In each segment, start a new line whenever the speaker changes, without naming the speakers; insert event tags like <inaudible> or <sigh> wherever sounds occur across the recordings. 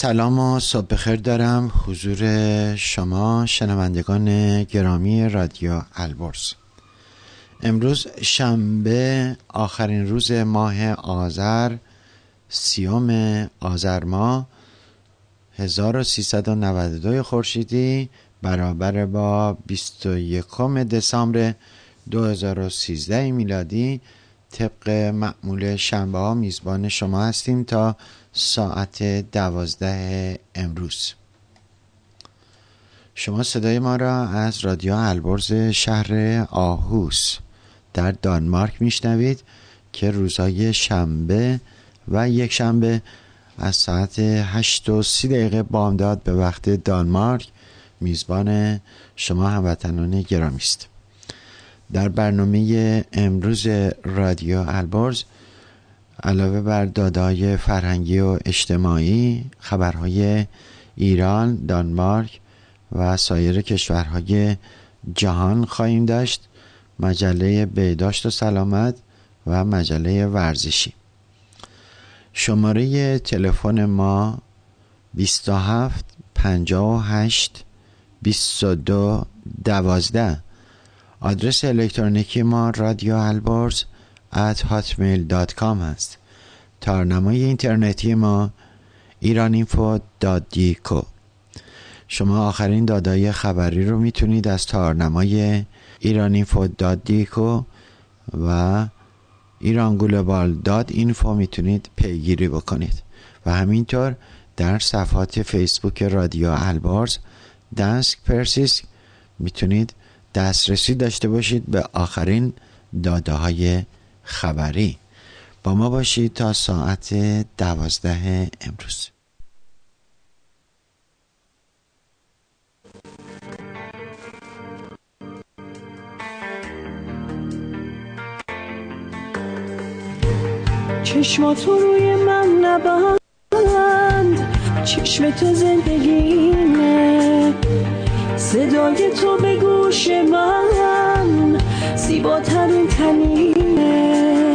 سلام و صبح بخیر دارم. حضور شما شنوندگان گرامی رادیو البرز. امروز شنبه آخرین روز ماه آذر سیوم آذر ماه 1392 خورشیدی برابر با 21 دسامبر 2013 میلادی طبق معمول شنبه ها میزبان شما هستیم تا ساعت دوازده امروز. شما صدای ما را از رادیو البرز شهر آهوس در دانمارک میشنوید که روزهای شنبه و یک شنبه از ساعت هشت و سی دقیقه بامداد به وقت دانمارک میزبان شما هموطنان گرامی است. در برنامه امروز رادیو البرز علاوه بر دادای فرهنگی و اجتماعی خبرهای ایران، دانمارک و سایر کشورهای جهان خواهیم داشت. مجله بهداشت و سلامت و مجله ورزشی. شماره تلفن ما 27 58 22 12 آدرس الکترونیکی ما رادیو البرز at hotmail.com است. تارنمای اینترنتی ما ایرانینفو.دیکو شما آخرین دادای خبری رو می‌تونید از تارنمای ایرانینفو.دیکو و ایرانگلوبال.اینفو می‌تونید پیگیری بکنید. و همینطور در صفحات فیسبوک رادیو البارز دنسک پرسیس می‌تونید دسترسی داشته باشید به آخرین داده های خبری. با ما باشید تا ساعت دوازده امروز.
چشماتو روی من نبند چشم تو زندگیمه صدای تو به گوش من زیباترین تنینه.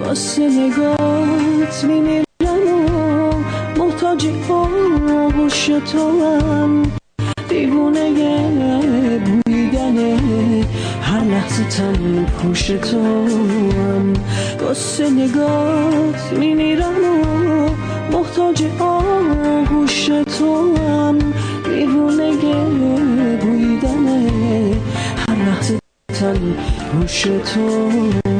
واسه نگات میمیرم و محتاج آغوش تو هم دیوونه بویدن هر لحظه تن پوش تو هم واسه نگات میمیرم و محتاج آغوش تو هم دیوونه بویدن هر لحظه تن پوش تو.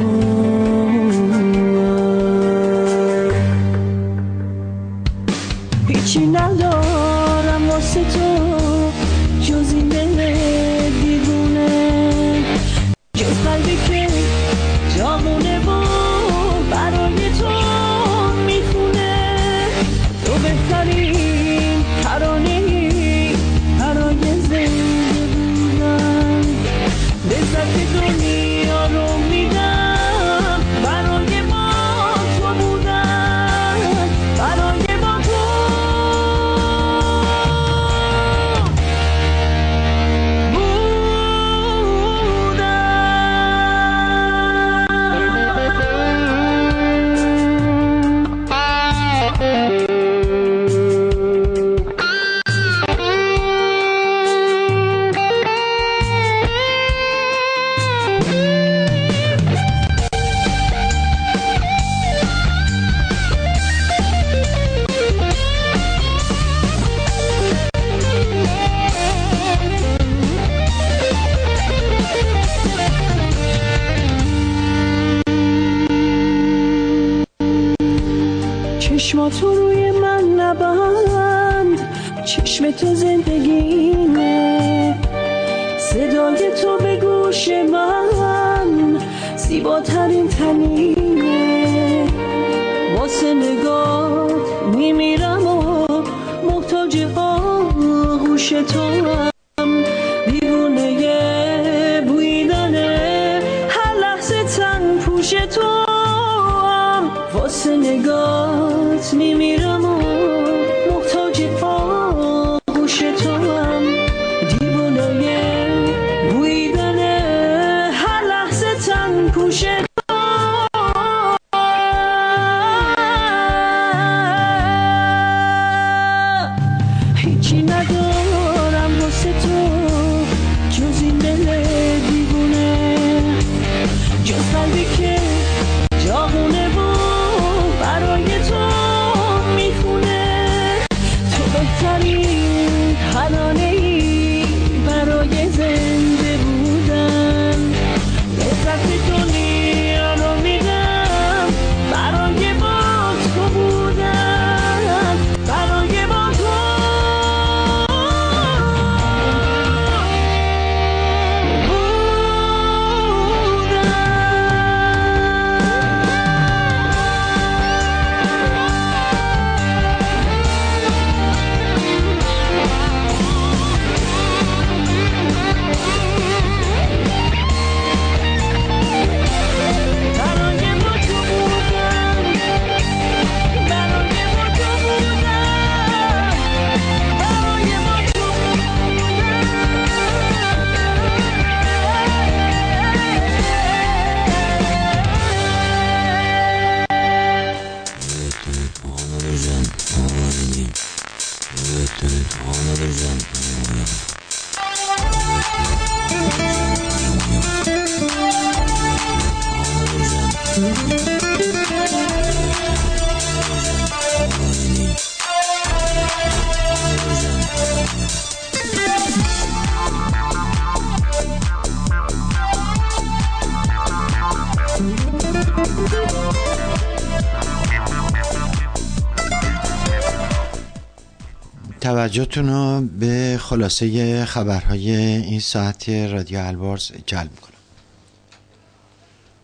توجهتون رو به خلاصه خبرهای این ساعت رادیو البرز جلب می‌کنم.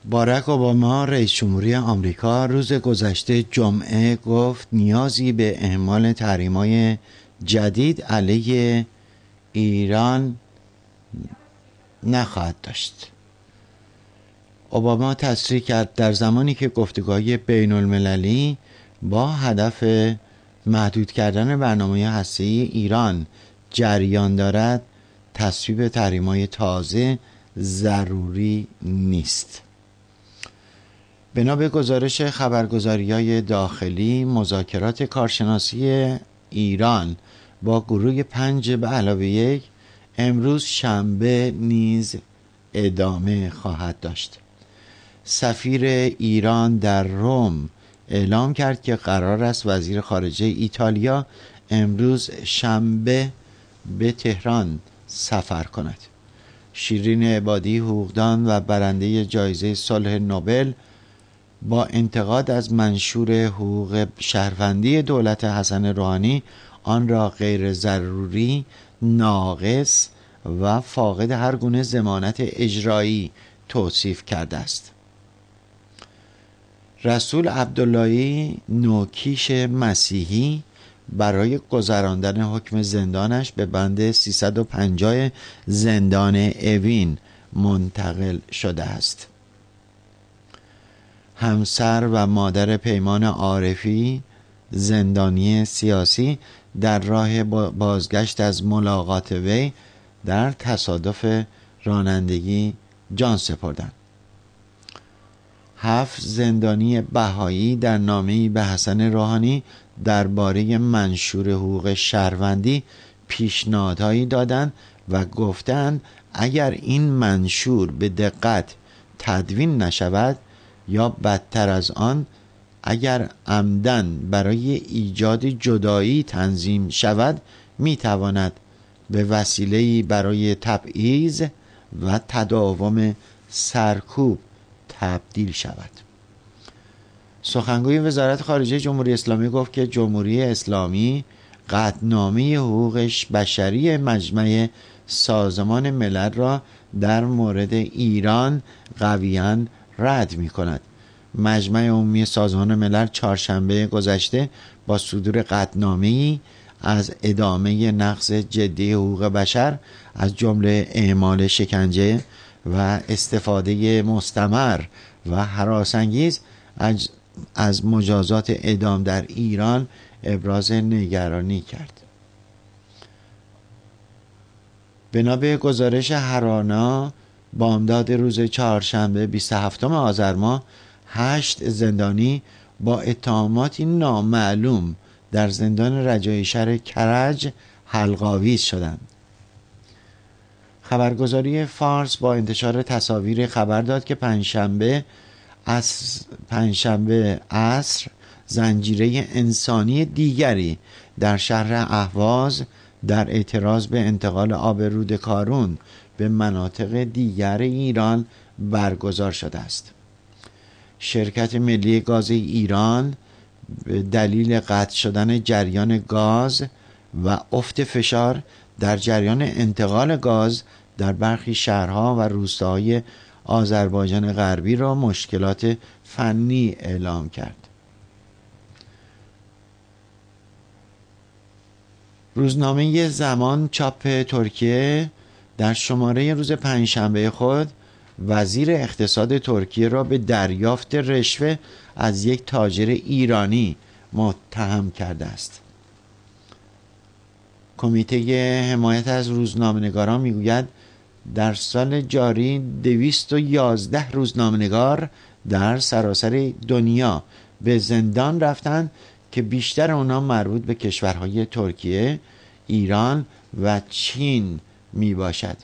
بارک اوباما رئیس جمهوری آمریکا روز گذشته جمعه گفت نیازی به اعمال تحریم‌های جدید علیه ایران نخواهد داشت. اوباما تصریح کرد در زمانی که گفتگوهای بین المللی با هدف محدود کردن برنامه هسته‌ای ایران جریان دارد تصویب تحریم‌های تازه ضروری نیست. بنا به گزارش خبرگزاری های داخلی مذاکرات کارشناسی ایران با گروه پنج به علاوه یک امروز شنبه نیز ادامه خواهد داشت. سفیر ایران در روم اعلام کرد که قرار است وزیر خارجه ایتالیا امروز شنبه به تهران سفر کند. شیرین عبادی حقوقدان و برنده جایزه صلح نوبل با انتقاد از منشور حقوق شهروندی دولت حسن روحانی آن را غیر ضروری ناقص و فاقد هر گونه ضمانت اجرایی توصیف کرده است. رسول عبداللهی نوکیش مسیحی برای گذراندن حکم زندانش به بند 350 زندان اوین منتقل شده است. همسر و مادر پیمان عارفی زندانی سیاسی در راه بازگشت از ملاقات وی در تصادف رانندگی جان سپردند. هفت زندانی بهایی در نامه‌ای به حسن روحانی درباره منشور حقوق شهروندی پیشنهادهایی دادند و گفتند اگر این منشور به دقت تدوین نشود یا بدتر از آن اگر عمدن برای ایجاد جدایی تنظیم شود می تواند به وسیله برای تبعیض و تداوم سرکوب تبدیل شود. سخنگوی وزارت خارجه جمهوری اسلامی گفت که جمهوری اسلامی قطنامه حقوق بشری مجمع سازمان ملل را در مورد ایران قویا رد می کند مجمع عمومی سازمان ملل چهارشنبه گذشته با صدور قطنامه از ادامه نقض جدی حقوق بشر از جمله اعمال شکنجه و استفاده مستمر و حراسانگیز از از مجازات اعدام در ایران ابراز نگرانی کرد. بنا به گزارش هرانا بامداد روز چهارشنبه 27 آذر ماه هشت زندانی با اتهاماتی نامعلوم در زندان رجای شهر کرج حلقاویز شدند. خبرگزاری فارس با انتشار تصاویر خبر داد که پنجشنبه از پنجشنبه عصر زنجیره انسانی دیگری در شهر اهواز در اعتراض به انتقال آب رود کارون به مناطق دیگر ایران برگزار شده است. شرکت ملی گاز ایران به دلیل قطع شدن جریان گاز و افت فشار در جریان انتقال گاز در برخی شهرها و روستاهای آذربایجان غربی را مشکلات فنی اعلام کرد. روزنامه زمان چاپ ترکیه در شماره روز پنجشنبه خود وزیر اقتصاد ترکیه را به دریافت رشوه از یک تاجر ایرانی متهم کرده است. کمیته حمایت از روزنامه‌نگاران می‌گوید در سال جاری دویست و یازده روزنامه‌نگار در سراسر دنیا به زندان رفتند که بیشتر اونا مربوط به کشورهای ترکیه، ایران و چین می باشد.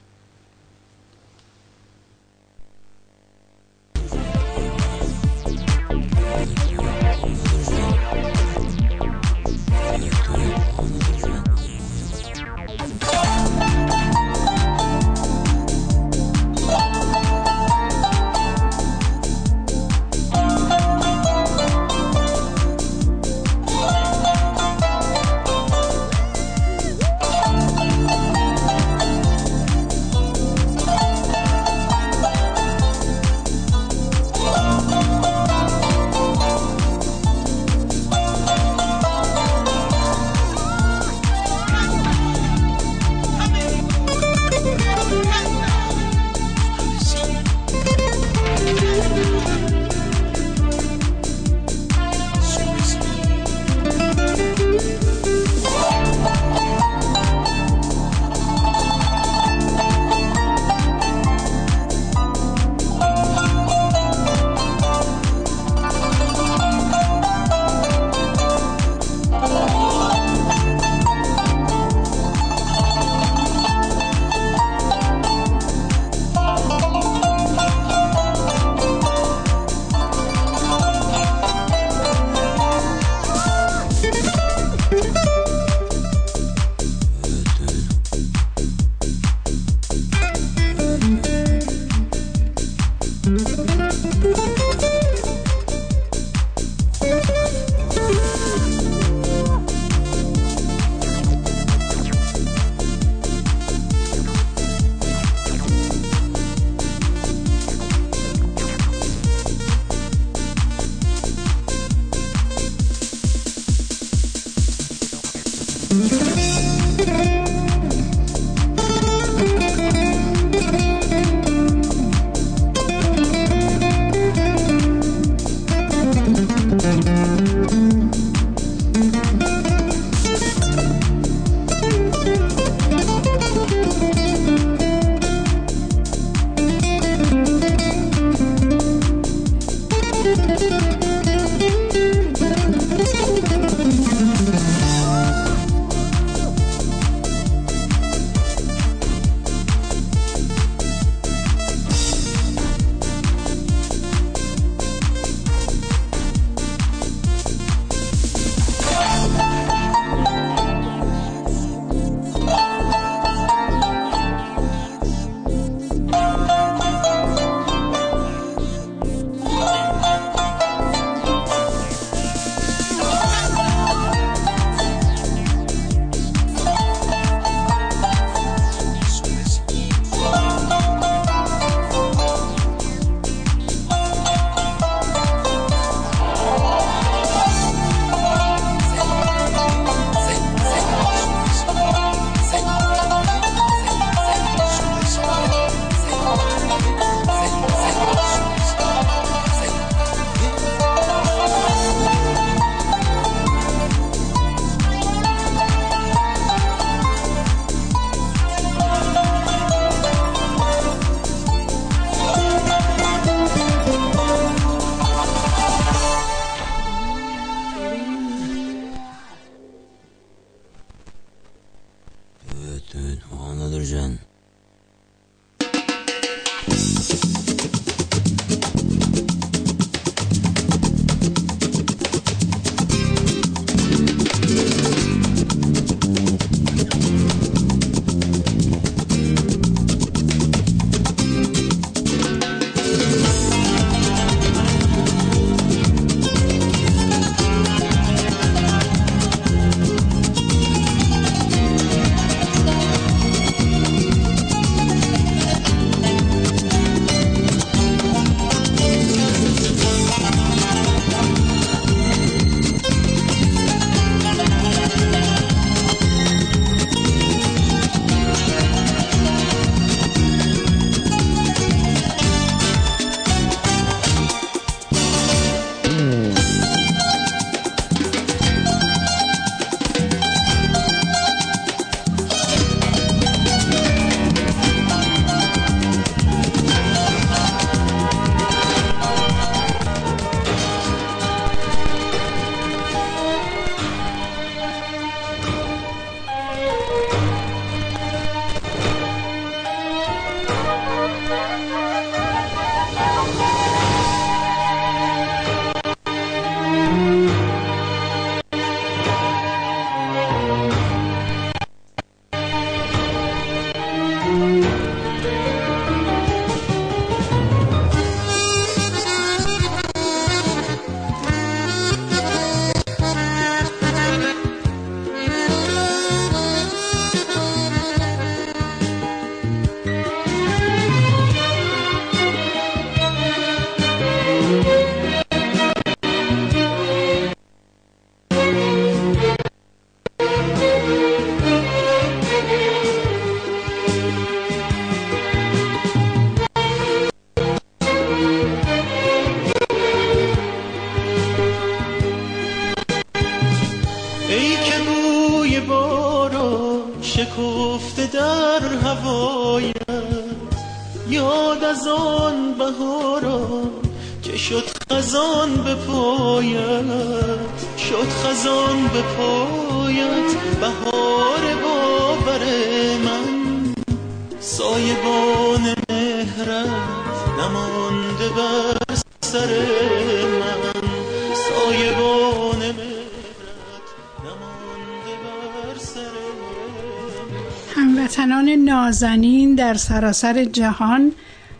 سراسر جهان.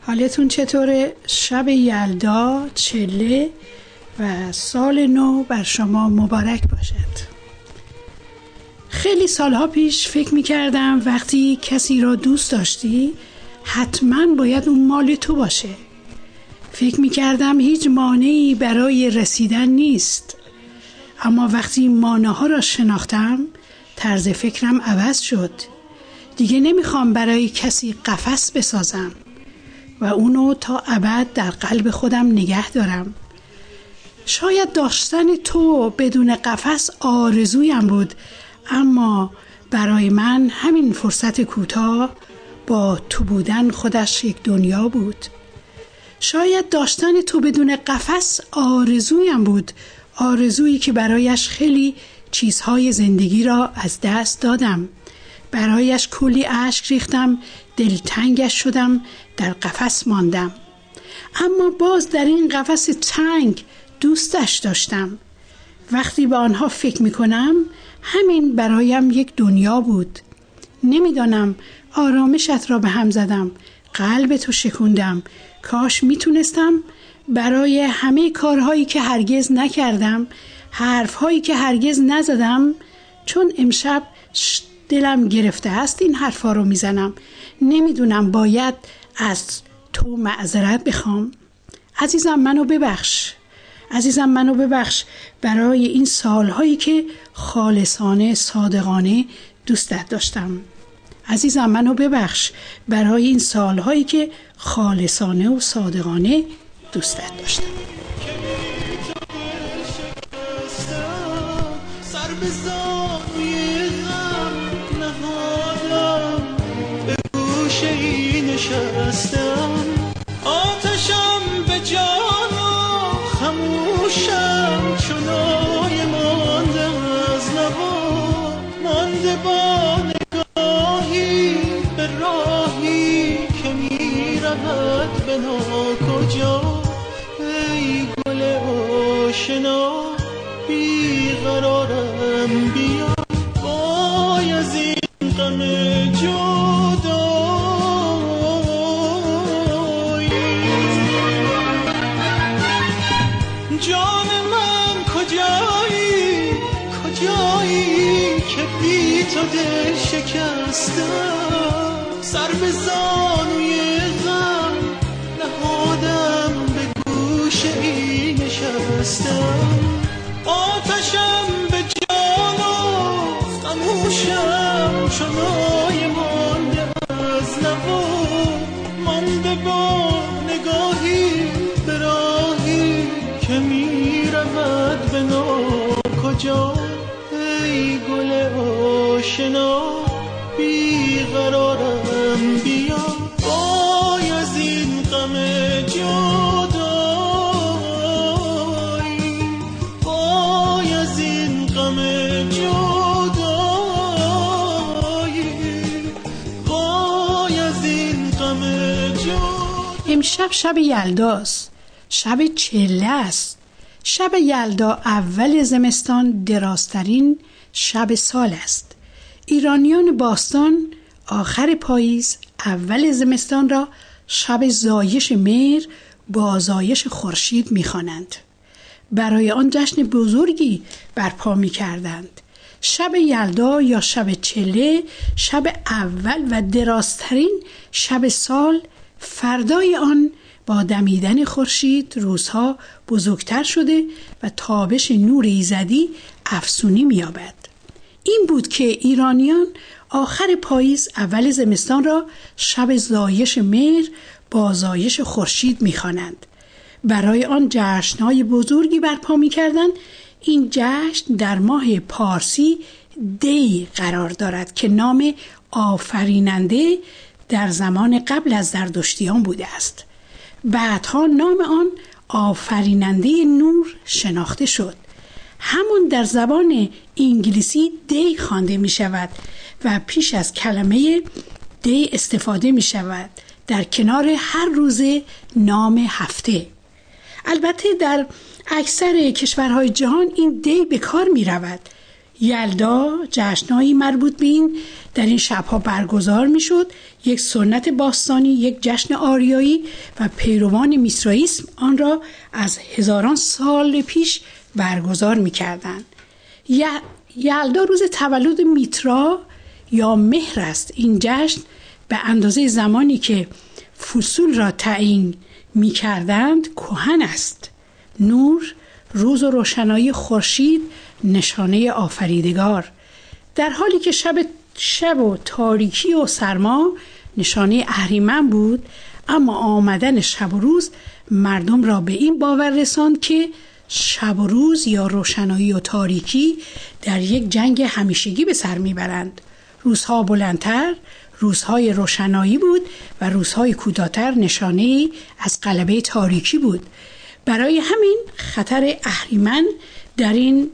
حالتون چطوره؟ شب یلدا چله و سال نو بر شما مبارک باشد. خیلی سالها پیش فکر می کردم وقتی کسی را دوست داشتی حتما باید اون مال تو باشه. فکر می کردم هیچ مانعی برای رسیدن نیست. اما وقتی مانع ها را شناختم طرز فکرم عوض شد. دیگه نمی‌خوام برای کسی قفس بسازم و اونو تا ابد در قلب خودم نگه دارم. شاید داشتن تو بدون قفس آرزویم بود اما برای من همین فرصت کوتاه با تو بودن خودش یک دنیا بود. شاید داشتن تو بدون قفس آرزویم بود آرزویی که برایش خیلی چیزهای زندگی را از دست دادم. برایش کلی اشک ریختم دلتنگش شدم در قفس ماندم. اما باز در این قفس تنگ دوستش داشتم. وقتی به آنها فکر می کنم همین برایم یک دنیا بود. نمی‌دانم آرامشت را به هم زدم قلب تو شکوندم. کاش می‌تونستم برای همه کارهایی که هرگز نکردم حرفهایی که هرگز نزدم چون امشب دلم گرفته است این حرفها رو می‌زنم. نمی‌دونم باید از تو معذرت بخوام. عزیزم منو ببخش. عزیزم منو ببخش برای این سالهایی که خالصانه صادقانه دوستت داشتم. عزیزم منو ببخش برای این سالهایی که خالصانه و صادقانه دوستت داشتم.
نشستم آتشم به جان و خموشم چنای مانده از نوا مانده با نگاهی به راهی که می‌رود به ناکجا. ای گل آشنا بیقرارم بیا. وای از این غم شکستم. سر به زانوی غم نهادم به گوشه ای نشستم. آشنا بیقرارم بیا. وای از این غم جدایی وای از این غم جدایی وای از این غم جدایی
امشب شب یلداست شب چله است. شب یلدا اول زمستان درازترین شب سال است. ایرانیان باستان آخر پاییز اول زمستان را شب زایش مهر با زایش خورشید می‌خوانند برای آن جشن بزرگی برپا می کردند. شب یلدا یا شب چله شب اول و درازترین شب سال فردای آن با دمیدن خورشید روزها بزرگتر شده و تابش نور ایزدی افسونی می‌یابد. این بود که ایرانیان آخر پاییز اول زمستان را شب زایش مهر با زایش خورشید می‌خوانند. برای آن جشنهای بزرگی برپا می‌کردند. این جشن در ماه پارسی دی قرار دارد که نام آفریننده در زمان قبل از زردشتیان بوده است. بعدها نام آن آفریننده نور شناخته شد. همون در زبان انگلیسی دی خوانده می شود و پیش از کلمه دی استفاده می شود در کنار هر روز نام هفته. البته در اکثر کشورهای جهان این دی به کار می رود. یلدا جشنهایی مربوط به این در این شبها برگزار می شد. یک سنت باستانی یک جشن آریایی و پیروان میسرائیسم آن را از هزاران سال پیش برگزار می کردن. یلدا روز تولد میترا یا مهر است. این جشن به اندازه زمانی که فصول را تعیین می کردند کهن است. نور روز و روشنایی خورشید نشانه آفریدگار. در حالی که شب شب و تاریکی و سرما نشانه اهریمن بود اما آمدن شب و روز مردم را به این باور رساند که شب و روز یا روشنایی و تاریکی در یک جنگ همیشگی به سر می‌برند روزها بلندتر روزهای روشنایی بود و روزهای کوتاهتر نشانه از قلبه تاریکی بود برای همین خطر اهریمن در این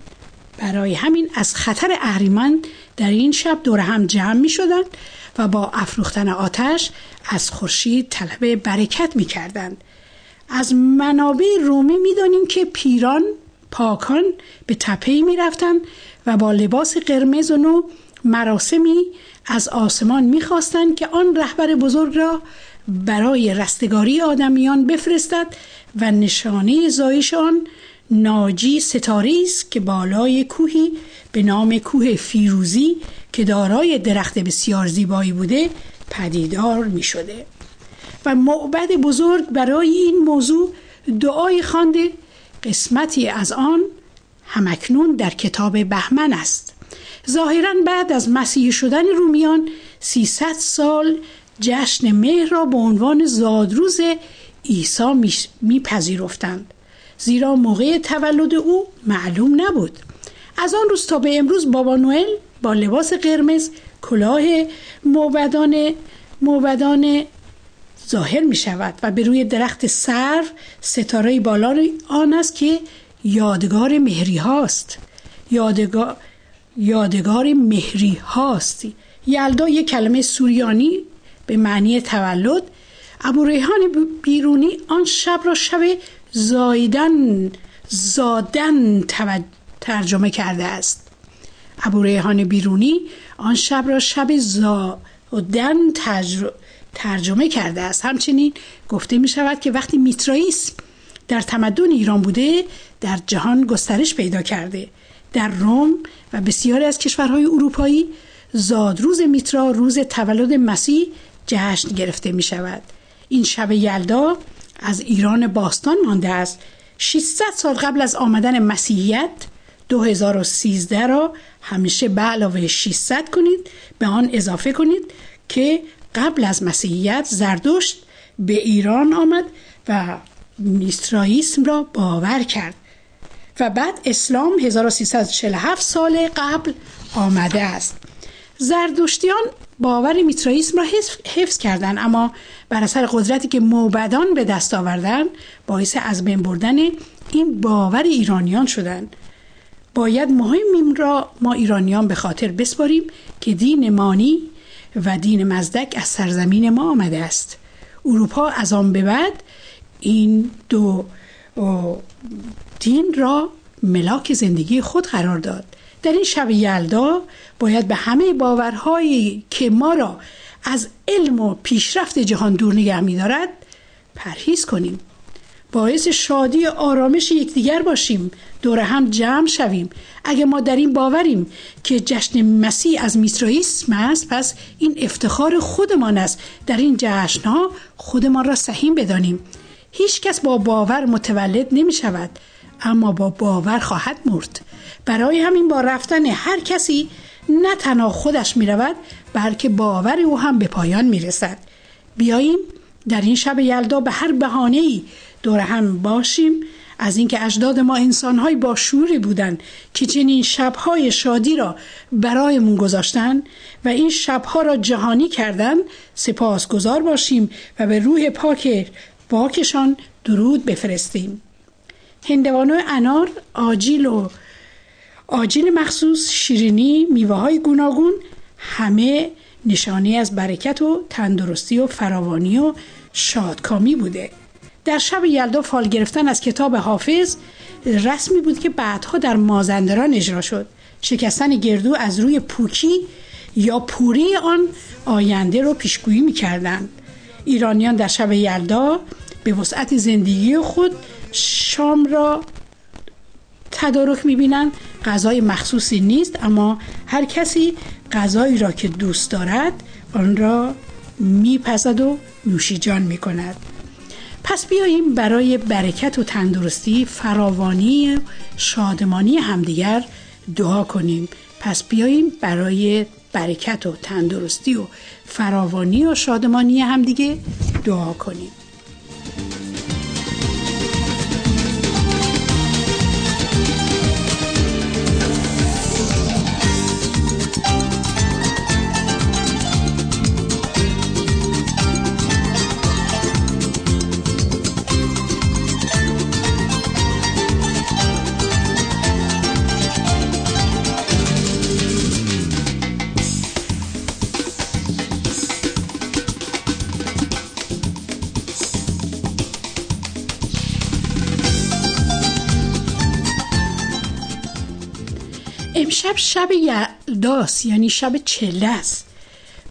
برای همین از خطر اهریمن در این شب دور هم جمع می شدند و با افروختن آتش از خورشید طلب برکت می کردند. از منابع رومی می دانیم که پیران پاکان به تپهی می رفتن و با لباس قرمز و نو مراسمی از آسمان می‌خواستند که آن رهبر بزرگ را برای رستگاری آدمیان بفرستد و نشانه زایش آن ناجی ستاره است که بالای کوهی به نام کوه فیروزی که دارای درخت بسیار زیبایی بوده پدیدار می شده و معبد بزرگ برای این موضوع دعای خوانده قسمتی از آن همکنون در کتاب بهمن است. ظاهرا بعد از مسیح شدن رومیان 300 سال جشن مهر را به عنوان زادروز عیسی میپذیرفتند. زیرا موقع تولد او معلوم نبود. از آن روز تا به امروز بابا نوئل با لباس قرمز کلاه موبدان موبدان ظاهر می شود و به روی درخت سرو ستاره بالا آن است که یادگار مهری هاست. یادگار, یادگار مهری هاست. یلدا یک کلمه سوریانی به معنی تولد. ابو ریحان بیرونی آن شب را شب زایدن زادن ترجمه کرده است. ابو ریحان بیرونی آن شب را شب زادن ترجمه کرده است. همچنین گفته می شود که وقتی میترائیس در تمدن ایران بوده در جهان گسترش پیدا کرده. در روم و بسیاری از کشورهای اروپایی زادروز میترا روز تولد مسیح جشن گرفته می شود. این شب یلدا از ایران باستان مانده است. 600 سال قبل از آمدن مسیحیت 2013 را همیشه به علاوه 600 کنید به آن اضافه کنید که قبل از مسیحیت زردشت به ایران آمد و میسترائیسم را باور کرد و بعد اسلام 1347 سال قبل آمده است. زردشتیان باور میترائیسم را حفظ کردند اما بر اثر قدرتی که موبدان به دست آوردن باعث از بین بردن این باور ایرانیان شدند. باید مهمیم را ما ایرانیان به خاطر بسپاریم که دین مانی و دین مزدک از سرزمین ما آمده است. اروپا از آن به بعد این دو دین را ملاک زندگی خود قرار داد. در این شب یلدا باید به همه باورهایی که ما را از علم و پیشرفت جهان دور نگه می‌دارد پرهیز کنیم. باعث شادی و آرامش یکدیگر باشیم. دور هم جمع شویم. اگه ما در این باوریم که جشن مسیح از میترائیسم است پس این افتخار خودمان است. در این جشنها خودمان را سهیم بدانیم. هیچ کس با باور متولد نمی شود اما با باور خواهد مرد. برای همین با رفتن هر کسی نه تنها خودش می رود بلکه باور او هم به پایان می رسد. بیاییم در این شب یلدا به هر بهانه‌ای دور هم باشیم. از اینکه اجداد ما انسانهای با شوری بودند که چنین شبهای شادی را برایمون گذاشتن و این شبها را جهانی کردن سپاسگزار باشیم و به روح پاک پاکشان درود بفرستیم. هندوانو انار آجیل و آجیل مخصوص شیرینی میوه های گوناگون همه نشانی از برکت و تندرستی و فراوانی و شادکامی بوده. در شب یلدا فال گرفتن از کتاب حافظ رسمی بود که بعدها در مازندران اجرا شد. شکستن گردو از روی پوکی یا پوری آن آینده رو پیشگویی می‌کردند. ایرانیان در شب یلدا به وسعت زندگی خود شام را تدارک می‌بینند. غذای مخصوصی نیست اما هر کسی غذایی را که دوست دارد آن را میپزد و نوشیجان می‌کند. پس بیاییم برای برکت و تندرستی فراوانی شادمانی همدیگر دعا کنیم. پس بیاییم برای برکت و تندرستی و فراوانی و شادمانی همدیگه دعا کنیم. امشب شب یلداست یعنی شب چله است.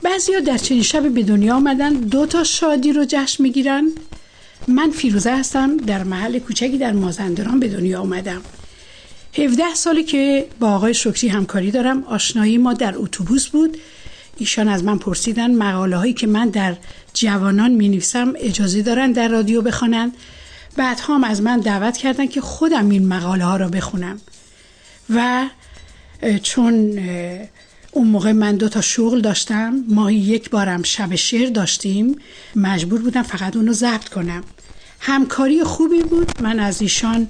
بعضیا در چنین شب به دنیا آمدن دو تا شادی رو جشن می‌گیرن. من فیروزه هستم در محل کوچکی در مازندران به دنیا آمدم. 17 سالی که با آقای شکری همکاری دارم آشنایی ما در اتوبوس بود. ایشان از من پرسیدن مقاله هایی که من در جوانان می نویسم اجازه دارن در رادیو بخوانند بعد هم از من دعوت کردن که خودم این مقاله ها را بخونم. و چون اون موقع من دو تا شغل داشتم ماهی یک بارم شب شعر داشتیم مجبور بودم فقط اونو ضبط کنم. همکاری خوبی بود من از ایشان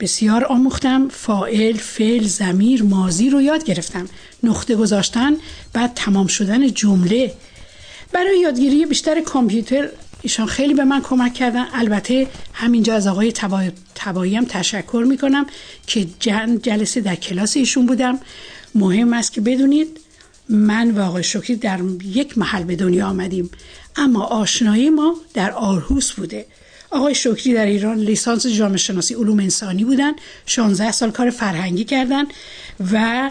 بسیار آموختم فائل، فعل، زمیر، مازی رو یاد گرفتم. نقطه گذاشتن بعد تمام شدن جمله. برای یادگیری بیشتر کامپیوتر ایشان خیلی به من کمک کردن. البته همینجا از آقای تبایی هم تشکر می‌کنم که جلسه در کلاس ایشون بودم. مهم است که بدونید من و آقای شکری در یک محل به دنیا آمدیم. اما آشنایی ما در آرهوس بوده. آقای شکری در ایران لیسانس جامعه شناسی علوم انسانی بودن. 16 سال کار فرهنگی کردن و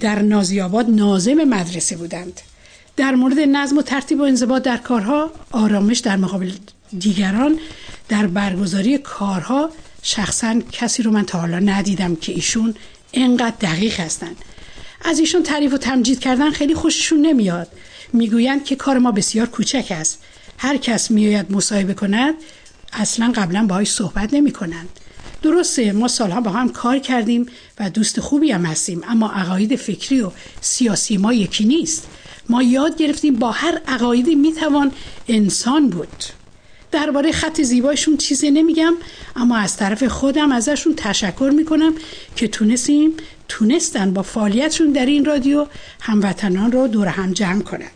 در نازیاباد نازم مدرسه بودند. در مورد نظم و ترتیب و انضباط در کارها آرامش در مقابل دیگران در برگزاری کارها شخصا کسی رو من تا حالا ندیدم که ایشون انقدر دقیق هستن. از ایشون تعریف و تمجید کردن خیلی خوششون نمیاد. می‌گویند که کار ما بسیار کوچک است. هر کس میآید مصاحبه کند اصلا قبلا باهاش صحبت نمی کنند درسته ما سالها با هم کار کردیم و دوست خوبی هم هستیم اما عقاید فکری و سیاسی ما یکی نیست. ما یاد گرفتیم با هر عقایدی می‌توان انسان بود. درباره خط زیبایشون چیزی نمیگم اما از طرف خودم ازشون تشکر می‌کنم که تونستیم تونستن با فعالیتشون در این رادیو هموطنان رو دور هم جمع کنند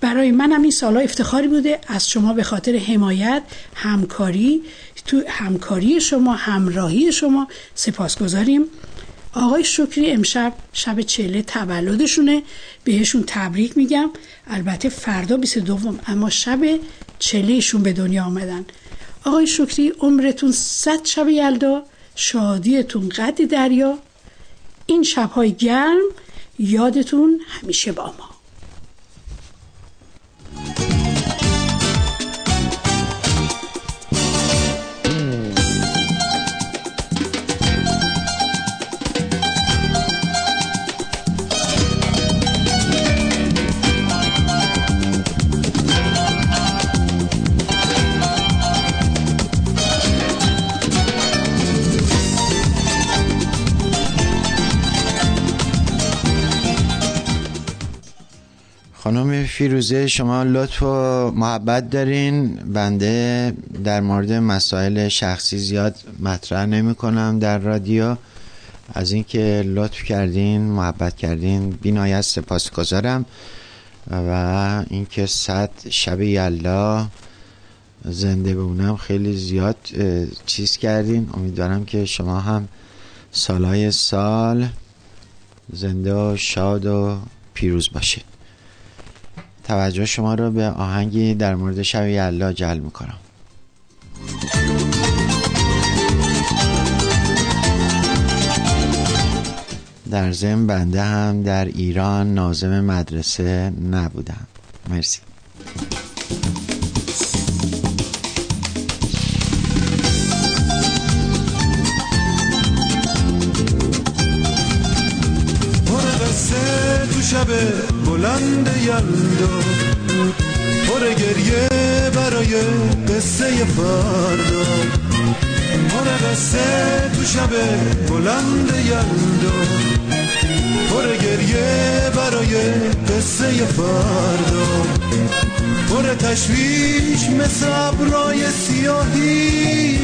برای منم این سالها افتخاری بوده از شما به خاطر حمایت همکاری تو همکاری شما همراهی شما سپاسگزاریم. آقای شکری امشب شب چله تولدشونه. بهشون تبریک میگم. البته فردا 22 اما شب چلهشون به دنیا آمدن. آقای شکری عمرتون صد شب یلدا شادیتون قد دریا. این شبهای گرم یادتون همیشه با ما.
خانم فیروزه شما لطف و محبت دارین. بنده در مورد مسائل شخصی زیاد مطرح نمی کنم در رادیو. از اینکه لطف کردین محبت کردین بینایت سپاس گذارم و اینکه صد شب یلا زنده بمونم خیلی زیاد چیز کردین. امیدوارم که شما هم سالهای سال زنده و شاد و پیروز باشید توجه شما رو به آهنگی در مورد شب یلا جلب می‌کنم. در ضمن بنده هم در ایران نازم مدرسه نبودم. مرسی.
تو بلند یلدا. پر گریه برای قصه فردا. پر قصه تو شب بلند یلدا. پر گریه برای قصه فردا. پر تشویش مثل ابرای سیاهی.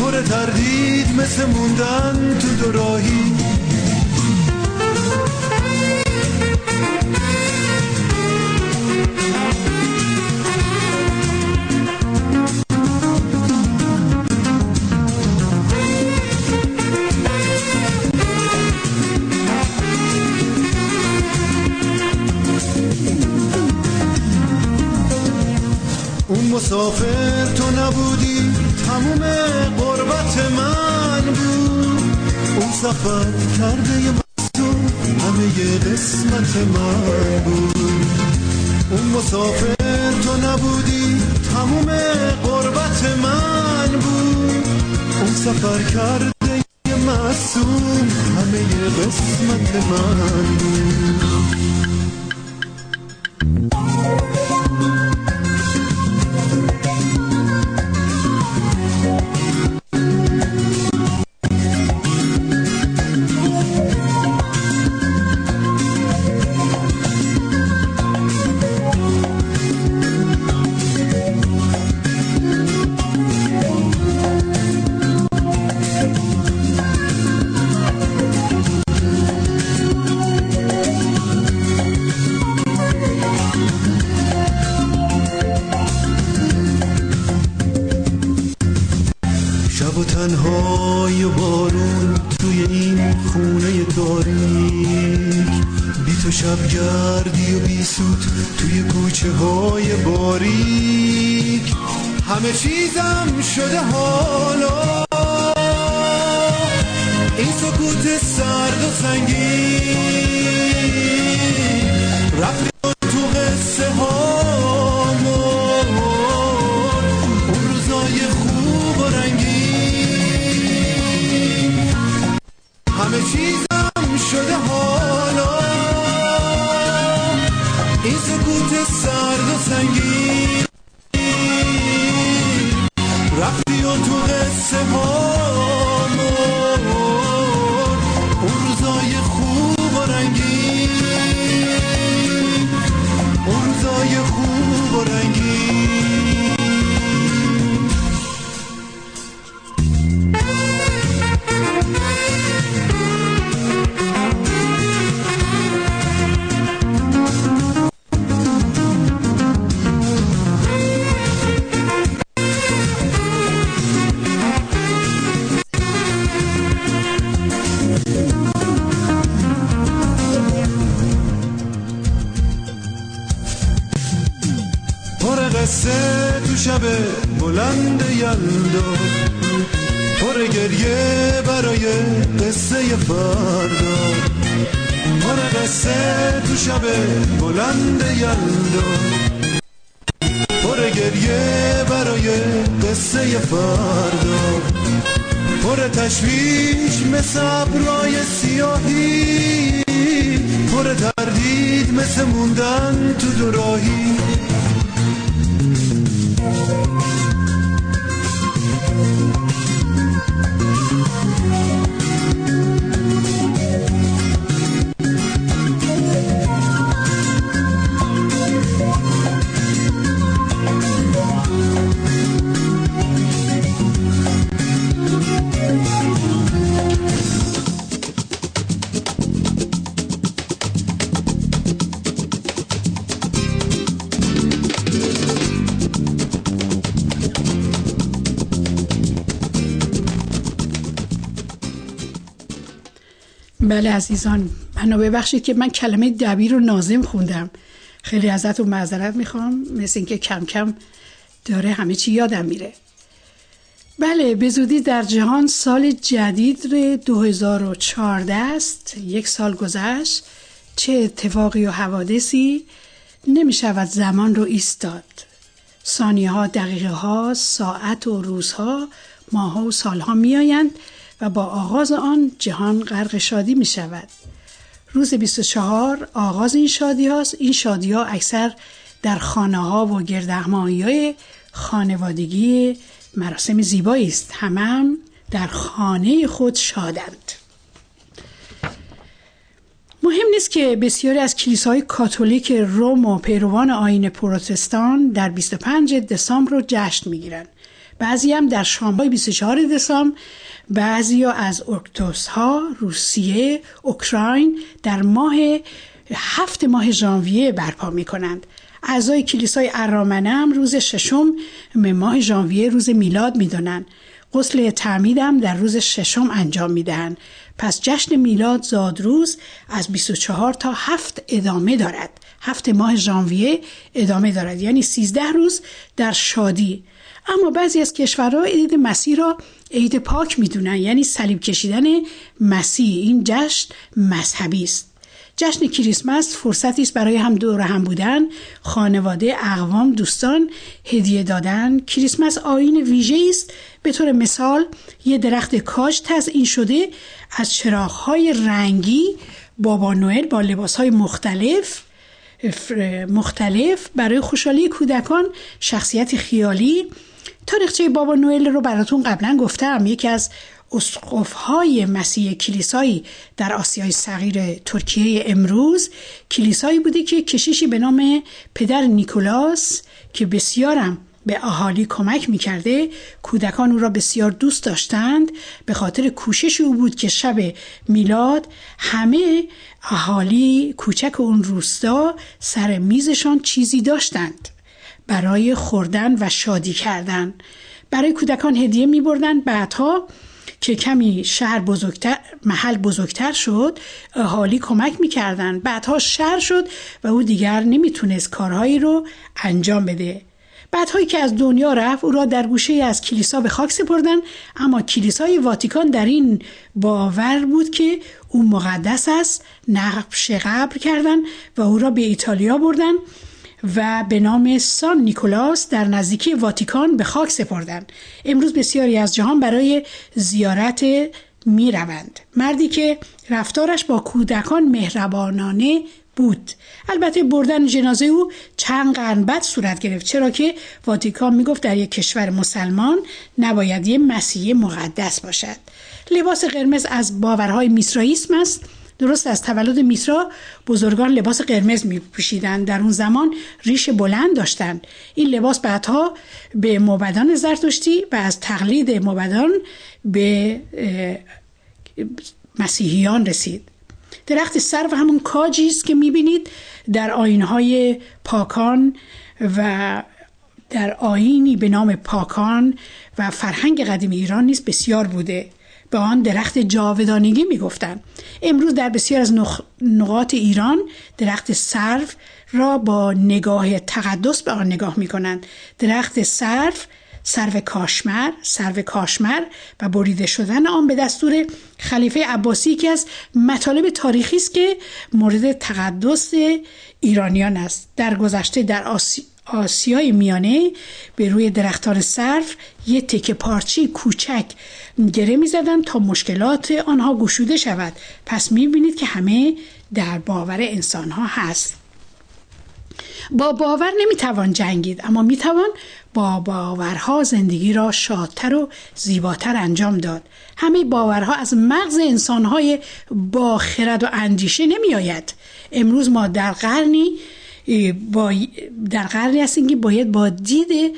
پر تردید مثل موندن تو دوراهی. مسافر تو نبودی تموم قربت من بود. اون سفر کرده مستون همه قسمت من بود. اون مسافر تو نبودی تموم قربت من بود. اون سفر کرده
عزیزان منو ببخشید که من کلمه دبیر رو نازم خوندم. خیلی ازتون معذرت می‌خوام. مثل اینکه کم کم داره همه چی یادم میره. بله به زودی در جهان سال جدید 2014 است. یک سال گذشت. چه اتفاقی و حوادثی نمی شود زمان رو ایستاد. ثانیه ها دقیقه ها ساعت و روزها ماها و سالها می آیند و با آغاز آن جهان غرق شادی می شود. روز 24 آغاز این شادی هاست. این شادی ها اکثر در خانه ها و گردهمایی های خانوادگی مراسم زیبایی است. همه هم در خانه خود شادند. مهم نیست که بسیاری از کلیساهای کاتولیک روم و پیروان آین پروتستان در 25 دسامبر رو جشن می‌گیرند. بعضی هم در شامهای 24 دسامبر بعضی از اکتوس ها روسیه اوکراین در ماه هفت ماه ژانویه برپا می کنند. اعضای کلیسای ارامنه هم روز ششم ماه ژانویه روز میلاد می‌دانند غسل تعمیدم در روز ششم انجام می‌دهند پس جشن میلاد زادروز از 24 تا هفت ادامه دارد. هفت ماه ژانویه ادامه دارد. یعنی 13 روز در شادی. اما بعضی از کشورها عید مسیح را عید پاک می‌دونن یعنی صلیب کشیدن مسیح. این جشن مذهبی است. جشن کریسمس فرصتی است برای هم دور هم بودن خانواده اقوام دوستان هدیه دادن. کریسمس آین ویژه است. به طور مثال یه درخت کاج تزئین شده از چراغهای رنگی بابا نوئل با لباسهای مختلف مختلف. برای خوشحالی کودکان شخصیت خیالی تاریخچه بابا نوئل رو براتون قبلا گفتم. یکی از های مسیح کلیسایی در آسیای صغیر ترکیه امروز. کلیسایی بوده که کشیشی به نام پدر نیکولاس که بسیارم به اهالی کمک می‌کرده کودکان او را بسیار دوست داشتند. به خاطر کوشش او بود که شب میلاد همه اهالی کوچک اون روستا سر میزشان چیزی داشتند. برای خوردن و شادی کردن. برای کودکان هدیه می بردن بعدها که کمی شهر بزرگتر محل بزرگتر شد اهالی کمک می‌کردن. بعدها شهر شد و او دیگر نمی‌تونست کارهایی رو انجام بده. بعدهایی که از دنیا رفت او را در گوشه از کلیسا به خاک سپردن. اما کلیسای واتیکان در این باور بود که او مقدس است نقش قبر کردن و او را به ایتالیا بردن. و به نام سان نیکولاس در نزدیکی واتیکان به خاک سپردن امروز بسیاری از جهان برای زیارت می روند. مردی که رفتارش با کودکان مهربانانه بود. البته بردن جنازه او چند قرن بعد صورت گرفت چرا که واتیکان می‌گفت در یک کشور مسلمان نباید یه مسیح مقدس باشد. لباس قرمز از باورهای میسرائیسم است. درست از تولد میسرا بزرگان لباس قرمز می پوشیدن در اون زمان ریش بلند داشتند. این لباس بعدها به مبدان زرتشتی و از تقلید مبدان به مسیحیان رسید. درخت سرو همون کاجی است که می‌بینید در آینهای پاکان و در آینی به نام پاکان و فرهنگ قدیم ایران نیست بسیار بوده. به آن درخت جاودانگی می‌گفتند امروز در بسیار از نقاط ایران درخت سرو را با نگاه تقدس به آن نگاه می کنند درخت سرو سرو کاشمر سرو کاشمر و بریده شدن آن به دستور خلیفه عباسی که از مطالب تاریخی است که مورد تقدس ایرانیان است. در گذشته در آسی آسیای میانه به روی درختان صرف یه تکه پارچی کوچک گره می زدن تا مشکلات آنها گشوده شود. پس می بینید که همه در باور انسان ها هست. با باور نمی‌توان جنگید اما می‌توان با باورها زندگی را شادتر و زیباتر انجام داد. همه باورها از مغز انسانهای با خرد و اندیشه نمی آید امروز ما در قرنی با در قرنی هستیم که باید با دید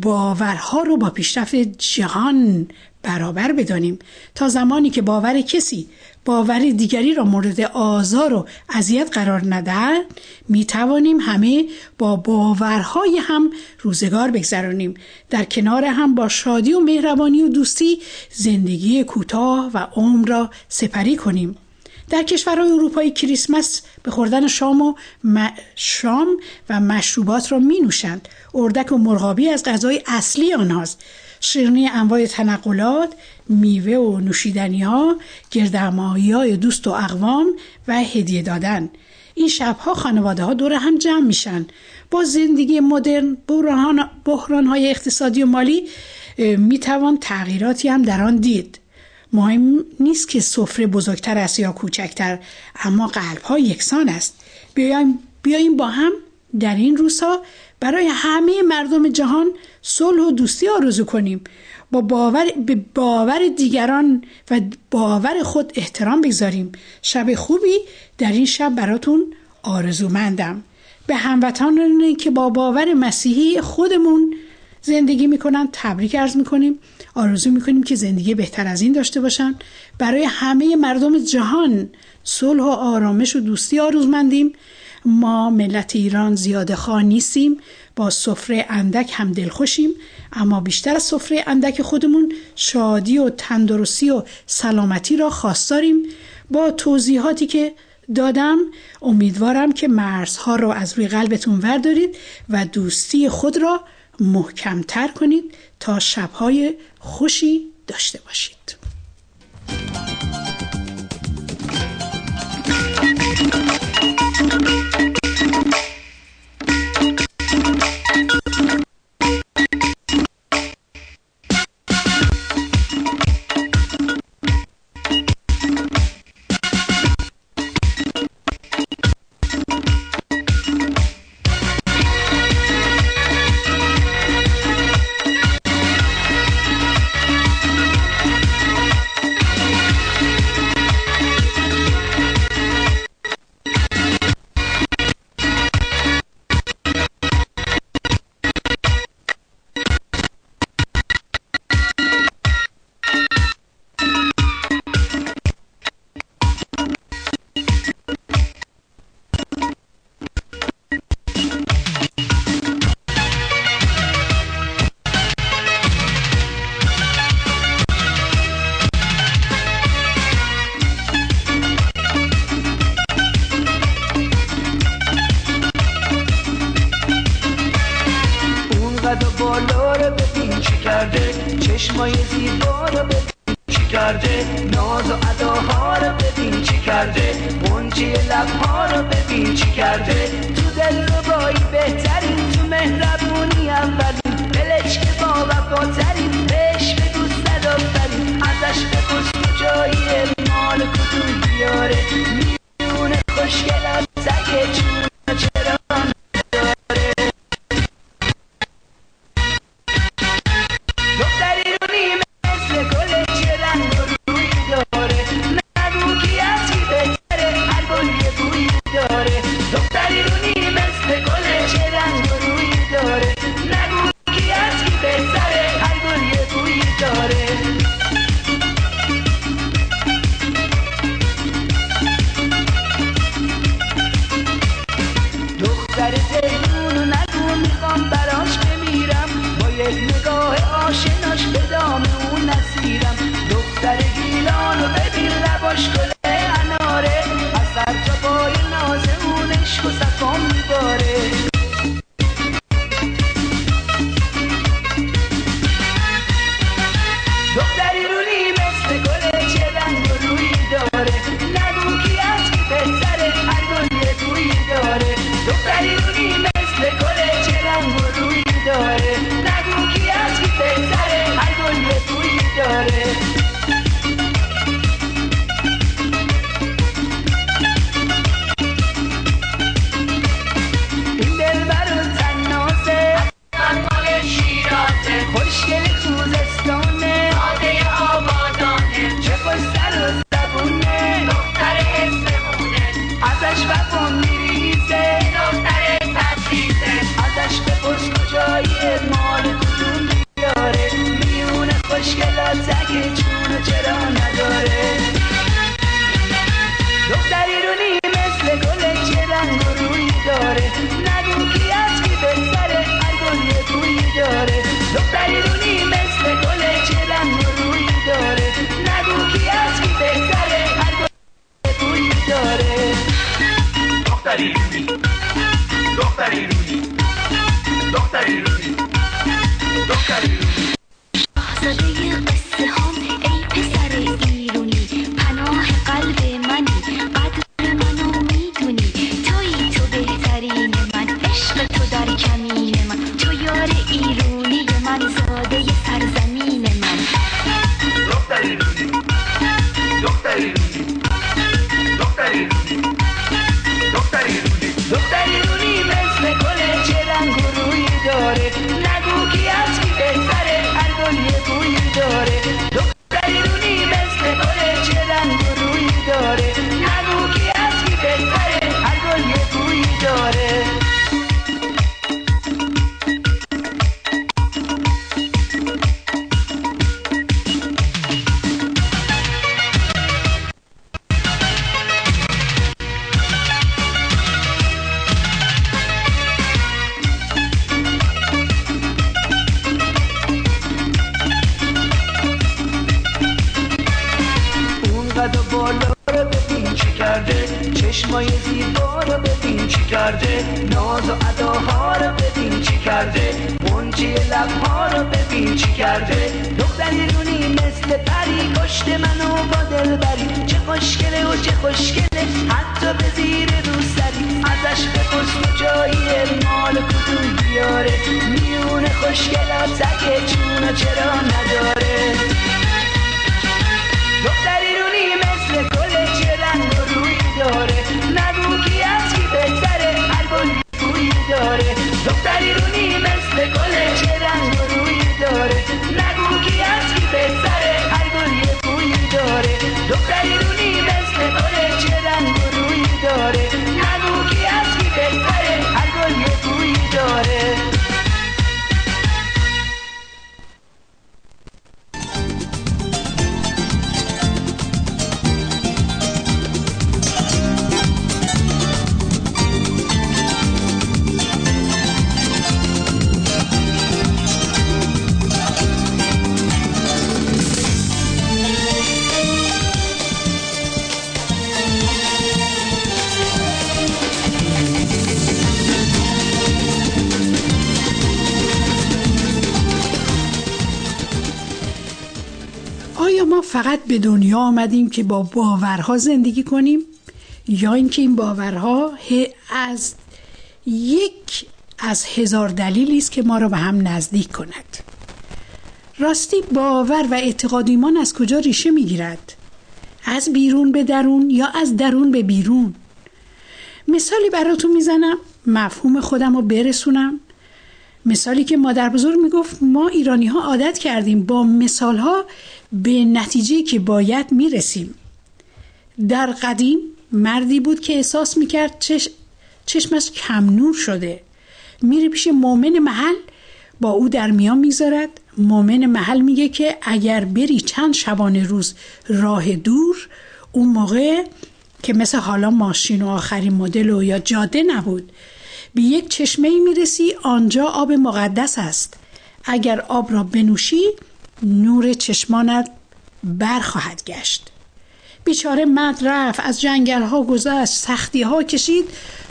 باورها رو با پیشرفت جهان برابر بدانیم. تا زمانی که باور کسی باور دیگری را مورد آزار و اذیت قرار ندهد می توانیم همه با باورهای هم روزگار بگذرانیم. در کنار هم با شادی و مهربانی و دوستی زندگی کوتاه و عمر را سپری کنیم.
در کشورهای اروپایی کریسمس به خوردن شام و م- شام و مشروبات را می نوشند اردک و مرغابی از غذای اصلی آنهاست. شیرینی انواع تنقلات میوه و نوشیدنی ها گردمایی های دوست و اقوام و هدیه دادن. این شبها خانواده ها دور هم جمع میشن. با زندگی مدرن بحران های اقتصادی و مالی می‌توان تغییراتی هم در آن دید. مهم نیست که سفره بزرگتر است یا کوچکتر اما قلب ها یکسان است. بیایم, بیایم با هم در این روزها برای همه مردم جهان صلح و دوستی آرزو کنیم. با باور به باور دیگران و باور خود احترام بگذاریم. شب خوبی در این شب براتون آرزومندم. به هموطنانی که با باور مسیحی خودمون زندگی می‌کنن تبریک ارز می‌کنیم. آرزو می‌کنیم که زندگی بهتر از این داشته باشن. برای همه مردم جهان صلح و آرامش و دوستی آرزومندیم. ما ملت ایران زیاده خواه نیستیم. با سفره اندک هم دلخوشیم اما بیشتر از سفره اندک خودمون شادی و تندرستی و سلامتی را خواستاریم با توضیحاتی که دادم امیدوارم که مرزها را از روی قلبتون وردارید و دوستی خود را محکمتر کنید تا شبهای خوشی داشته باشید.
آمدیم که با باورها زندگی کنیم یا اینکه این باورها از یک از هزار دلیلی است که ما را به هم نزدیک کند. راستی باور و اعتقاد ایمان از کجا ریشه می‌گیرد؟ از بیرون به درون یا از درون به بیرون؟ مثالی براتون می‌زنم مفهوم خودم رو برسونم. مثالی که مادر بزرگ می‌گفت ما ایرانی ها عادت کردیم با مثال ها به نتیجه که باید می‌رسیم. در قدیم مردی بود که احساس می‌کرد چش... چشمش کم نور شده. میره پیش مؤمن محل با او در میان می‌گذارد. مؤمن محل میگه که اگر بری چند شبانه روز راه دور اون موقع که مثل حالا ماشین و آخرین مدل و یا جاده نبود به یک چشمه می‌رسی آنجا آب مقدس است. اگر آب را بنوشی نور چشمانت برخواهد گشت. بیچاره مرد رفت از جنگل ها گذشت سختی ها کشید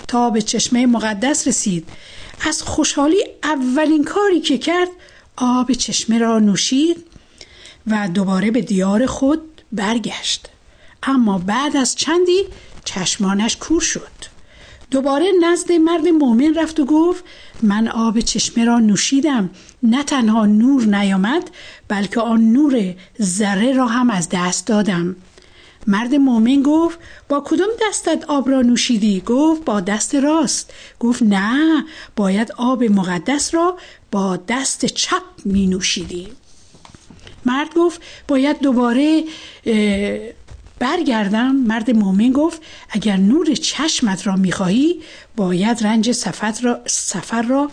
تا به چشمه مقدس رسید. از خوشحالی اولین کاری که کرد آب چشمه را نوشید و دوباره به دیار خود برگشت. اما بعد از چندی چشمانش کور شد. دوباره نزد مرد مؤمن رفت و گفت من آب چشمه را نوشیدم نه تنها نور نیامد بلکه آن نور ذره را هم از دست دادم. مرد مؤمن گفت با کدام دستت آب را نوشیدی؟ گفت با دست راست. گفت نه باید آب مقدس را با دست چپ می نوشیدی مرد گفت باید دوباره برگردم. مرد مؤمن گفت اگر نور چشمت را می‌خواهی باید رنج سفر را, سفر را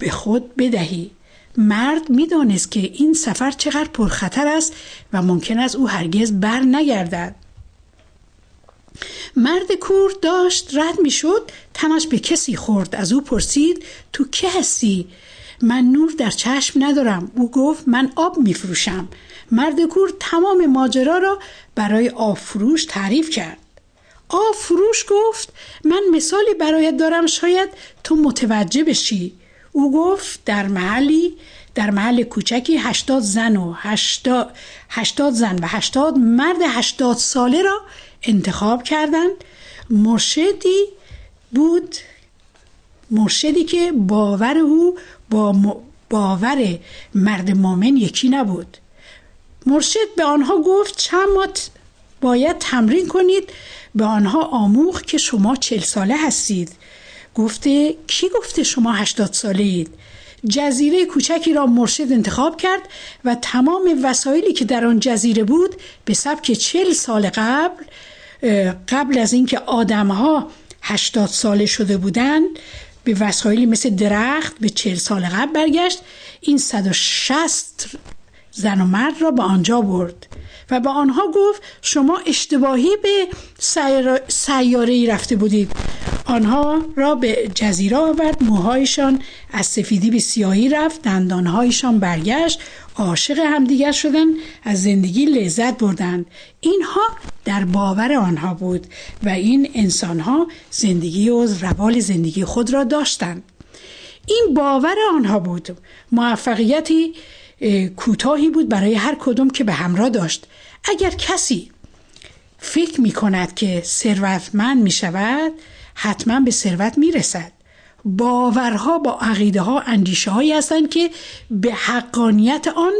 به خود بدهی. مرد می‌دانست که این سفر چقدر پرخطر است و ممکن است او هرگز بر نگردد. مرد کور داشت رد می‌شد تنش به کسی خورد. از او پرسید تو که هستی؟ من نور در چشم ندارم. او گفت من آب میفروشم. مرد کور تمام ماجرا را برای آب فروش تعریف کرد. آب گفت من مثالی برایت دارم شاید تو متوجه بشی. او گفت در محلی در محل کوچکی هشتاد زن و هشتاد, هشتاد زن و هشتاد مرد هشتاد ساله را انتخاب کردند. مرشدی بود مرشدی که باور او با باور مرد مؤمن یکی نبود. مرشد به آنها گفت چند ماه ت- باید تمرین کنید به آنها آموخ که شما چل ساله هستید. گفته کی گفته شما هشتاد ساله اید جزیره کوچکی را مرشد انتخاب کرد و تمام وسایلی که در آن جزیره بود به سبک چل سال قبل قبل از اینکه آدمها هشتاد ساله شده بودند به وسایلی مثل درخت به چل سال قبل برگشت. این 160 زن و مرد را به آنجا برد و به آنها گفت شما اشتباهی به سیاره ای رفته بودید. آنها را به جزیره آورد موهایشان از سفیدی به سیاهی رفت دندانهایشان برگشت عاشق همدیگر شدن از زندگی لذت بردند. اینها در باور آنها بود و این انسانها زندگی و روال زندگی خود را داشتند. این باور آنها بود. موفقیتی اه، کوتاهی بود برای هر کدوم که به همراه داشت. اگر کسی فکر می کند که ثروتمند می شود حتما به ثروت می رسد باورها با عقیده ها اندیشه هایی هستند که به حقانیت آن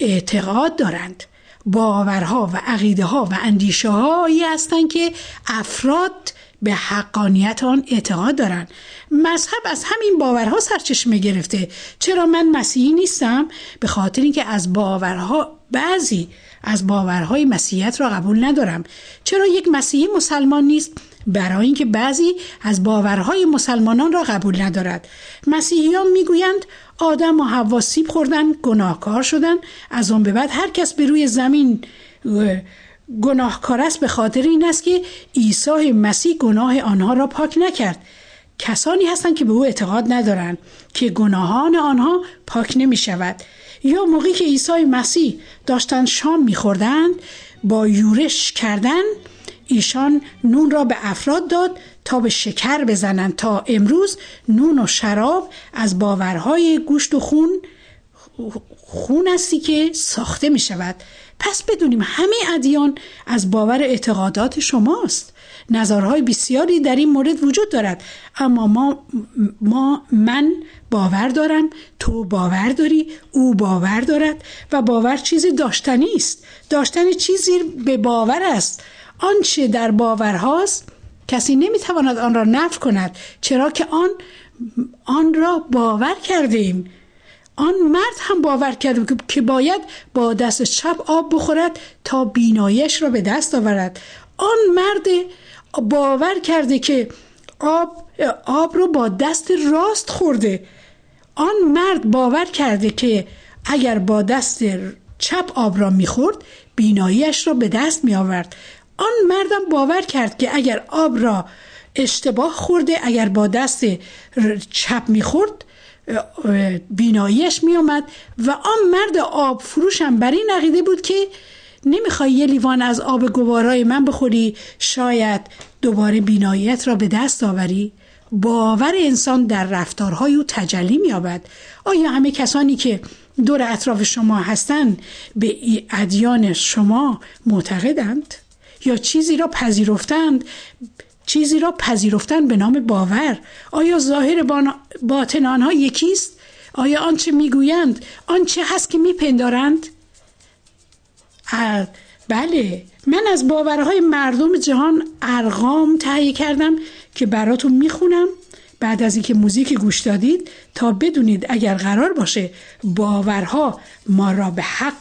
اعتقاد دارند. باورها و عقیده ها و اندیشه هایی هستند که افراد به حقانیت آن اعتقاد دارند. مذهب از همین باورها سرچشمه گرفته. چرا من مسیحی نیستم؟ به خاطر اینکه از باورها بعضی از باورهای مسیحیت را قبول ندارم. چرا یک مسیحی مسلمان نیست؟ برای اینکه بعضی از باورهای مسلمانان را قبول ندارد. مسیحیان می‌گویند آدم و حوا سیب خوردن گناهکار شدن. از آن به بعد هر کس به روی زمین اه، گناهکار است به خاطر این است که عیسی مسیح گناه آنها را پاک نکرد. کسانی هستند که به او اعتقاد ندارند که گناهان آنها پاک نمی شود یا موقعی که عیسی مسیح داشتن شام میخوردند با یورش کردن ایشان نون را به افراد داد تا به شکر بزنند تا امروز نون و شراب از باورهای گوشت و خون خون هستی که ساخته می شود پس بدونیم همه ادیان از باور اعتقادات شماست. نظرهای بسیاری در این مورد وجود دارد. اما ما, ما من باور دارم تو باور داری او باور دارد و باور چیزی داشتنی است. داشتن چیزی به باور است. آنچه در باورهاست کسی نمی‌تواند آن را نفی کند چرا که آن آن را باور کردیم. آن مرد هم باور کرد که باید با دست چپ آب بخورد تا بینایش را به دست آورد. آن مرد باور کرده که آب, آب رو با دست راست خورده. آن مرد باور کرده که اگر با دست چپ آب را می‌خورد بیناییش را به دست می آورد آن مردم باور کرد که اگر آب را اشتباه خورده اگر با دست چپ می‌خورد بیناییش میومد و آن مرد آب فروشم بر این عقیده بود که نمی‌خوای یه لیوان از آب گوارای من بخوری شاید دوباره بیناییت را به دست آوری. باور انسان در رفتارهای او تجلی مییابد. آیا همه کسانی که دور اطراف شما هستند به ادیان شما معتقدند؟ یا چیزی را پذیرفتند چیزی را پذیرفتن به نام باور. آیا ظاهر باطن آنها یکیست؟ آیا آنچه می‌گویند آنچه هست که میپندارند؟ بله. من از باورهای مردم جهان ارقام تهیه کردم که براتون می‌خونم. بعد از اینکه موزیک گوش دادید تا بدونید اگر قرار باشه باورها ما را به حق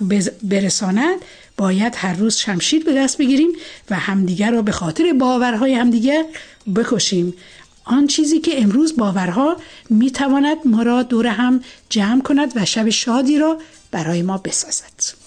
برساند باید هر روز شمشیر به دست بگیریم و همدیگر را به خاطر باورهای همدیگر بکشیم. آن چیزی که امروز باورها می‌تواند ما را دور هم جمع کند و شب شادی را برای ما بسازد.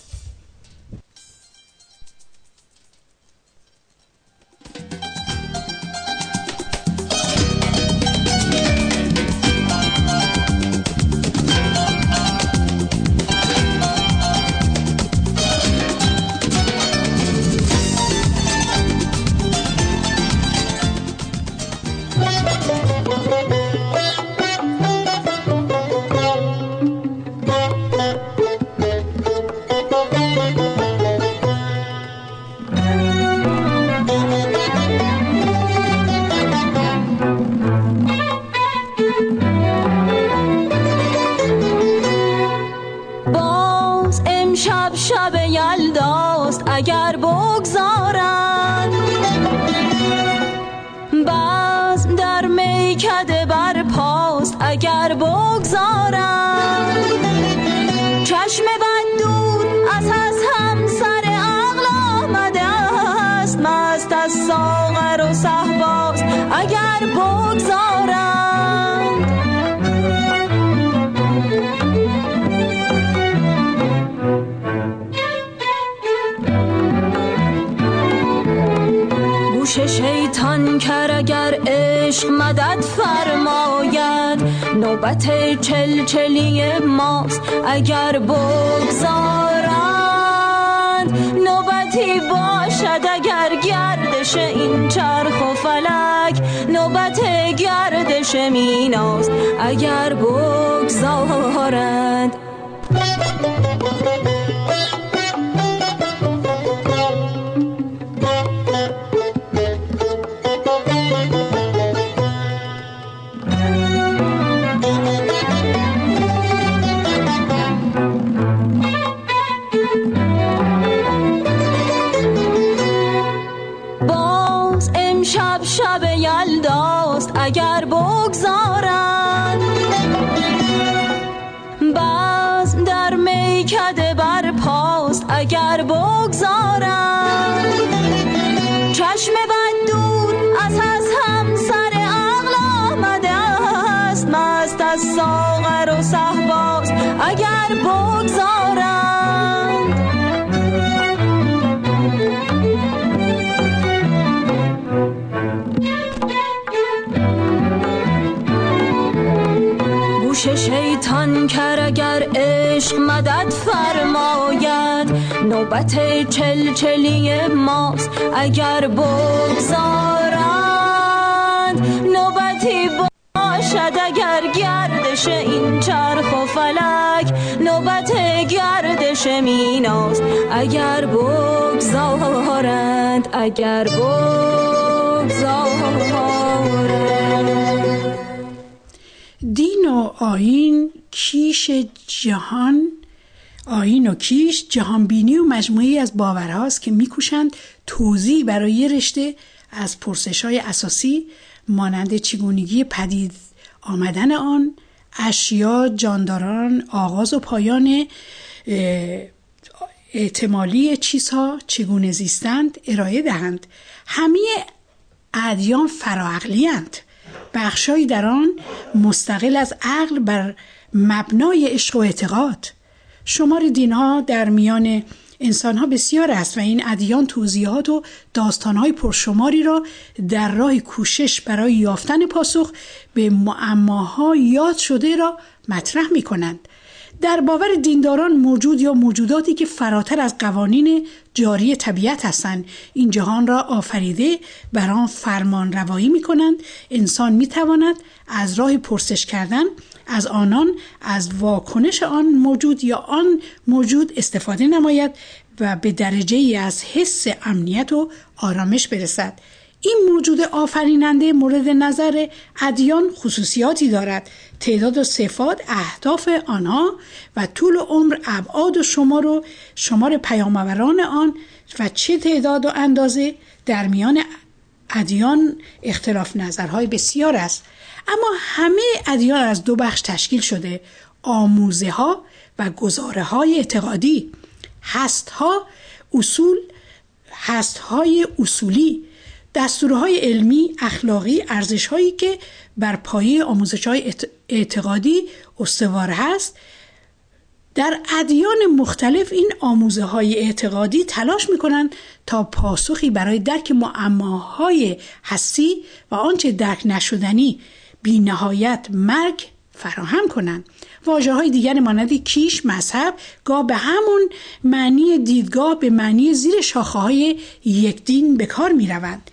مدد فرماید. نوبت چلچلی ماست اگر بگذارند. نوبتی باشد اگر گردش این چرخ و فلک. نوبت گردش میناست اگر بگذارند. عشق مدد فرماید. نوبت چلچلی ماست اگر بگذارند. نوبتی باشد اگر گردش این چرخ و فلک. نوبت گردش میناست اگر بگذارند. اگر بگذارند.
دین و آین کیش جهان آین و کیش جهانبینی و مجموعی از باورهاست که میکوشند توضیح برای رشته از پرسش های اساسی مانند چگونگی پدید آمدن آن اشیا جانداران آغاز و پایان اه، احتمالی چیزها چگونه زیستند ارائه دهند. همه ادیان فراعقلیاند. بخشهایی در آن مستقل از عقل بر مبنای عشق و اعتقاد شمار دینها در میان انسانها بسیار است و این ادیان توضیحات و داستانهای پرشماری را در راه کوشش برای یافتن پاسخ به معماها یاد شده را مطرح می کنند. در باور دینداران موجود یا موجوداتی که فراتر از قوانین جاری طبیعت هستند این جهان را آفریده بر آن فرمان روایی می کنند انسان می تواند از راه پرسش کردن از آنان از واکنش آن موجود یا آن موجود استفاده نماید و به درجه ای از حس امنیت و آرامش برسد. این موجود آفریننده مورد نظر ادیان خصوصیاتی دارد. تعداد و صفات اهداف آنها و طول عمر ابعاد و شمار و شمار پیامآوران آن و چه تعداد و اندازه در میان ادیان اختلاف نظرهای بسیار است. اما همه ادیان از دو بخش تشکیل شده. آموزه ها و گزاره های اعتقادی. هست ها اصول هست های اصولی. دستورهای علمی اخلاقی ارزش هایی که بر پایه آموزش های اعتقادی استوار هست. در ادیان مختلف این آموزه های اعتقادی تلاش می‌کنند تا پاسخی برای درک معماهای هستی و آنچه درک نشدنی بی نهایت مرگ فراهم کنند. واجه های دیگر مانند کیش مذهب گاه به همون معنی دیدگاه به معنی زیر شاخه های یک دین به کار می روند.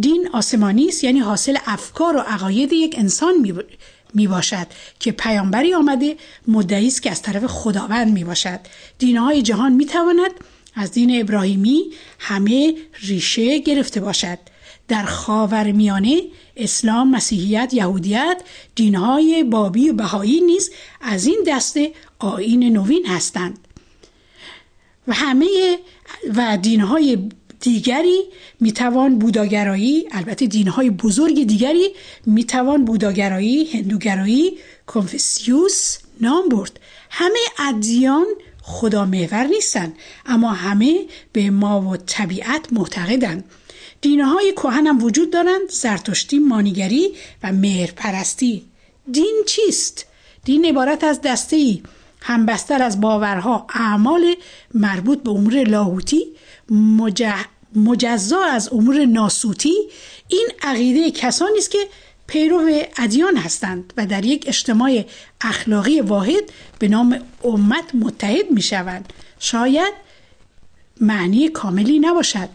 دین آسمانی است یعنی حاصل افکار و عقاید یک انسان می, می باشد که پیامبری آمده مدعی است که از طرف خداوند می باشد دینهای جهان می تواند از دین ابراهیمی همه ریشه گرفته باشد. در خاور میانه اسلام، مسیحیت، یهودیت، دینهای بابی و بهایی نیز از این دسته آین نوین هستند. و همه و دینهای دیگری می‌توان بوداگرایی البته دینهای بزرگ دیگری می‌توان بوداگرایی هندوگرایی کنفسیوس نام برد. همه ادیان خدا محور نیستند اما همه به ما و طبیعت معتقدند. دینهای کهن هم وجود دارند زرتشتی مانیگری و مهرپرستی. دین چیست؟ دین عبارت از دسته ای همبستر از باورها. اعمال مربوط به امور لاهوتی مجزا از امور ناسوتی. این عقیده کسانی است که پیرو ادیان هستند و در یک اجتماع اخلاقی واحد به نام امت متحد می شوند شاید معنی کاملی نباشد.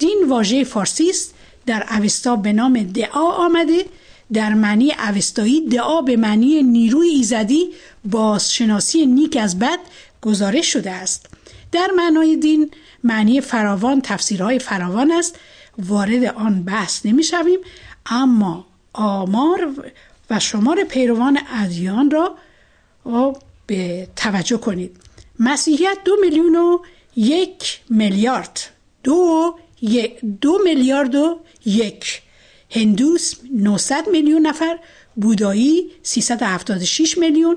دین واژه فارسی است. در اوستا به نام دعا آمده. در معنی اوستایی دعا به معنی نیروی ایزدی بازشناسی نیک از بد گزارش شده است. در معنای دین معنی فراوان تفسیرهای فراوان است. وارد آن بحث نمی شویم اما آمار و شمار پیروان ادیان را به توجه کنید. مسیحیت دو میلیون و یک میلیارد دو, دو میلیارد و یک. هندوسم 900 میلیون نفر بودایی 376 میلیون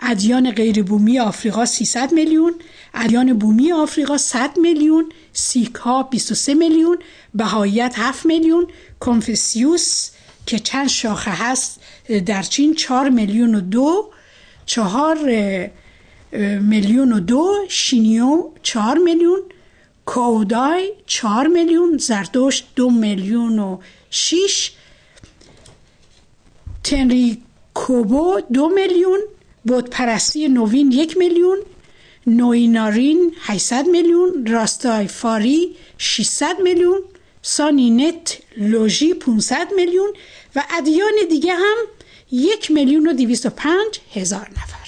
ادیان غیر بومی آفریقا 300 میلیون ادیان بومی آفریقا 100 میلیون سیک ها 23 میلیون بهاییت 7 میلیون کنفسیوس که چند شاخه هست در چین 4 میلیون و دو چهار میلیون و دو شینیو 4 میلیون کودای 4 میلیون زردشت دو میلیون و 6 تنری کوبو دو میلیون بود پرستی نوین یک میلیون نوینارین 800 میلیون راستای فاری 600 میلیون سانینت لوژی 500 میلیون و ادیان دیگه هم یک میلیون و دویست و پنج هزار نفر.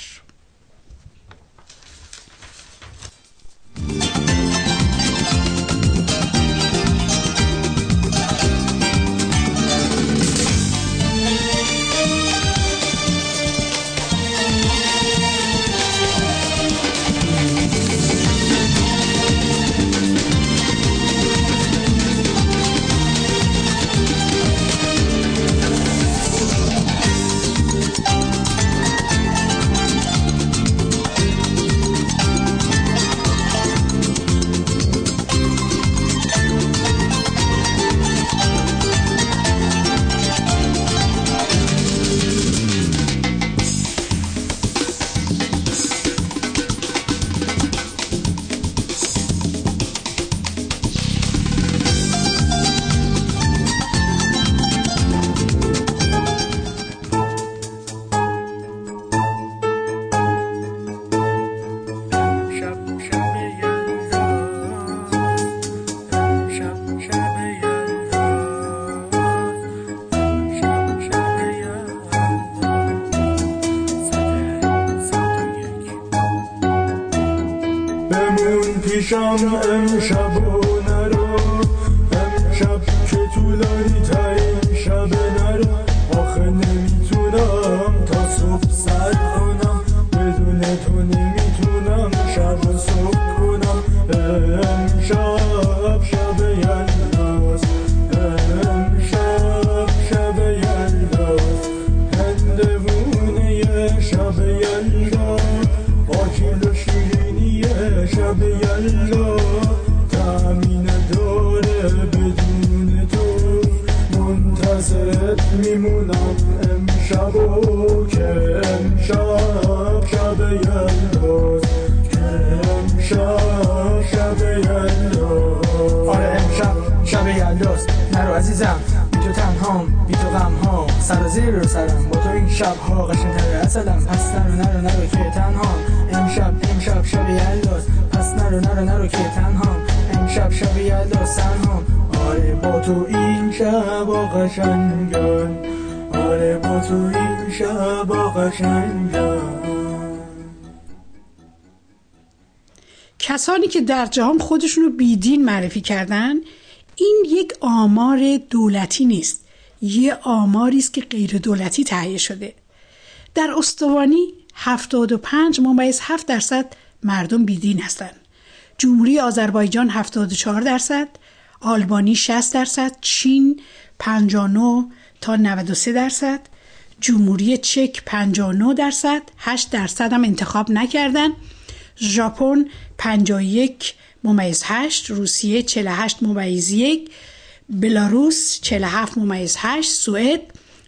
from در جهان خودشون رو بیدین معرفی کردن این یک آمار دولتی نیست. یه آماری است که غیر دولتی تهیه شده. در استوانی 75 ممیز 7 درصد مردم بیدین هستند جمهوری آذربایجان 74 درصد آلبانی 60 درصد چین 59 تا 93 درصد جمهوری چک 59 درصد 8 درصد هم انتخاب نکردن. ژاپن 51 ممیز 8 روسیه 48 ممیز 1 بلاروس 47 ممیز 8 سوئد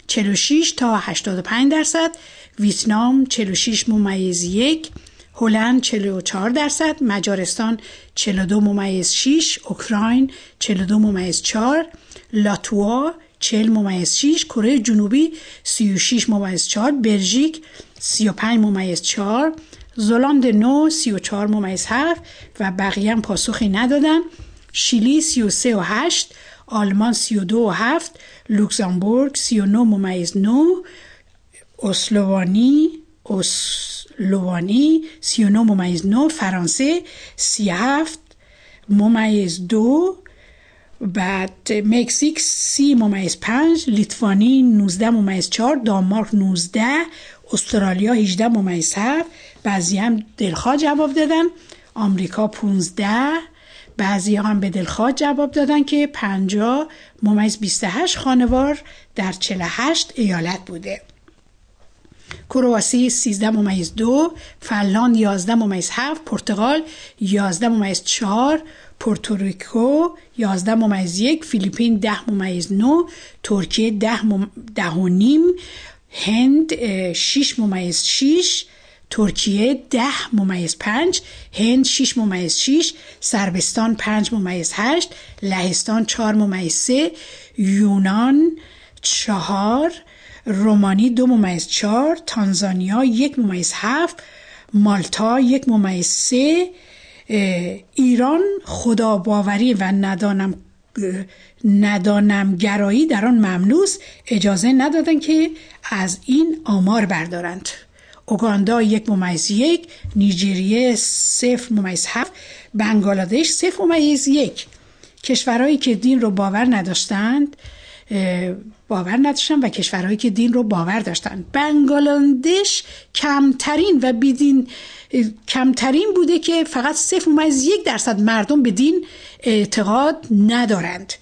46 تا 85 درصد ویتنام 46 ممیز 1 هلند 44 درصد مجارستان 42 ممیز 6 اوکراین 42 ممیز 4 لاتوا 40 ممیز 6 کره جنوبی 36 ممیز 4 بلژیک 35 ممیز 4 زلاند نو 34 ممیز 7 و بقیه هم پاسخی ندادن. شیلی 33 و 8 آلمان 32 و 7 لوکزامبورگ 39 ممیز 9 اسلوانی اسلوانی 39 ممیز 9 فرانسه 37 ممیز 2 بعد مکزیک 30 ممیز 5 لیتوانی 19 ممیز 4 دانمارک 19 استرالیا 18 ممیز 7 بعضی هم دلخواه جواب دادن. آمریکا 15 بعضی هم به دلخواه جواب دادن که 50 ممیز 28 خانوار در 48 ایالت بوده. کرواسی 13 ممیز 2 فنلاند 11 ممیز 7 پرتغال 11 ممیز 4 پورتوریکو 11 ممیز 1 فیلیپین 10 ممیز 9 ترکیه 10 مم... ده و نیم هند 6 ممیز 6 ترکیه 10 ممیز 5 هند 6 ممیز 6 سربستان 5 ممیز 8 لهستان 4 ممیز 3 یونان 4 رومانی دو ممیز چهار تانزانیا یک ممیز هفت مالتا یک ممیز سه ایران خدا باوری و ندانم ندانم گرایی در آن ممنوس اجازه ندادن که از این آمار بردارند. اوگاندا یک ممیز یک نیجریه صفر ممیز هفت بنگلادش صفر ممیز یک. کشورهایی که دین رو باور نداشتند باور نداشتن و کشورهایی که دین رو باور داشتن بنگلادش کمترین و بیدین کمترین بوده که فقط صفر ممیز یک درصد مردم به دین اعتقاد ندارند.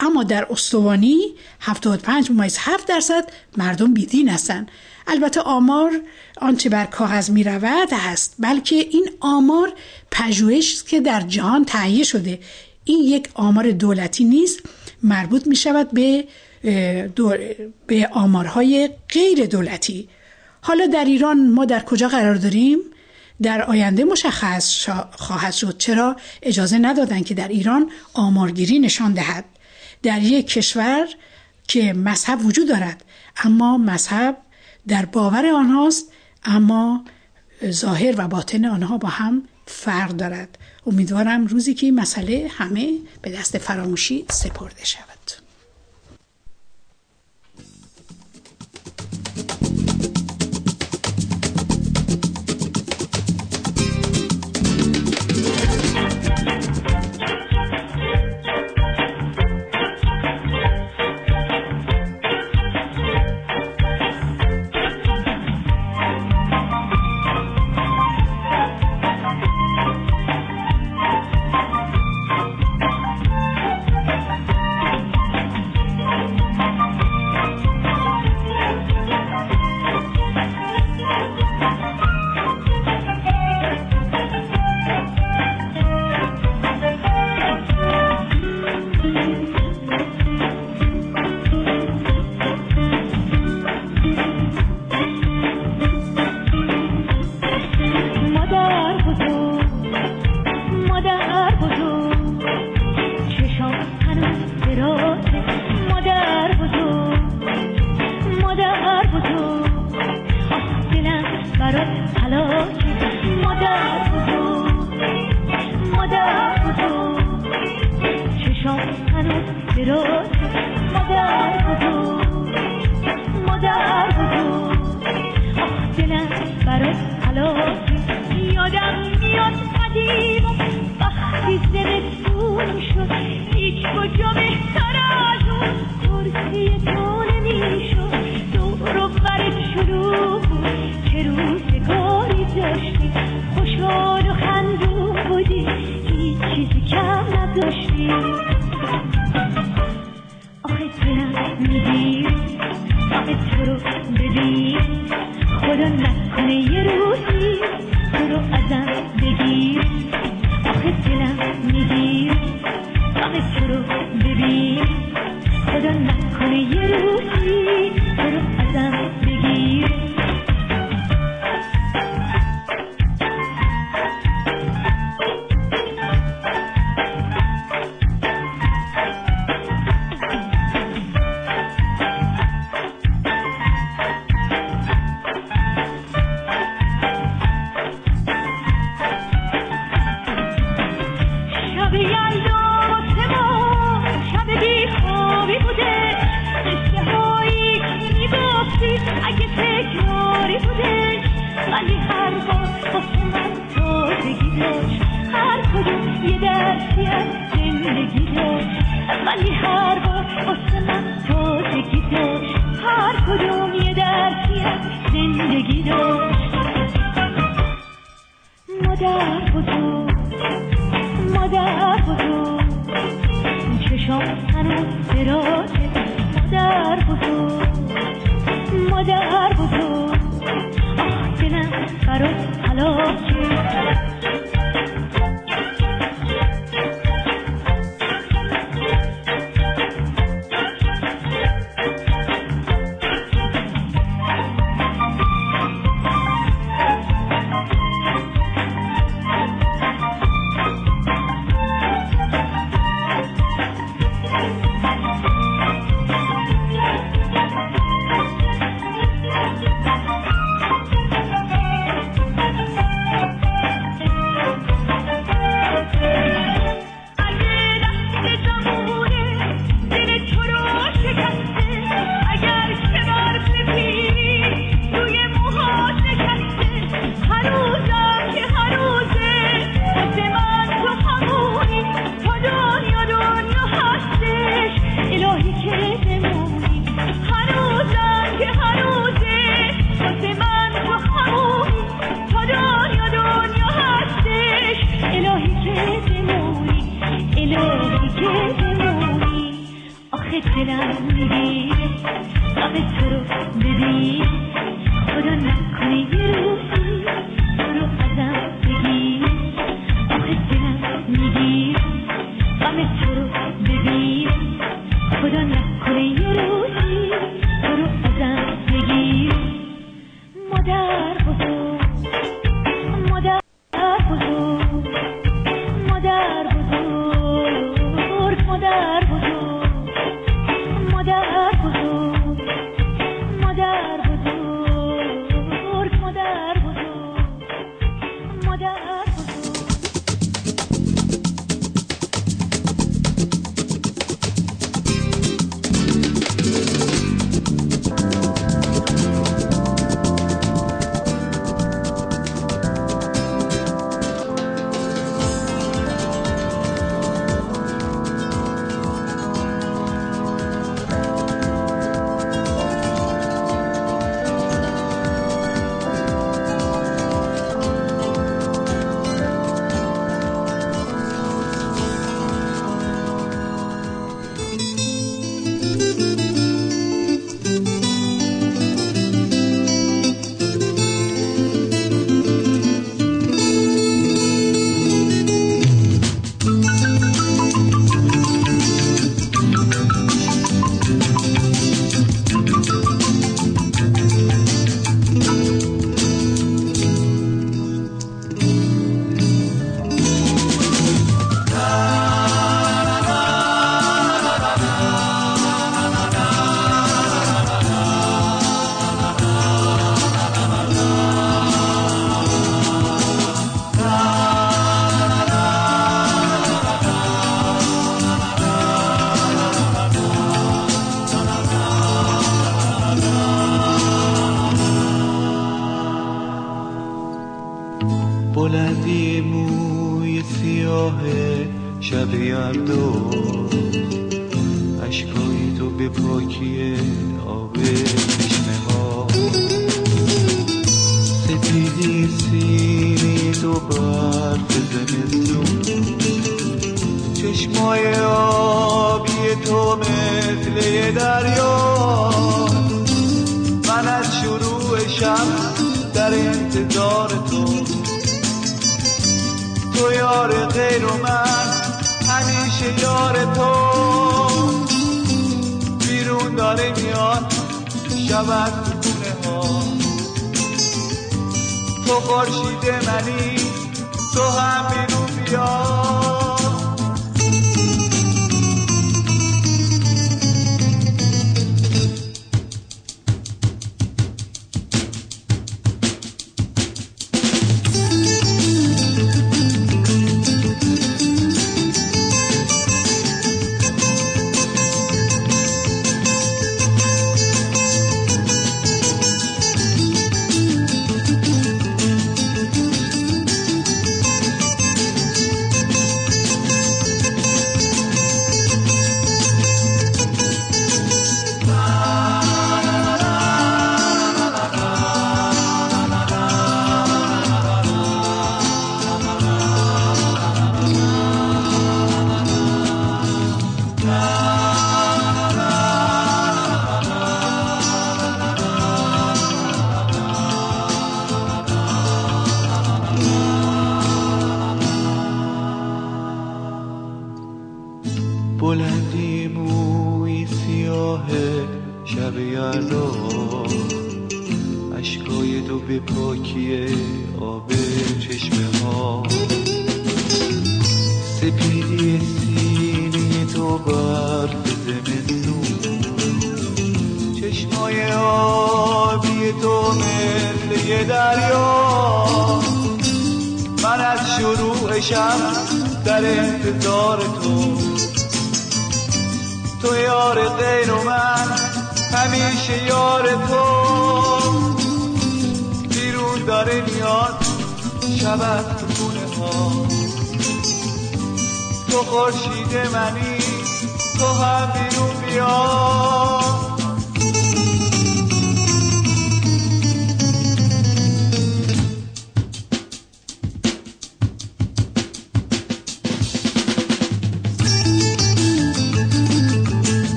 اما در استوانی 75 ممیز 7 درصد مردم بیدین هستند. البته آمار آنچه بر کاغذ می رود هست بلکه این آمار پژوهش که در جهان تهیه شده. این یک آمار دولتی نیست مربوط می شود به به آمارهای غیر دولتی. حالا در ایران ما در کجا قرار داریم؟ در آینده مشخص خواهد شد. چرا؟ اجازه ندادن که در ایران آمارگیری نشان دهد. در یک کشور که مذهب وجود دارد اما مذهب در باور آنهاست اما ظاهر و باطن آنها با هم فرق دارد. امیدوارم روزی که این مسئله همه به دست فراموشی سپرده شود.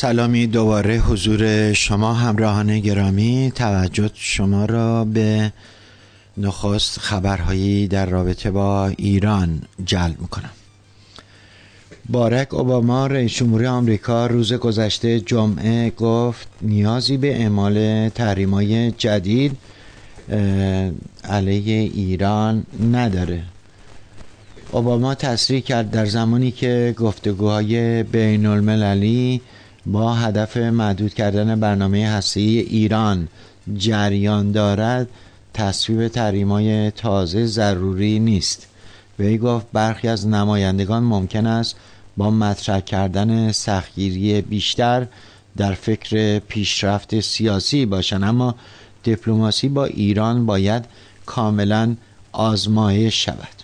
سلامی دوباره حضور شما همراهان گرامی. توجه شما را به نخست خبرهایی در رابطه با ایران جلب می‌کنم. بارک اوباما رئیس جمهوری آمریکا روز گذشته جمعه گفت نیازی به اعمال تحریم‌های جدید علیه ایران نداره. اوباما تصریح کرد در زمانی که گفتگوهای بین المللی با هدف محدود کردن برنامه هسته‌ای ایران جریان دارد تصویب تحریم‌های تازه ضروری نیست. وی گفت برخی از نمایندگان ممکن است با مطرح کردن سختگیری بیشتر در فکر پیشرفت سیاسی باشند اما دیپلماسی با ایران باید کاملا آزمایش شود.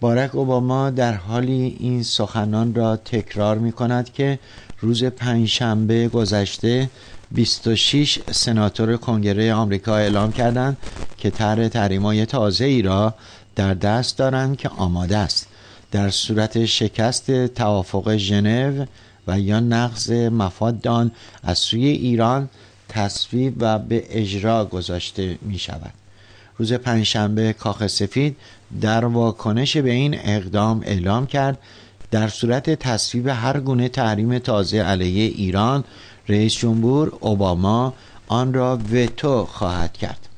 بارک اوباما در حالی این سخنان را تکرار می کند که روز پنجشنبه گذشته 26 سناتور کنگره آمریکا اعلام کردند که طرح تحریم‌های تازه ای را در دست دارند که آماده است. در صورت شکست توافق ژنو و یا نقض مفاد آن از سوی ایران تصویب و به اجرا گذاشته می شود روز پنجشنبه کاخ سفید در واکنش به این اقدام اعلام کرد در صورت تصویب هر گونه تحریم تازه علیه ایران رئیس جمهور اوباما آن را وتو خواهد کرد.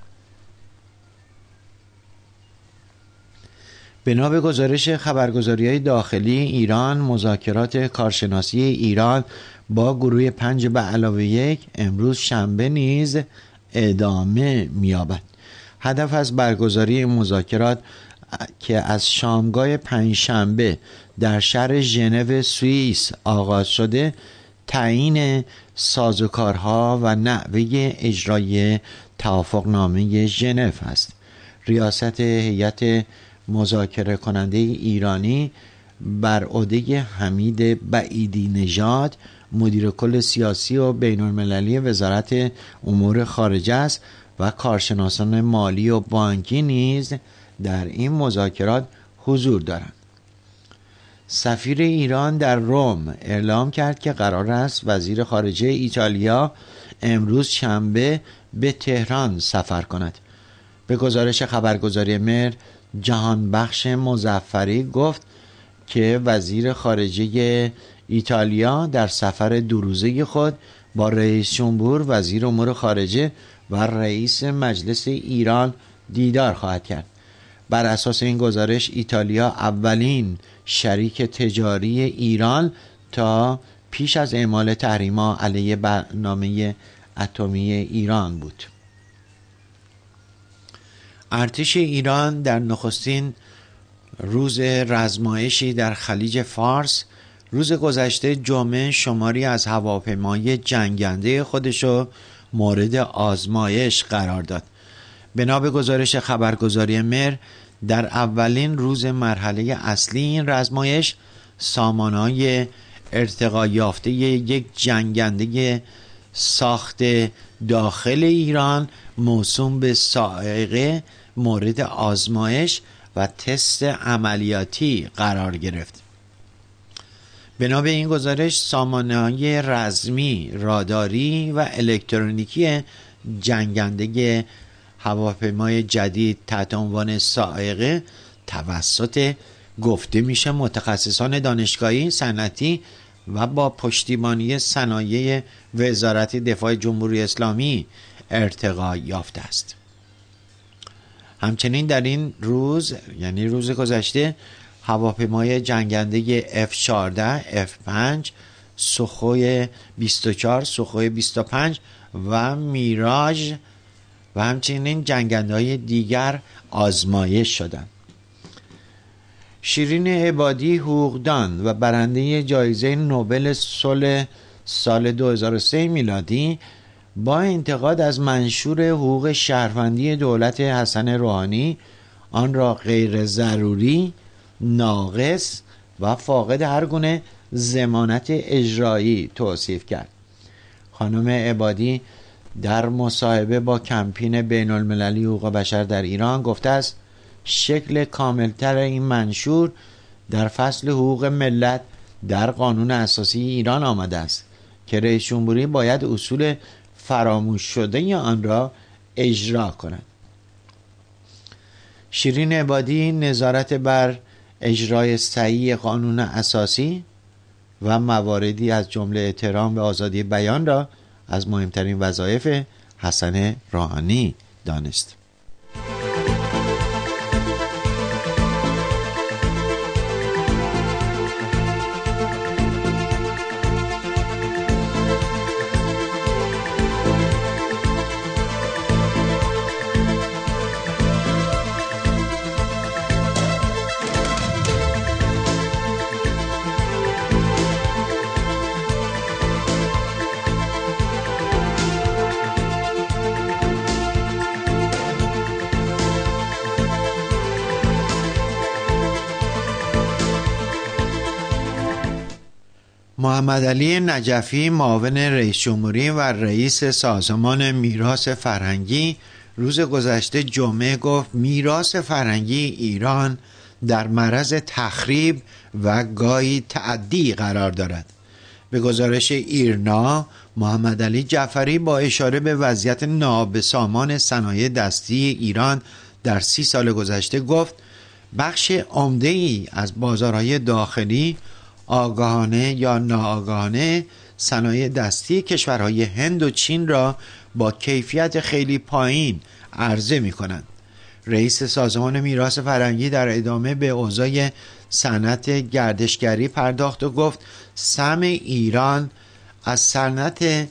بنا به گزارش خبرگزاری های داخلی ایران مذاکرات کارشناسی ایران با گروه پنج به علاوه یک امروز شنبه نیز ادامه می‌یابد. هدف از برگزاری مذاکرات که از شامگاه پنجشنبه در شهر ژنو سوئیس آغاز شده تعیین سازوکارها و نحوه اجرای توافقنامه ژنو است. ریاست هیئت مذاکره کننده ایرانی بر عهده حمید بعیدی نژاد مدیر کل سیاسی و بین المللی وزارت امور خارجه است و کارشناسان مالی و بانکی نیز در این مذاکرات حضور دارند. سفیر ایران در روم اعلام کرد که قرار است وزیر خارجه ایتالیا امروز شنبه به تهران سفر کند. به گزارش خبرگزاری مر جهان بخش مزفری گفت که وزیر خارجه ایتالیا در سفر دو روزه خود با رئیس جمهور وزیر امور خارجه و رئیس مجلس ایران دیدار خواهد کرد. بر اساس این گزارش ایتالیا اولین شریک تجاری ایران تا پیش از اعمال تحریما علیه برنامه اتمی ایران بود. ارتش ایران در نخستین روز رزمایشی در خلیج فارس روز گذشته جمعه شماری از هواپیمای جنگنده خودشو مورد آزمایش قرار داد. بنا به گزارش خبرگزاری مر در اولین روز مرحله اصلی این رزمایش سامانهای ارتقا یافته یک جنگنده ساخت داخل ایران موسوم به سائقه مورد آزمایش و تست عملیاتی قرار گرفت. بنا به این گزارش سامانه رزمی راداری و الکترونیکی جنگنده هواپیمای جدید تحت عنوان سائقه توسط گفته میشه متخصصان دانشگاهی صنعتی و با پشتیبانی صنایع وزارت دفاع جمهوری اسلامی ارتقا یافته است. همچنین در این روز یعنی روز گذشته هواپیمای جنگنده F14 F5 سخوی 24 سخوی 25 و میراژ و همچنین جنگنده های دیگر آزمایش شدند. شیرین عبادی حقوقدان و برنده جایزه نوبل صلح سال 2003 میلادی با انتقاد از منشور حقوق شهروندی دولت حسن روحانی آن را غیر ضروری ناقص و فاقد هر گونه زمانت اجرایی توصیف کرد. خانم عبادی در مصاحبه با کمپین بین المللی حقوق بشر در ایران گفته است شکل کاملتر این منشور در فصل حقوق ملت در قانون اساسی ایران آمده است که رئیس جمهوری باید اصول فراموش شده آن را اجرا کند. شیرین عبادی نظارت بر اجرای صحیح قانون اساسی و مواردی از جمله احترام به آزادی بیان را از مهمترین وظایف حسن روحانی دانست. محمد علی نجفی معاون رئیس جمهوری و رئیس سازمان میراث فرهنگی روز گذشته جمعه گفت میراث فرهنگی ایران در معرض تخریب و گاهی تعدی قرار دارد. به گزارش ایرنا محمد علی جعفری با اشاره به وضعیت نابسامان صنایع دستی ایران در سی سال گذشته گفت بخش عمده ای از بازارهای داخلی آگاهانه یا ناآگاهانه صنایع دستی کشورهای هند و چین را با کیفیت خیلی پایین عرضه می کنند رئیس سازمان میراث فرهنگی در ادامه به اوضاع صنعت گردشگری پرداخت و گفت سهم ایران از صنعت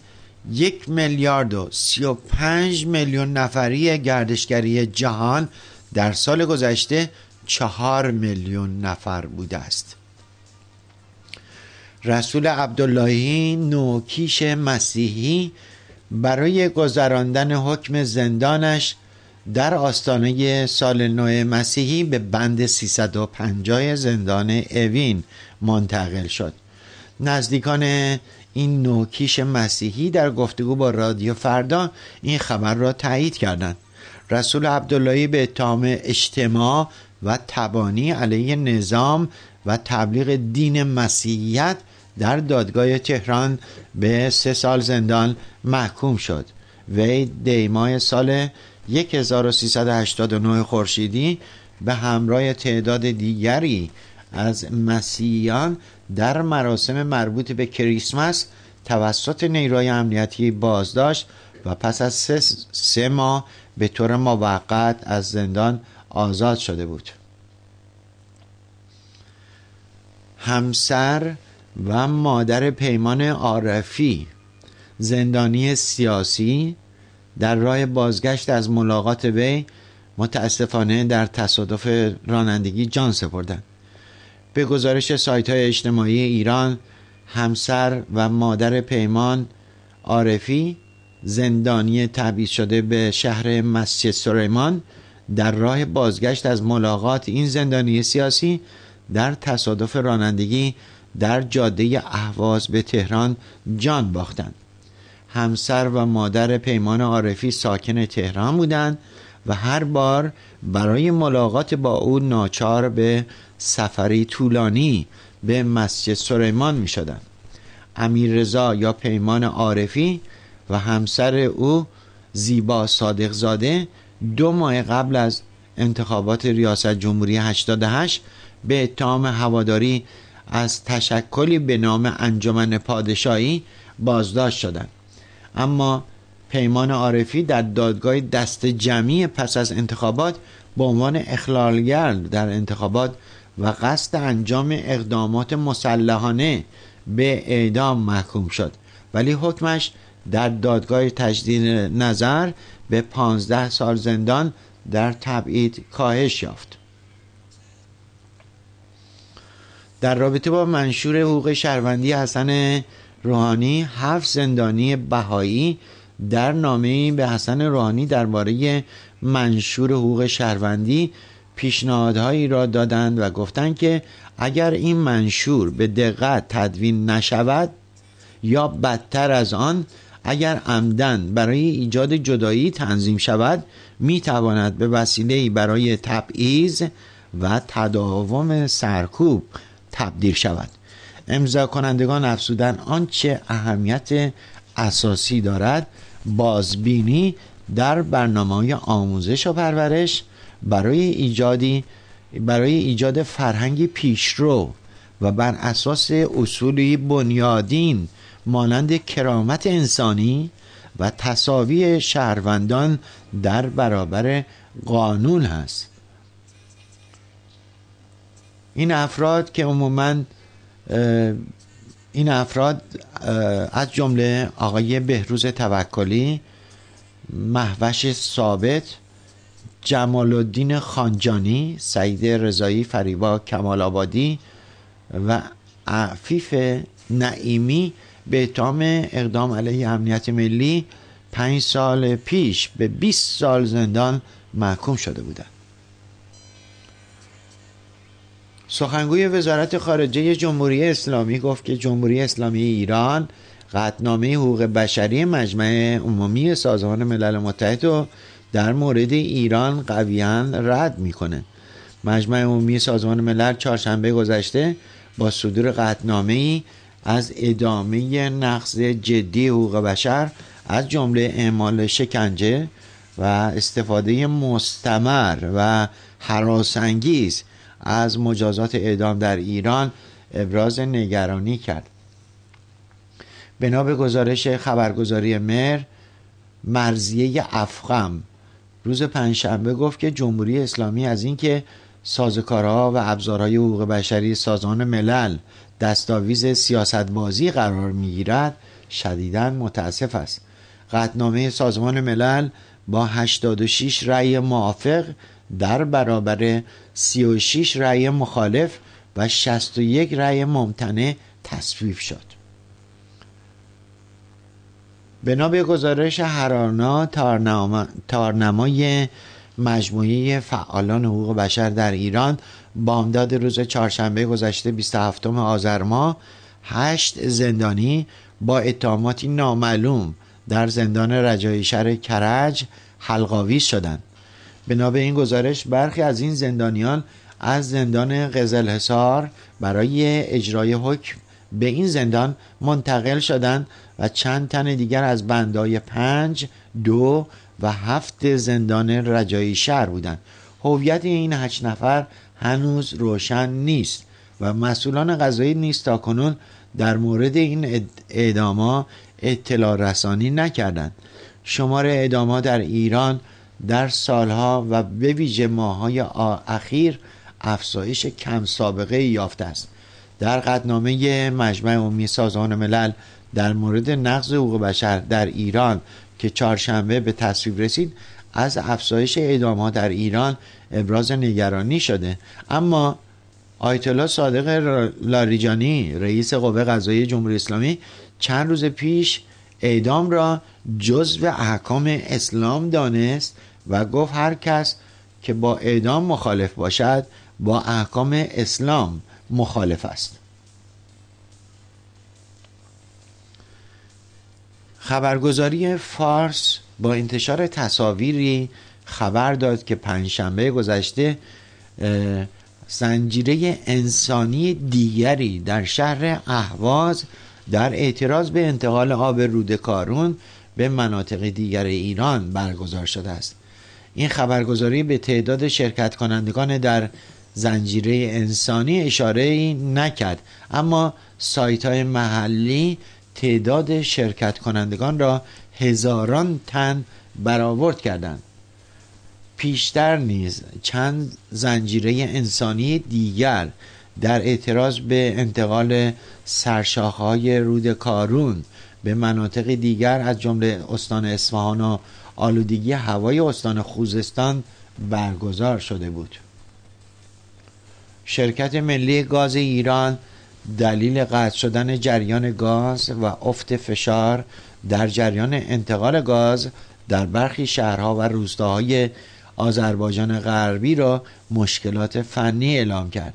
یک میلیارد و سی و پنج میلیون نفری گردشگری جهان در سال گذشته چهار میلیون نفر بوده است. رسول عبداللهی نوکیش مسیحی برای گذراندن حکم زندانش در آستانه سال نو مسیحی به بند 350 زندان اوین منتقل شد. نزدیکان این نوکیش مسیحی در گفتگو با رادیو فردا این خبر را تایید کردند. رسول عبداللهی به اتهام اجتماع و تبانی علیه نظام و تبلیغ دین مسیحیت در دادگاه تهران به سه سال زندان محکوم شد. وی دیمای سال 1389 خورشیدی به همراه تعداد دیگری از مسیحیان در مراسم مربوط به کریسمس توسط نیروی امنیتی بازداشت و پس از سه, سه ماه به طور موقت از زندان آزاد شده بود. همسر و مادر پیمان عارفی زندانی سیاسی در راه بازگشت از ملاقات وی متاسفانه در تصادف رانندگی جان سپردند. به گزارش سایت های اجتماعی ایران همسر و مادر پیمان عارفی زندانی تبعید شده به شهر مسجد سلیمان در راه بازگشت از ملاقات این زندانی سیاسی در تصادف رانندگی در جاده اهواز به تهران جان باختند. همسر و مادر پیمان عارفی ساکن تهران بودند و هر بار برای ملاقات با او ناچار به سفری طولانی به مسجد سلیمان می شدند امیر رضا یا پیمان عارفی و همسر او زیبا صادق زاده دو ماه قبل از انتخابات ریاست جمهوری 88 به اتهام هواداری از تشکلی به نام انجمن پادشاهی بازداشت شدند. اما پیمان عارفی در دادگاه دست جمعی پس از انتخابات به عنوان اخلالگر در انتخابات و قصد انجام اقدامات مسلحانه به اعدام محکوم شد. ولی حکمش در دادگاه تجدید نظر به پانزده سال زندان در تبعید کاهش یافت. در رابطه با منشور حقوق شهروندی حسن روحانی هفت زندانی بهایی در نامه به حسن روحانی درباره منشور حقوق شهروندی پیشنهادهایی را دادند و گفتند که اگر این منشور به دقت تدوین نشود یا بدتر از آن اگر عمدن برای ایجاد جدایی تنظیم شود می تواند به وسیله برای تبعیض و تداوم سرکوب تبدیل شود. امضا کنندگان افزودن آنچه اهمیت اساسی دارد بازبینی در برنامه آموزش و پرورش برای ایجادی برای ایجاد فرهنگی پیشرو و بر اساس اصولی بنیادین مانند کرامت انسانی و تصاوی شهروندان در برابر قانون هست. این افراد که عموما این افراد از جمله آقای بهروز توکلی محوش ثابت جمال الدین خانجانی سعید رضایی فریبا کمال آبادی و عفیف نعیمی به اتهام اقدام علیه امنیت ملی پنج سال پیش به 20 سال زندان محکوم شده بودند. سخنگوی وزارت خارجه جمهوری اسلامی گفت که جمهوری اسلامی ایران قطنامه حقوق بشری مجمع عمومی سازمان ملل متحد رو در مورد ایران قویا رد می‌کنه. مجمع عمومی سازمان ملل چهارشنبه گذشته با صدور قطنامه ای از ادامه نقض جدی حقوق بشر از جمله اعمال شکنجه و استفاده مستمر و حراسانگیز از مجازات اعدام در ایران ابراز نگرانی کرد. بنا به گزارش خبرگزاری مر مرزیه افغم روز پنجشنبه گفت که جمهوری اسلامی از اینکه سازوکارها و ابزارهای حقوق بشری سازمان ملل دستاویز سیاستبازی قرار می‌گیرد شدیدا متاسف است. قطنامه سازمان ملل با 86 رأی موافق در برابر 36 رأی مخالف و 61 رأی ممتنع تصویب شد. بنا به گزارش هرانا تارنمای مجموعه فعالان حقوق بشر در ایران بامداد روز چهارشنبه گذشته 27 آذر ماه هشت زندانی با اتهاماتی نامعلوم در زندان رجایی شهر کرج حلقاویز شدند. بنا به این گزارش برخی از این زندانیان از زندان قزلحصار برای اجرای حکم به این زندان منتقل شدند و چند تن دیگر از بندای پنج دو و هفت زندان رجایی شهر بودند. هویت این هشت نفر هنوز روشن نیست و مسئولان قضایی نیست تا کنون در مورد این اعداما اطلاع رسانی نکردند. شمار اعداما در ایران در سالها و به ویژه ماههای اخیر افزایش کم سابقه یافته است. در قدنامه مجمع عمومی سازمان ملل در مورد نقض حقوق بشر در ایران که چهارشنبه به تصویب رسید از افزایش اعدام در ایران ابراز نگرانی شده. اما آیت الله صادق لاریجانی رئیس قوه قضایی جمهوری اسلامی چند روز پیش اعدام را جزو احکام اسلام دانست و گفت هر کس که با اعدام مخالف باشد با احکام اسلام مخالف است. خبرگزاری فارس با انتشار تصاویری خبر داد که پنجشنبه گذشته زنجیره انسانی دیگری در شهر اهواز در اعتراض به انتقال آب رود کارون به مناطق دیگر ایران برگزار شده است. این خبرگزاری به تعداد شرکت کنندگان در زنجیره انسانی اشاره ای نکرد. اما سایت های محلی تعداد شرکت کنندگان را هزاران تن برآورد کردند. پیشتر نیز چند زنجیره انسانی دیگر در اعتراض به انتقال سرشاخهای رود کارون به مناطق دیگر از جمله استان اصفهان و آلودگی هوای استان خوزستان برگزار شده بود. شرکت ملی گاز ایران دلیل قطع شدن جریان گاز و افت فشار در جریان انتقال گاز در برخی شهرها و روستاهای آذربایجان غربی را مشکلات فنی اعلام کرد.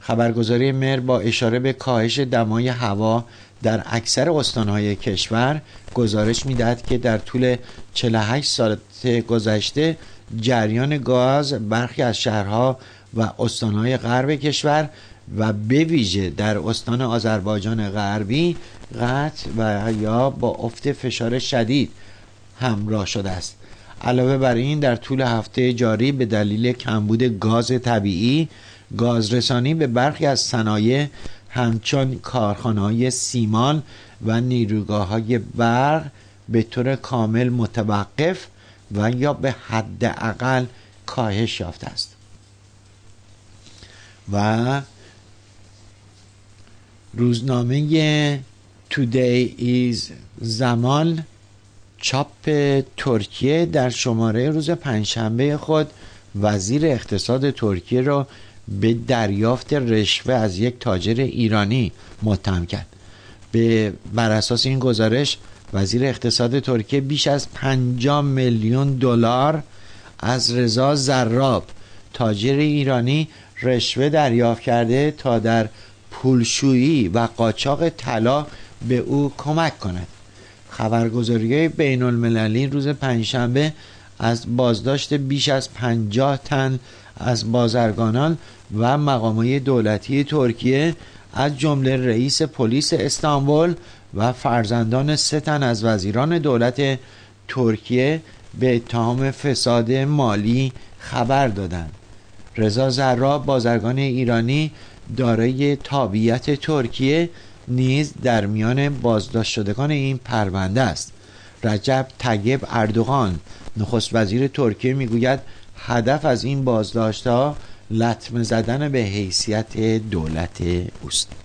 خبرگزاری مر با اشاره به کاهش دمای هوا در اکثر استانهای کشور گزارش می‌دهد که در طول 48 ساعت گذشته جریان گاز برخی از شهرها و استانهای غرب کشور و به ویژه در استان آذربایجان غربی قطع و یا با افت فشار شدید همراه شده است. علاوه بر این در طول هفته جاری به دلیل کمبود گاز طبیعی گازرسانی به برخی از صنایع همچون کارخانه های سیمان و نیروگاه های برق به طور کامل متوقف و یا به حداقل کاهش یافته است. و روزنامه Today is زمان چاپ ترکیه در شماره روز پنجشنبه خود وزیر اقتصاد ترکیه را به دریافت رشوه از یک تاجر ایرانی متهم کرد. به بر اساس این گزارش وزیر اقتصاد ترکیه بیش از 50 میلیون دلار از رضا زراب تاجر ایرانی رشوه دریافت کرده تا در پولشویی و قاچاق طلا به او کمک کند. خبرگزاری بین المللی روز پنجشنبه از بازداشت بیش از پنجاه تن از بازرگانان و مقامات دولتی ترکیه از جمله رئیس پلیس استانبول و فرزندان سه تن از وزیران دولت ترکیه به اتهام فساد مالی خبر دادند. رضا زراب بازرگان ایرانی دارای تابعیت ترکیه نیز در میان بازداشت شدگان این پرونده است. رجب طیب اردوغان نخست وزیر ترکیه می‌گوید هدف از این بازداشت ها لطمه زدن به حیثیت دولت اوست.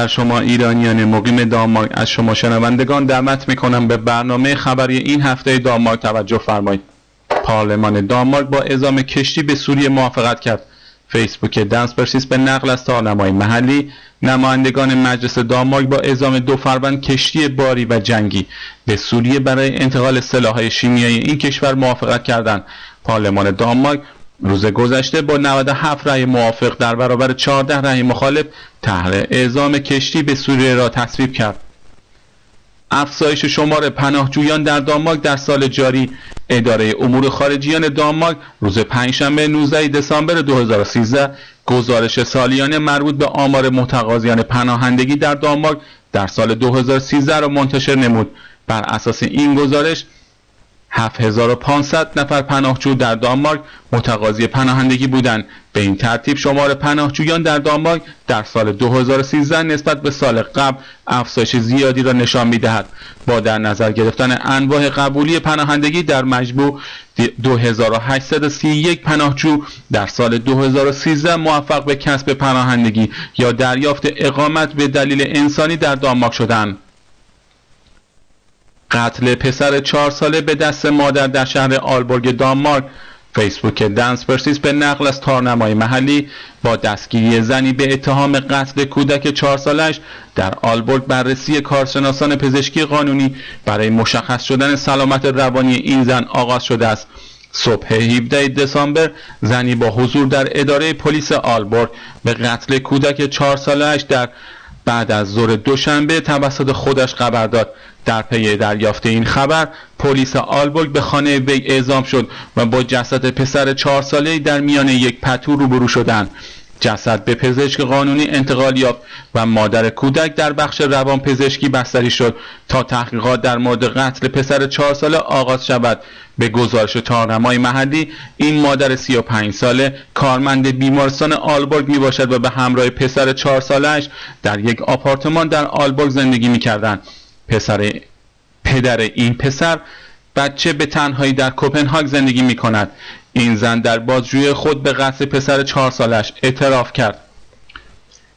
بر شما ایرانیان مقیم دانمارک از شما شنوندگان دعوت می‌کنم به برنامه خبری این هفته دانمارک توجه فرمایید. پارلمان دانمارک با اعزام کشتی به سوریه موافقت کرد. فیسبوک دنس پرسیس به نقل از تارنمای محلی نمایندگان مجلس دانمارک با اعزام دو فروند کشتی باری و جنگی به سوریه برای انتقال سلاحهای شیمیایی این کشور موافقت کردند. پارلمان دانمارک روز گذشته با 97 رأی موافق در برابر 14 رأی مخالف طرح اعزام کشتی به سوریه را تصویب کرد. افزایش شمار پناهجویان در دانمارک در سال جاری. اداره امور خارجیان دانمارک روز پنجشنبه 19 دسامبر 2013 گزارش سالیانه مربوط به آمار متقاضیان پناهندگی در دانمارک در سال 2013 را منتشر نمود. بر اساس این گزارش 7500 نفر پناهجو در دانمارک متقاضی پناهندگی بودند. به این ترتیب شمار پناهجویان در دانمارک در سال 2013 نسبت به سال قبل افزایش زیادی را نشان می‌دهد. با در نظر گرفتن انواع قبولی پناهندگی در مجموع 2831 پناهجو در سال 2013 موفق به کسب پناهندگی یا دریافت اقامت به دلیل انسانی در دانمارک شدند. قتل پسر چهار ساله به دست مادر در شهر آلبورگ دانمارک فیسبوک دنس پرسیس به نقل از تارنمای محلی با دستگیری زنی به اتهام قتل کودک چهار سالش در آلبورگ بررسی کارشناسان پزشکی قانونی برای مشخص شدن سلامت روانی این زن آغاز شده است. صبح 17 دسامبر زنی با حضور در اداره پلیس آلبورگ به قتل کودک چهار سالش در بعد از ظهر دوشنبه توسط خودش خبر داد. در پی دریافت این خبر پلیس آلبورگ به خانه وی اعزام شد و با جسد پسر چهار ساله در میان یک پتو روبرو شدند جسد به پزشک قانونی انتقال یافت و مادر کودک در بخش روان پزشکی بستری شد تا تحقیقات در مورد قتل پسر چهار ساله آغاز شود به گزارش تارنمای محلی این مادر 35 ساله کارمند بیمارستان آلبورگ می باشد و به همراه پسر چهار سالش در یک آپارتمان در آلبورگ زندگی می کردن. پسر پدر این پسر بچه به تنهایی در کوپنهاگ زندگی می کند این زن در بازجوی خود به قتل پسر چهار سالش اعتراف کرد.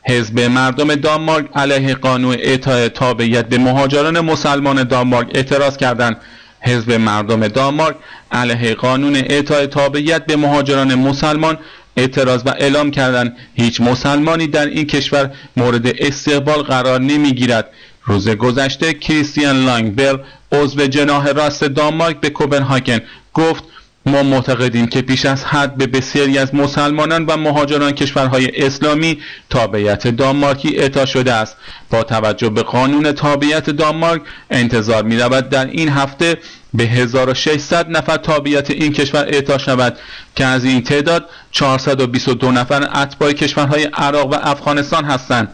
حزب مردم دانمارک علیه قانون اعطای تابعیت به مهاجران مسلمان دانمارک اعتراض کردند. حزب مردم دانمارک علیه قانون اعطای تابعیت به مهاجران مسلمان اعتراض و اعلام کردند. هیچ مسلمانی در این کشور مورد استقبال قرار نمی‌گیرد. روز گذشته کریستیان لانگبل عضو جناح راست دانمارک به کوپنهاگن گفت ما معتقدیم که پیش از حد به بسیاری از مسلمانان و مهاجران کشورهای اسلامی تابعیت دانمارکی اعطا شده است. با توجه به قانون تابعیت دانمارک انتظار می رود در این هفته به 1600 نفر تابعیت این کشور اعطا شود که از این تعداد 422 نفر اتباع کشورهای عراق و افغانستان هستند.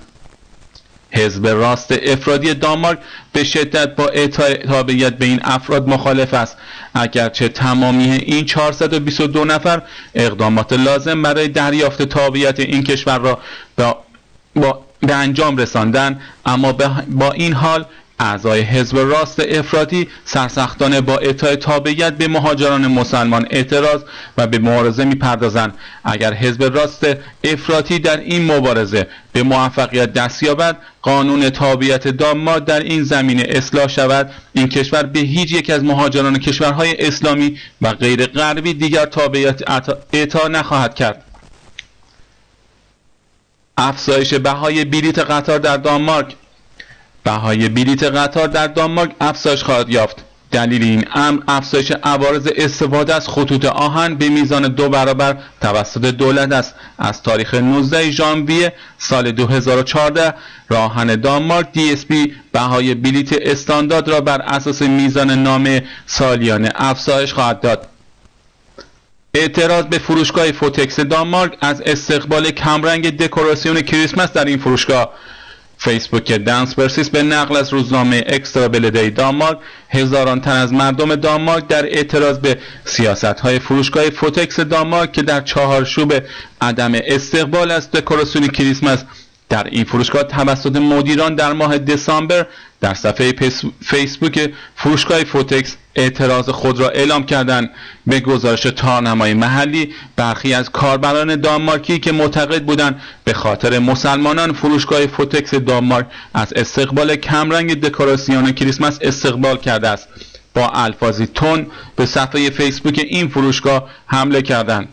حزب راست افرادی دانمارک به شدت با اعطای تابعیت به این افراد مخالف است. اگرچه تمامی این 422 نفر اقدامات لازم برای دریافت تابعیت این کشور را با, به انجام رساندن اما با این حال اعضای حزب راست افراطی سرسختانه با اعطای تابعیت به مهاجران مسلمان اعتراض و به مبارزه می‌پردازند. اگر حزب راست افراطی در این مبارزه به موفقیت دست یابد قانون تابعیت دانمارک در این زمینه اصلاح شود. این کشور به هیچ یک از مهاجران کشورهای اسلامی و غیر غربی دیگر تابعیت اعطا نخواهد کرد. افزایش بهای بلیط قطار در دانمارک. بهای بلیط قطار در دانمارک افزایش خواهد یافت. دلیل این امر افزایش عوارض استفاده از خطوط آهن به میزان دو برابر توسط دولت است. از تاریخ 19 ژانویه سال 2014 راه آهن دانمارک DSB بهای بلیط استاندارد را بر اساس میزان نامه سالیانه افزایش خواهد داد. اعتراض به فروشگاه Føtex دانمارک از استقبال کمرنگ دکوراسیون کریسمس در این فروشگاه. فیسبوک Dansk Persisk به نقل از روزنامه Ekstra Bladet دانمارک هزاران تن از مردم دانمارک در اعتراض به سیاست های فروشگاه Føtex دانمارک که در چهارچوب عدم استقبال از دکوراسیون کریسمس در این فروشگاه توسط مدیران در ماه دسامبر در صفحه فیسبوک فروشگاه فوتکس اعتراض خود را اعلام کردند. به گزارش تارنمای محلی برخی از کاربران دانمارکی که معتقد بودند به خاطر مسلمانان فروشگاه فوتکس دانمارک از استقبال کمرنگ دکوراسیون کریسمس استقبال کرده است. با الفاظی تون به صفحه فیسبوک این فروشگاه حمله کردند.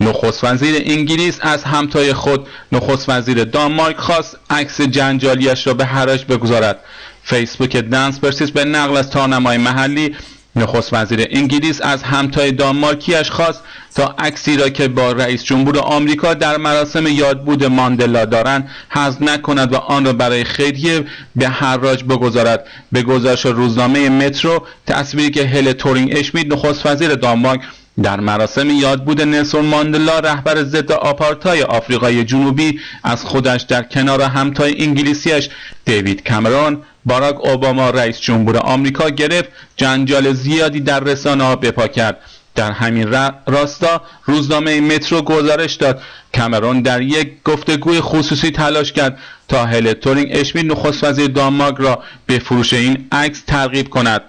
نخست وزیر انگلیس از همتای خود نخست وزیر دانمارک خواست عکس جنجالیش را به حراج بگذارد. فیسبوک دنس پرسیس به نقل از تارنمای محلی نخست وزیر انگلیس از همتای دانمارکیش خواست تا عکسی را که با رئیس جمهور آمریکا در مراسم یادبود ماندلا دارند حذف نکند و آن را برای خیریه به حراج بگذارد. به گزارش روزنامه مترو تصویری که هل تورینگ اشمید نخست وزیر دانمارک در مراسم یادبود نلسون ماندلا رهبر ضد آپارتای آفریقای جنوبی از خودش در کنار همتای انگلیسیش دیوید کامرون باراک اوباما رئیس جمهور آمریکا گرفت جنجال زیادی در رسانه ها بپا کرد. در همین راستا روزنامه مترو گزارش داد. کامرون در یک گفتگوی خصوصی تلاش کرد تا هل تورینگ اشمید نخست وزیر دانمارک را به فروش این عکس ترغیب کند.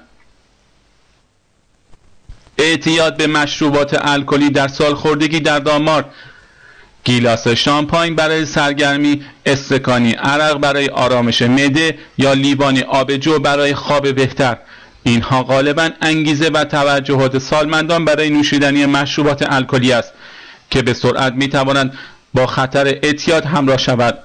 اعتیاد به مشروبات الکلی در سالخوردگی در دانمارک. گیلاس شامپاین برای سرگرمی استکانی عرق برای آرامش معده یا لیوانی آبجو برای خواب بهتر. اینها غالبا انگیزه و توجهات سالمندان برای نوشیدنی مشروبات الکلی است که به سرعت می توانند با خطر اعتیاد همراه شود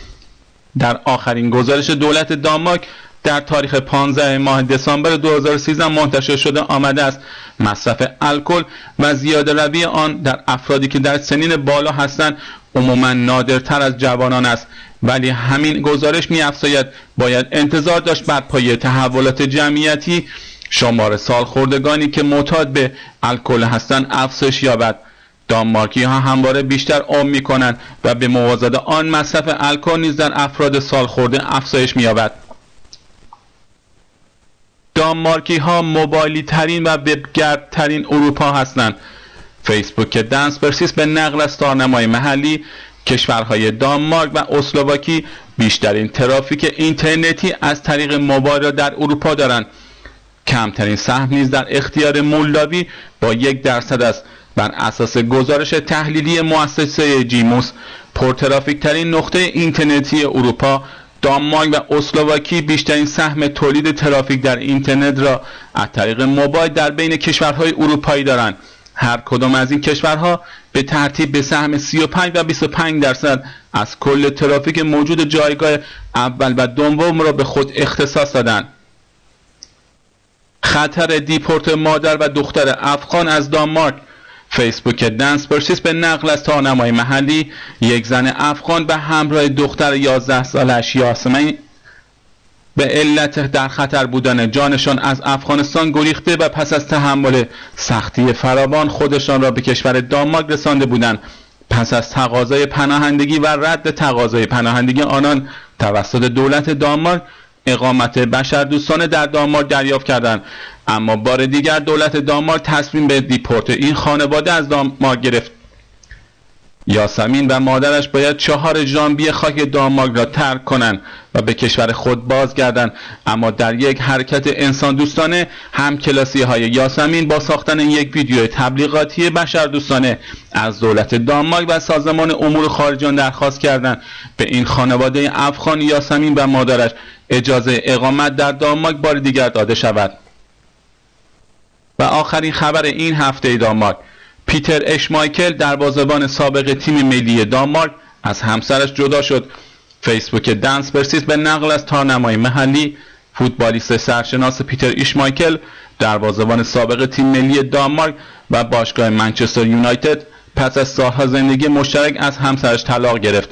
<clears throat> در آخرین گزارش دولت دانمارک در تاریخ 15 ماه دسامبر 2013 منتشر شده آمده است مصرف الکل و زیاده روی آن در افرادی که در سنین بالا هستند عموما نادرتر از جوانان است. ولی همین گزارش می افزاید باید انتظار داشت بر پایه تحولات جمعیتی شمار سالخوردگانی که معتاد به الکل هستند افزایش یابد. دانمارکی ها همواره بیشتر عمر می کنند و به موازات آن مصرف الکل نیز در افراد سالخورده افزایش می یابد دانمارکی ها موبایلی ترین و وبگرد ترین اروپا هستند. فیسبوک دنس پرسیس به نقل از تارنمای محلی کشورهای دانمارک و اسلواکی بیشترین ترافیک اینترنتی از طریق موبایل را در اروپا دارند. کمترین سهم نیز در اختیار مولداوی با یک درصد است. بر اساس گزارش تحلیلی مؤسسه جیموس پرترافیک ترین نقطه اینترنتی اروپا دانمارک و اسلواکی بیشترین سهم تولید ترافیک در اینترنت را از طریق موبایل در بین کشورهای اروپایی دارند. هر کدام از این کشورها به ترتیب به سهم 35 و 25 درصد از کل ترافیک موجود جایگاه اول و دوم را به خود اختصاص دادند. خطر دیپورت مادر و دختر افغان از دانمارک فیسبوک دنس پرسیس به نقل از تارنمای محلی یک زن افغان به همراه دختر 11 سالش یاسمین به علت در خطر بودن جانشان از افغانستان گریخته و پس از تحمل سختی فراوان خودشان را به کشور دانمارک رسانده بودند. پس از تقاضای پناهندگی و رد تقاضای پناهندگی آنان توسط دولت دانمارک اقامت بشردوستانه در دانمارک دریافت کردند. اما بار دیگر دولت دانمارک تصمیم به دیپورت این خانواده از دانمارک گرفت. یاسمین و مادرش باید چهار ژانویه خاک دانمارک را ترک کنند و به کشور خود بازگردند. اما در یک حرکت انسان دوستانه هم کلاسی های یاسمین با ساختن یک ویدیو تبلیغاتی بشردوستانه از دولت دانمارک و سازمان امور خارجان درخواست کردند. به این خانواده افغان یاسمین و مادرش اجازه اقامت در دانمارک بار دیگر داده شود. و آخرین خبر این هفته دانمارک. پیتر اشمایکل دروازه‌بان سابق تیم ملی دانمارک از همسرش جدا شد. فیسبوک دنس پرسیس به نقل از تارنمای محلی فوتبالیست سرشناس پیتر ایشمایکل دروازه‌بان سابق تیم ملی دانمارک و باشگاه منچستر یونایتد پس از سالها زندگی مشترک از همسرش طلاق گرفت.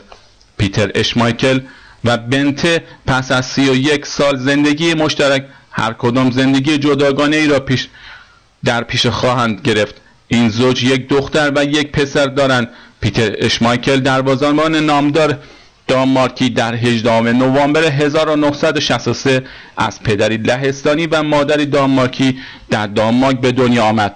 پیتر اشمایکل و بنته پس از سی و یک سال زندگی مشترک هر کدام زندگی جداگانه ای را پیش در پیش خواهند گرفت. این زوج یک دختر و یک پسر دارند. پیتر اشمایکل دروازه‌بان نامدار دانمارکی در 18 نوامبر 1963 از پدری لهستانی و مادری دانمارکی در دانمارک به دنیا آمد.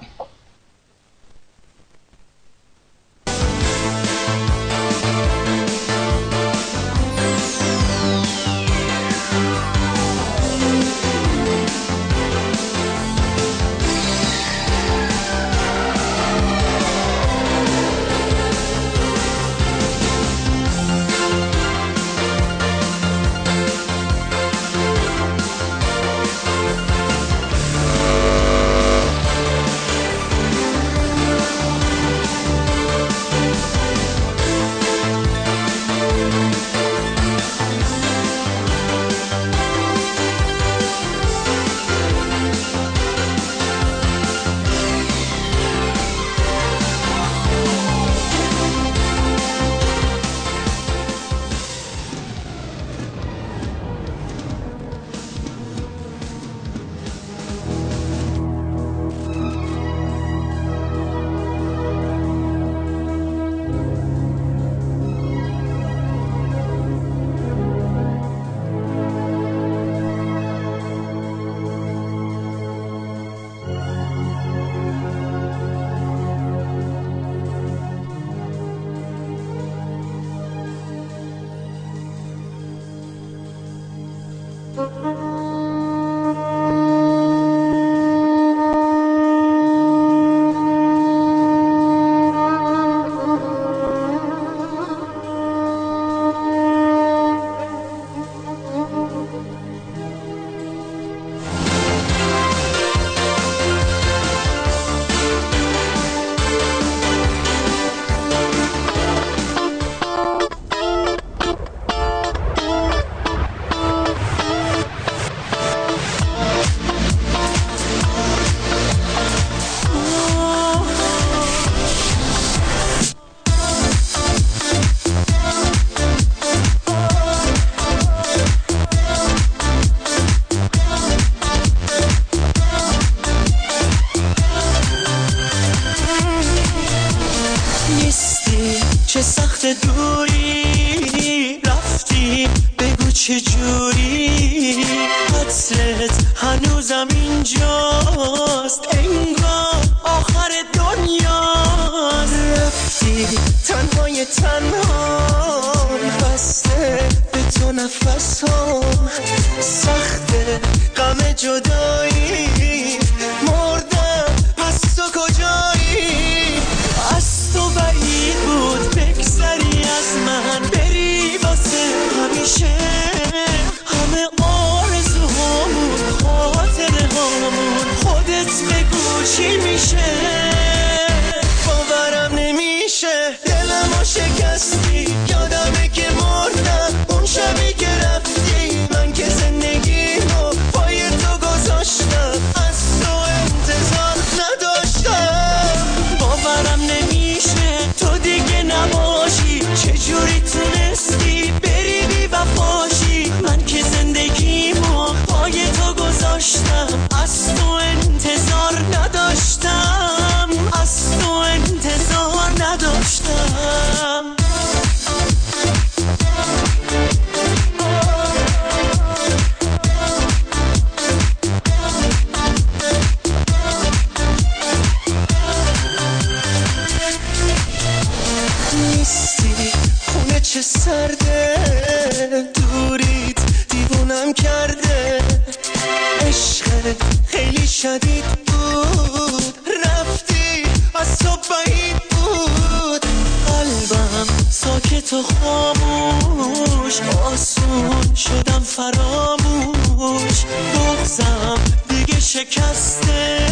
تو خاموش آسون شدم فراموش بغزم دیگه شکسته.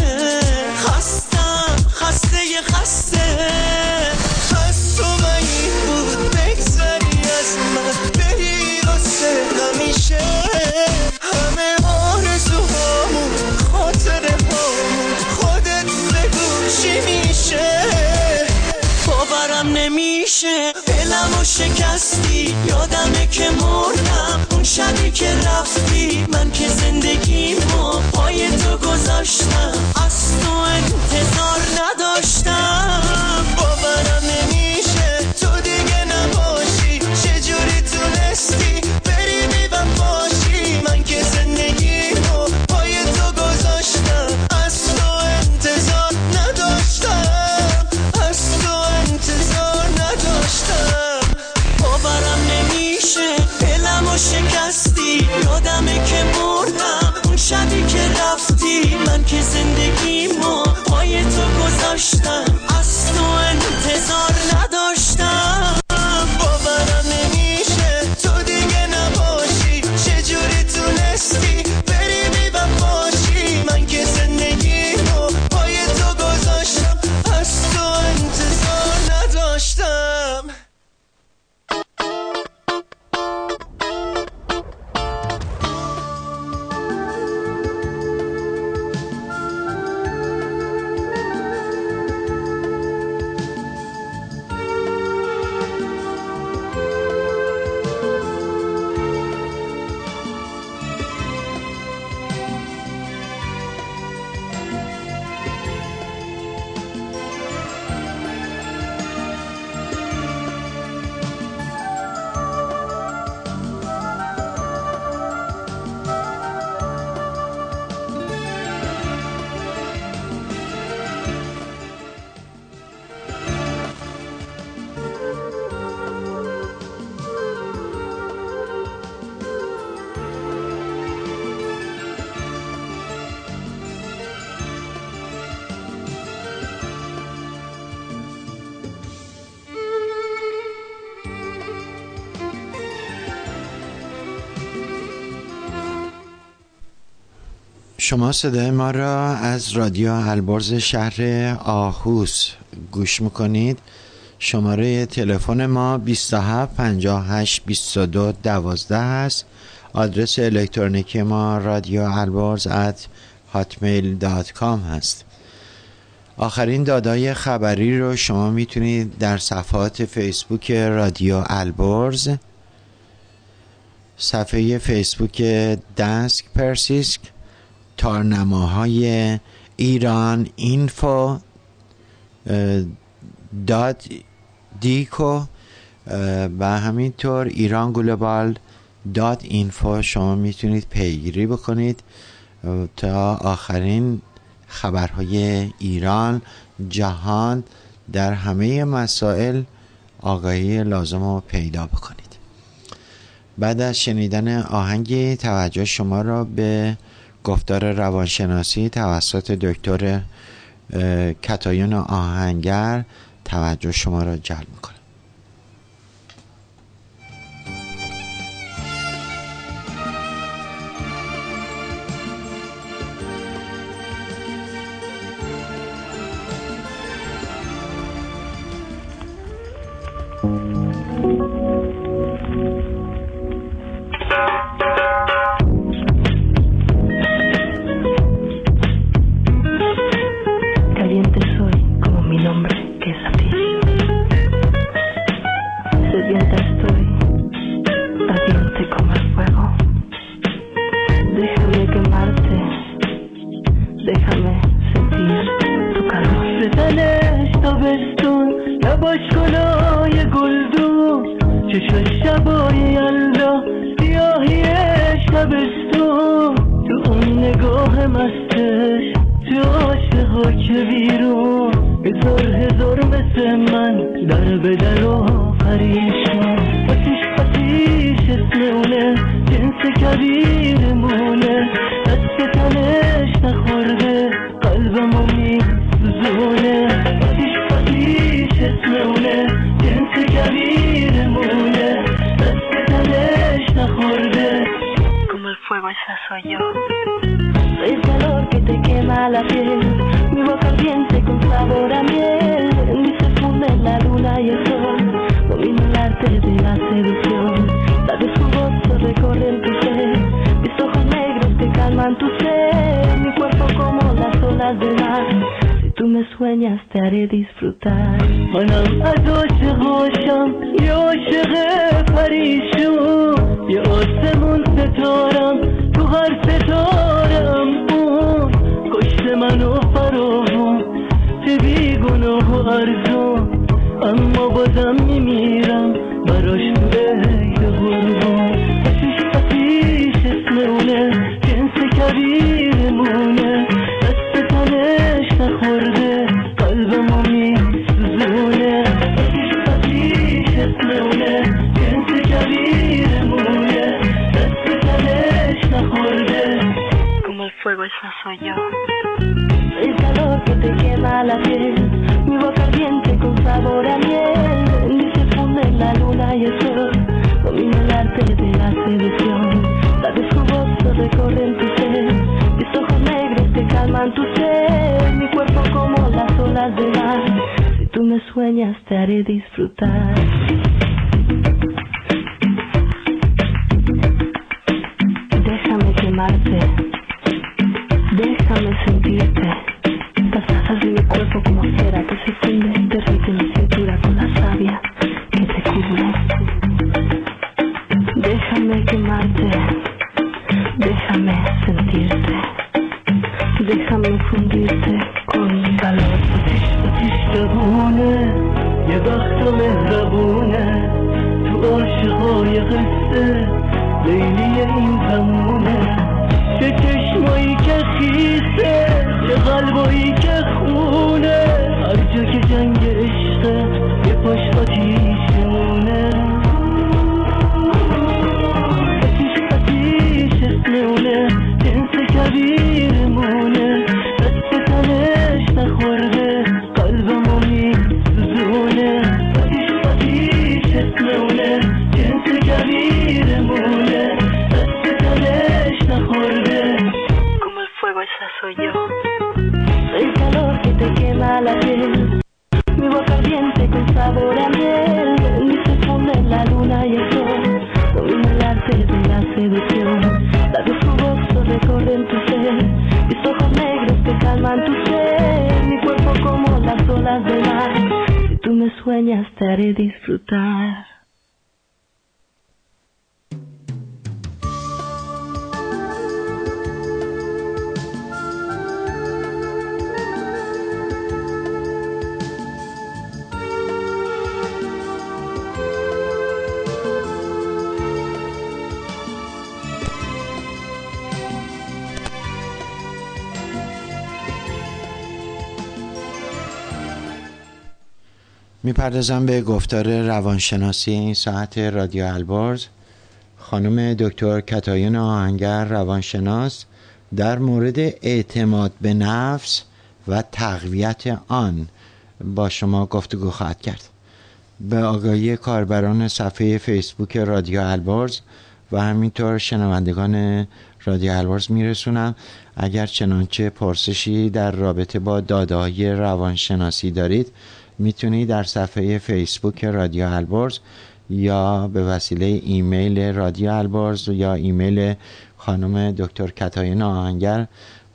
هستی؟ یادمه که مردم اون شبی که رفتی من که زندگیمو پای تو گذاشتم. از تو انتظار نداشتم.
شما صدای ما را از رادیو البرز شهر آهوس گوش می‌کنید. شماره تلفن ما 27 58 22 12 هست. آدرس الکترونیکی ما رادیو البرز at hotmail.com هست. آخرین دادای خبری رو شما می‌تونید در صفحات فیسبوک رادیو البرز صفحه فیسبوک دنسک پرسیسک تارنماهای ایران اینفو داد دیکو و همینطور ایران گلوبال دات اینفو. شما می‌تونید پیگیری بکنید تا آخرین خبرهای ایران جهان در همه مسائل آگاهی لازم رو پیدا بکنید. بعد از شنیدن آهنگی توجه شما را به گفتار روانشناسی توسط دکتر کتایون آهنگر توجه شما را جلب می‌کنه
fuego esa soy yo. El calor que te quema la piel, mi boca ardiente con sabor a miel. Mí se funden la luna y el sol, domino el arte de la seducción. Labios jugosos recorren tu ser, mis ojos negros que calman tu ser, mi cuerpo como las olas del mar. Si tú me sueñas te haré disfrutar.
می‌پردازم به گفتار روانشناسی این ساعت رادیو البرز. خانم دکتر کتایون آهنگر روانشناس در مورد اعتماد به نفس و تقویت آن با شما گفتگو خواهد کرد. به آگاهی کاربران صفحه فیسبوک رادیو البرز و همینطور شنوندگان رادیو البرز میرسونم. اگر چنانچه پرسشی در رابطه با دادههای روانشناسی دارید می‌تونید در صفحه فیسبوک رادیو البرز یا به وسیله ایمیل رادیو البرز یا ایمیل خانم دکتر کتایون آهنگر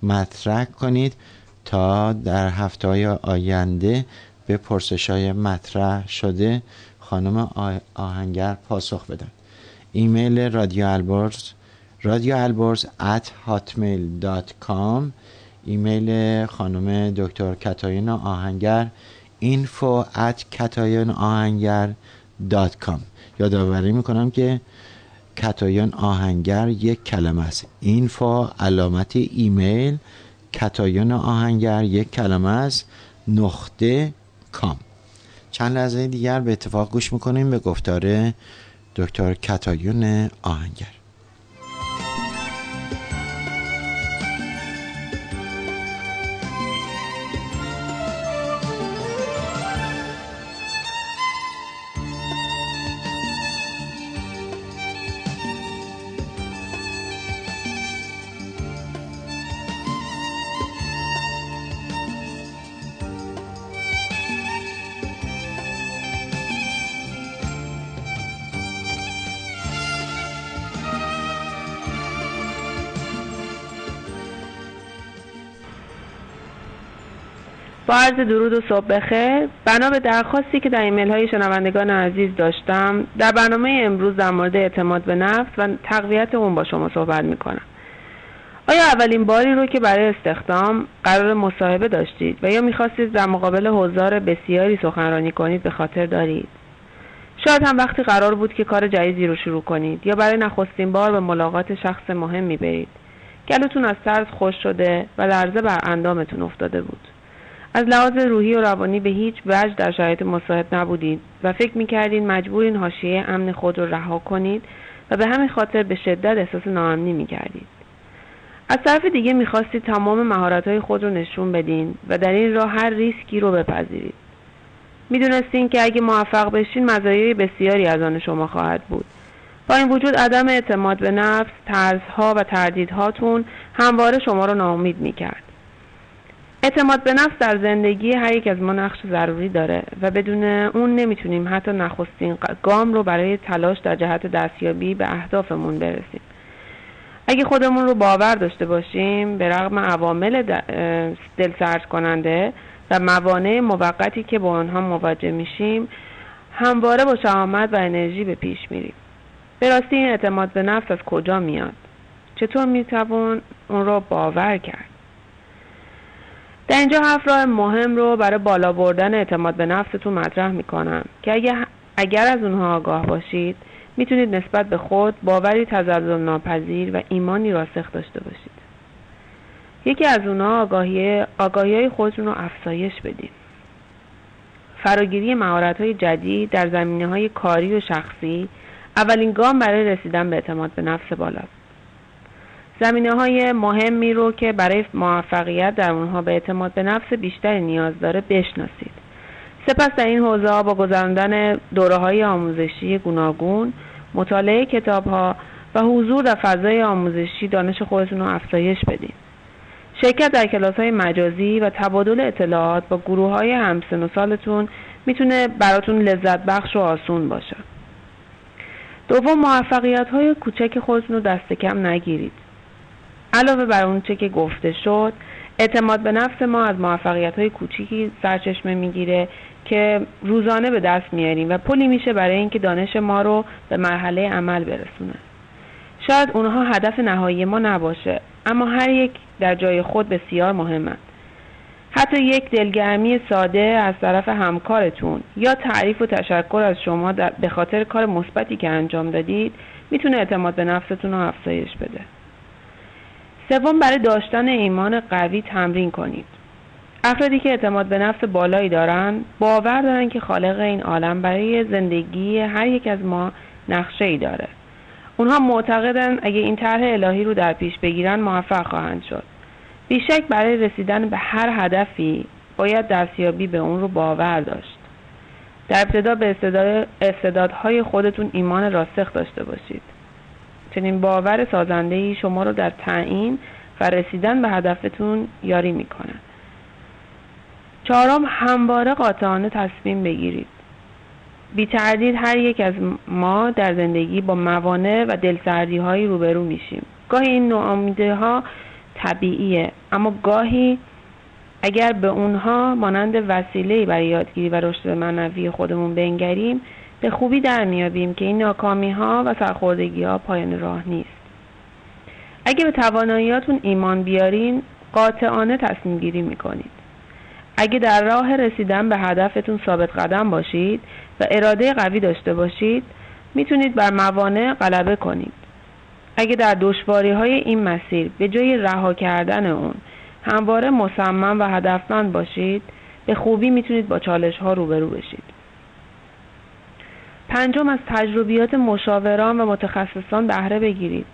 مطرح کنید تا در هفته های آینده به پرسش های مطرح شده خانم آهنگر پاسخ بدن. ایمیل رادیو البرز رادیو البرز at hotmail.com ایمیل خانم دکتر کتایون آهنگر info at com یادآوری می‌کنم که کتایون آهنگر یک کلمه است. info علامت ایمیل کتایون آهنگر یک کلمه است. نقطه com. چند لحظه دیگر به اتفاق گوش می‌کنیم به گفتار دکتر کتایون آهنگر
با عرض درود و صبح بخیر. بنا به درخواستی که در ایمیل های شنوندگان عزیز داشتم در برنامه امروز در مورد اعتماد به نفس و تقویت اون با شما صحبت می‌کنم. آیا اولین باری رو که برای استخدام قرار مصاحبه داشتید و یا می‌خواستید در مقابل حضار بسیاری سخنرانی کنید به خاطر دارید؟ شاید هم وقتی قرار بود که کار جدیدی رو شروع کنید یا برای نخستین بار به ملاقات شخص مهم می‌برید گلوتون از ترس خوش شده و لرزه بر اندامتون افتاده بود. از لحاظ روحی و روانی به هیچ وجه در شرایط مساعد نبودید و فکر می‌کردین مجبورین حاشیه امن خود رو رها کنید و به همین خاطر به شدت احساس ناامنی می‌کردید. از طرف دیگه می‌خواستید تمام مهارت‌های خود رو نشون بدین و در این راه هر ریسکی رو بپذیرید. می‌دونستین که اگه موفق بشین مزایای بسیاری از آن شما خواهد بود. با این وجود عدم اعتماد به نفس ترسها و تردیدهاتون همواره شما رو ناامید می‌کرد. اعتماد به نفس در زندگی هر یک از ما نقش ضروری داره و بدون اون نمی‌تونیم حتی نخستین گام رو برای تلاش در جهت دستیابی به اهدافمون برسیم. اگه خودمون رو باور داشته باشیم به رغم عوامل دلسرد کننده و موانع موقتی که با آنها مواجه میشیم همواره با شهامت و انرژی به پیش میریم. به راستی این اعتماد به نفس از کجا میاد؟ چطور می‌توان اون رو باور کرد؟ در اینجا هفت راه مهم رو برای بالا بردن اعتماد به نفستون مطرح می‌کنم که اگر, اگر از اونها آگاه باشید می‌تونید نسبت به خود باوری تزلزل ناپذیر و ایمانی راسخ داشته باشید. یکی از اونها آگاهی, آگاهی های خودتون رو افزایش بدید. فراگیری مهارت های جدید در زمینه های کاری و شخصی اولین گام برای رسیدن به اعتماد به نفس بالاست. زمینه های مهمی رو که برای موفقیت در اونها به اعتماد به نفس بیشتری نیاز داره بشناسید. سپس در این حوزه ها با گذراندن دوره های آموزشی گوناگون مطالعه کتاب ها و حضور در فضای آموزشی دانش خودتون رو افزایش بدید شرکت در کلاس های مجازی و تبادل اطلاعات با گروه های همسن و سالتون می‌تونه براتون لذت بخش و آسون باشه. دوم موفقیت های کوچک خودتون رو دست کم نگیرید. علاوه بر اونچه که گفته شد اعتماد به نفس ما از موفقیت های کوچیکی سرچشمه می‌گیره که روزانه به دست میاریم و پلی میشه برای اینکه دانش ما رو به مرحله عمل برسونه. شاید اونها هدف نهایی ما نباشه اما هر یک در جای خود بسیار مهمند. حتی یک دلگرمی ساده از طرف همکارتون یا تعریف و تشکر از شما به خاطر کار مثبتی که انجام دادید می‌تونه اعتماد به نفستون رو افزایش بده. سوم برای داشتن ایمان قوی تمرین کنید. افرادی که اعتماد به نفس بالایی دارن باور دارن که خالق این عالم برای زندگی هر یک از ما نقشه ای داره. اونها معتقدن اگه این طرح الهی رو در پیش بگیرن موفق خواهند شد. بیشک برای رسیدن به هر هدفی باید دستیابی به اون رو باور داشت. در ابتدا به استعداد- استعدادهای خودتون ایمان راسخ داشته باشید. چنین باور سازندهی شما رو در تعیین و رسیدن به هدفتون یاری می‌کنه. چهارم همواره قاطعانه تصمیم بگیرید. بی تردید هر یک از ما در زندگی با موانع و دلسردی هایی روبرو میشیم. گاهی این ناامیده ها طبیعیه اما گاهی اگر به اونها مانند وسیله برای یادگیری و رشد معنوی خودمون بنگریم به خوبی در میابیم که این ناکامی ها و سرخوردگی ها پایان راه نیست. اگه به تواناییاتون ایمان بیارین قاطعانه تصمیم گیری می‌کنید. اگه در راه رسیدن به هدفتون ثابت قدم باشید و اراده قوی داشته باشید می‌تونید بر موانع غلبه کنید. اگه در دشواری های این مسیر به جای رها کردن اون همواره مصمم و هدفمند باشید به خوبی می‌تونید با چالش ها روبرو بشید. پنجم از تجربیات مشاوران و متخصصان بهره بگیرید.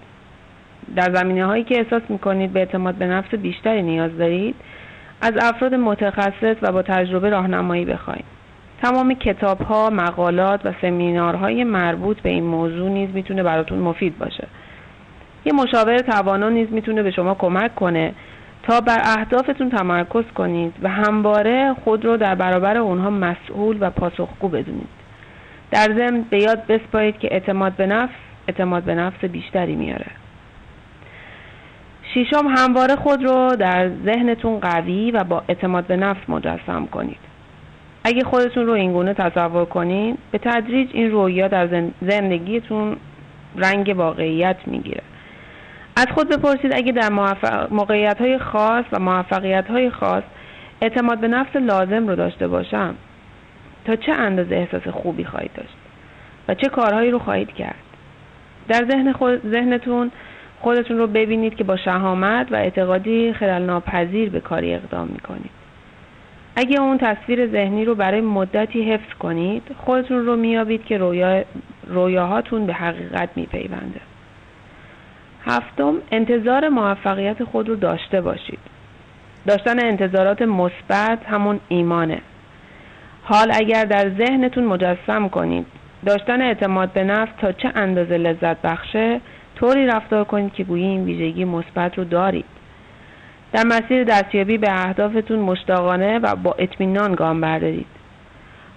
در زمینه هایی که احساس می‌کنید به اعتماد به نفس بیشتری نیاز دارید از افراد متخصص و با تجربه راهنمایی بخواید. تمام کتاب ها، مقالات و سمینارهای مربوط به این موضوع نیز می‌تونه براتون مفید باشه. یه مشاور توانا نیز می‌تونه به شما کمک کنه تا بر اهدافتون تمرکز کنید و همواره خود رو در برابر اونها مسئول و پاسخگو بدونید. در ضمن به یاد بسپارید که اعتماد به نفس اعتماد به نفس بیشتری میاره. ششم همواره خود رو در ذهنتون قوی و با اعتماد به نفس مجسم کنید. اگه خودتون رو اینگونه تصور کنید به تدریج این رویا در زن- زندگیتون رنگ واقعیت می‌گیره. از خود بپرسید اگه در موقعیت های خاص و موفقیت های خاص اعتماد به نفس لازم رو داشته باشم. تا چه اندازه احساس خوبی خواهید داشت و چه کارهایی رو خواهید کرد. در ذهن خود ذهنتون خودتون رو ببینید که با شهامت و اعتقادی خلل ناپذیر به کاری اقدام می‌کنید. اگه اون تصویر ذهنی رو برای مدتی حفظ کنید خودتون رو میابید که رویا رویاهاتون به حقیقت میپیونده. هفتم انتظار موفقیت خود رو داشته باشید. داشتن انتظارات مثبت همون ایمانه. حال اگر در ذهنتون مجسم کنید. داشتن اعتماد به نفس تا چه اندازه لذت بخشه طوری رفتار کنید که گویی این ویژگی مثبت رو دارید. در مسیر دستیابی به اهدافتون مشتاقانه و با اطمینان گام بردارید.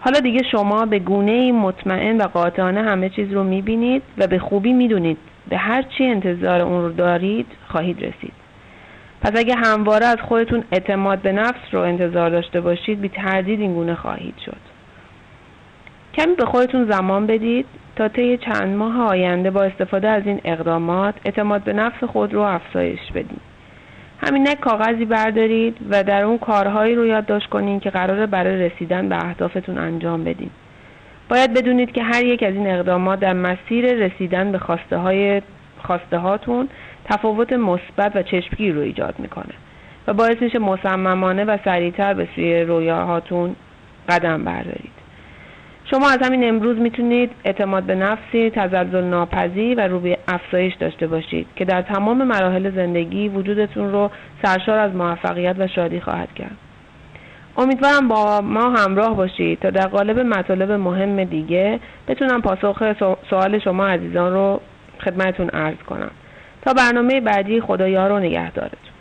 حالا دیگه شما به گونه مطمئن و قاطعانه همه چیز رو می‌بینید و به خوبی می‌دونید. به هر چی انتظار اون رو دارید خواهید رسید. پس اگه همواره از خودتون اعتماد به نفس رو انتظار داشته باشید بی تردید این گونه خواهید شد. کمی به خودتون زمان بدید تا طی چند ماه آینده با استفاده از این اقدامات اعتماد به نفس خود رو افزایش بدید. همینک کاغذی بردارید و در اون کارهایی رو یادداشت کنید که قراره برای رسیدن به اهدافتون انجام بدین. باید بدونید که هر یک از این اقدامات در مسیر رسیدن به خواسته های خواسته هاتون تفاوت مثبت و چشمگیر رو ایجاد می‌کنه و باعث میشه مصممانه و سریعتر به سوی رویاهاتون قدم بردارید. شما از همین امروز می‌تونید اعتماد به نفسی تزلزل ناپذیر و رو به افزایش داشته باشید که در تمام مراحل زندگی وجودتون رو سرشار از موفقیت و شادی خواهد کرد. امیدوارم با ما همراه باشید تا در قالب مطالب مهم دیگه بتونم پاسخ سوال شما عزیزان رو خدمتون عرض کنم. تا برنامه بعدی خدایا رو نگهدارتون.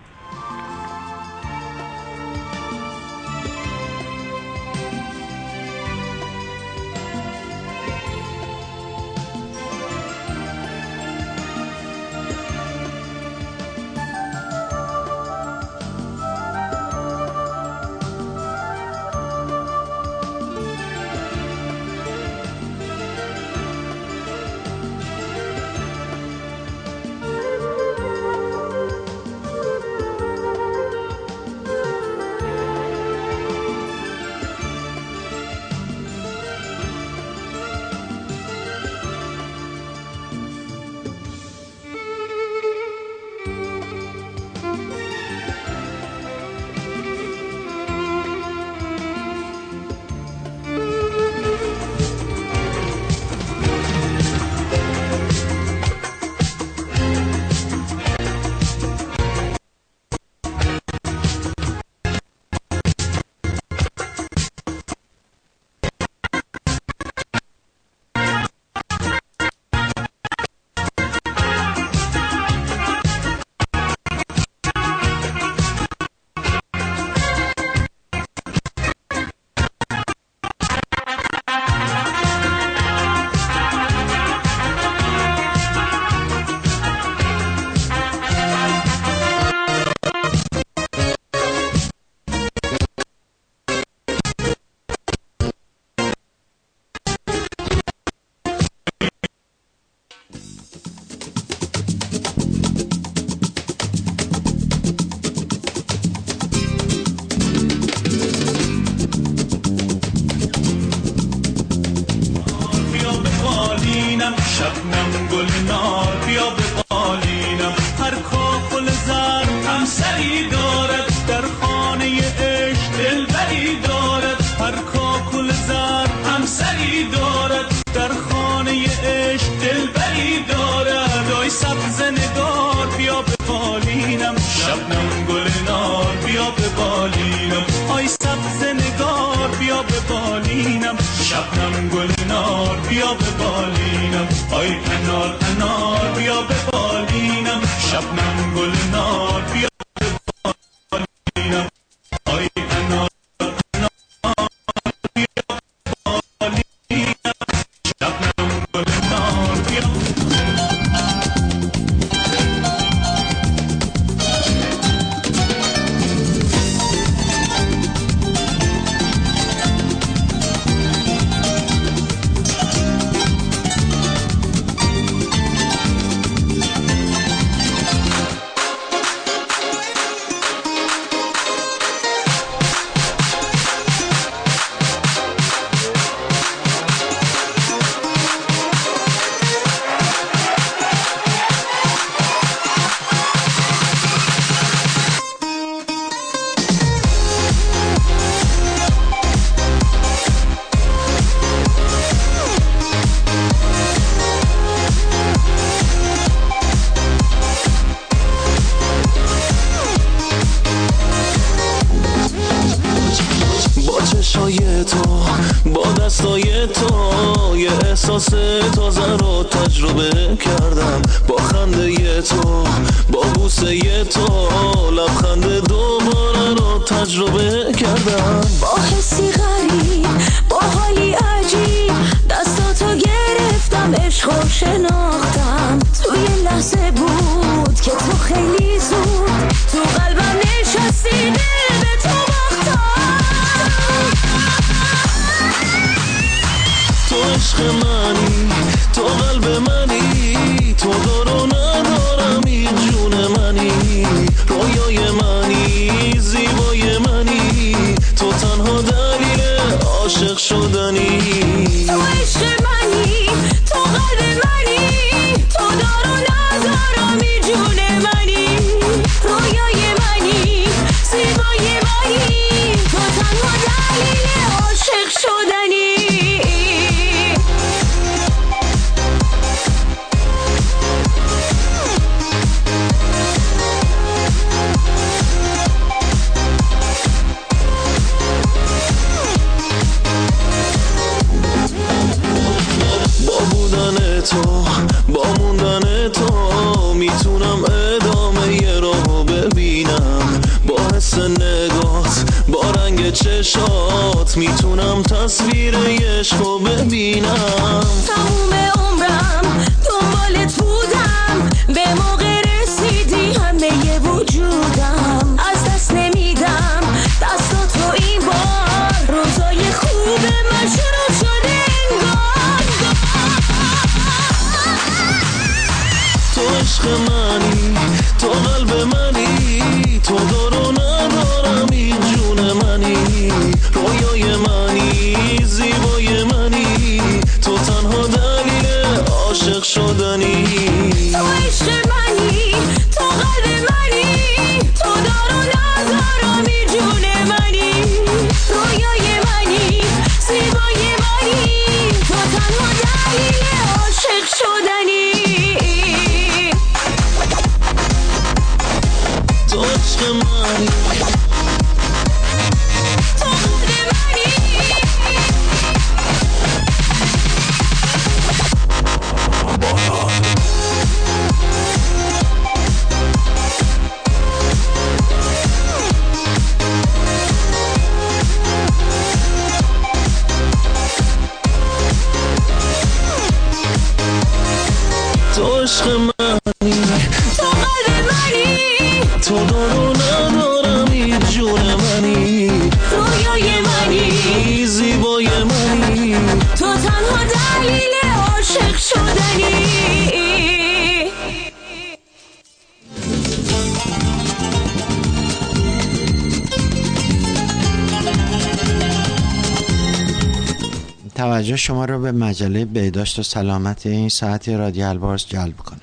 به
مجله بهداشت و سلامت این ساعت رادیو البارز جلب کنم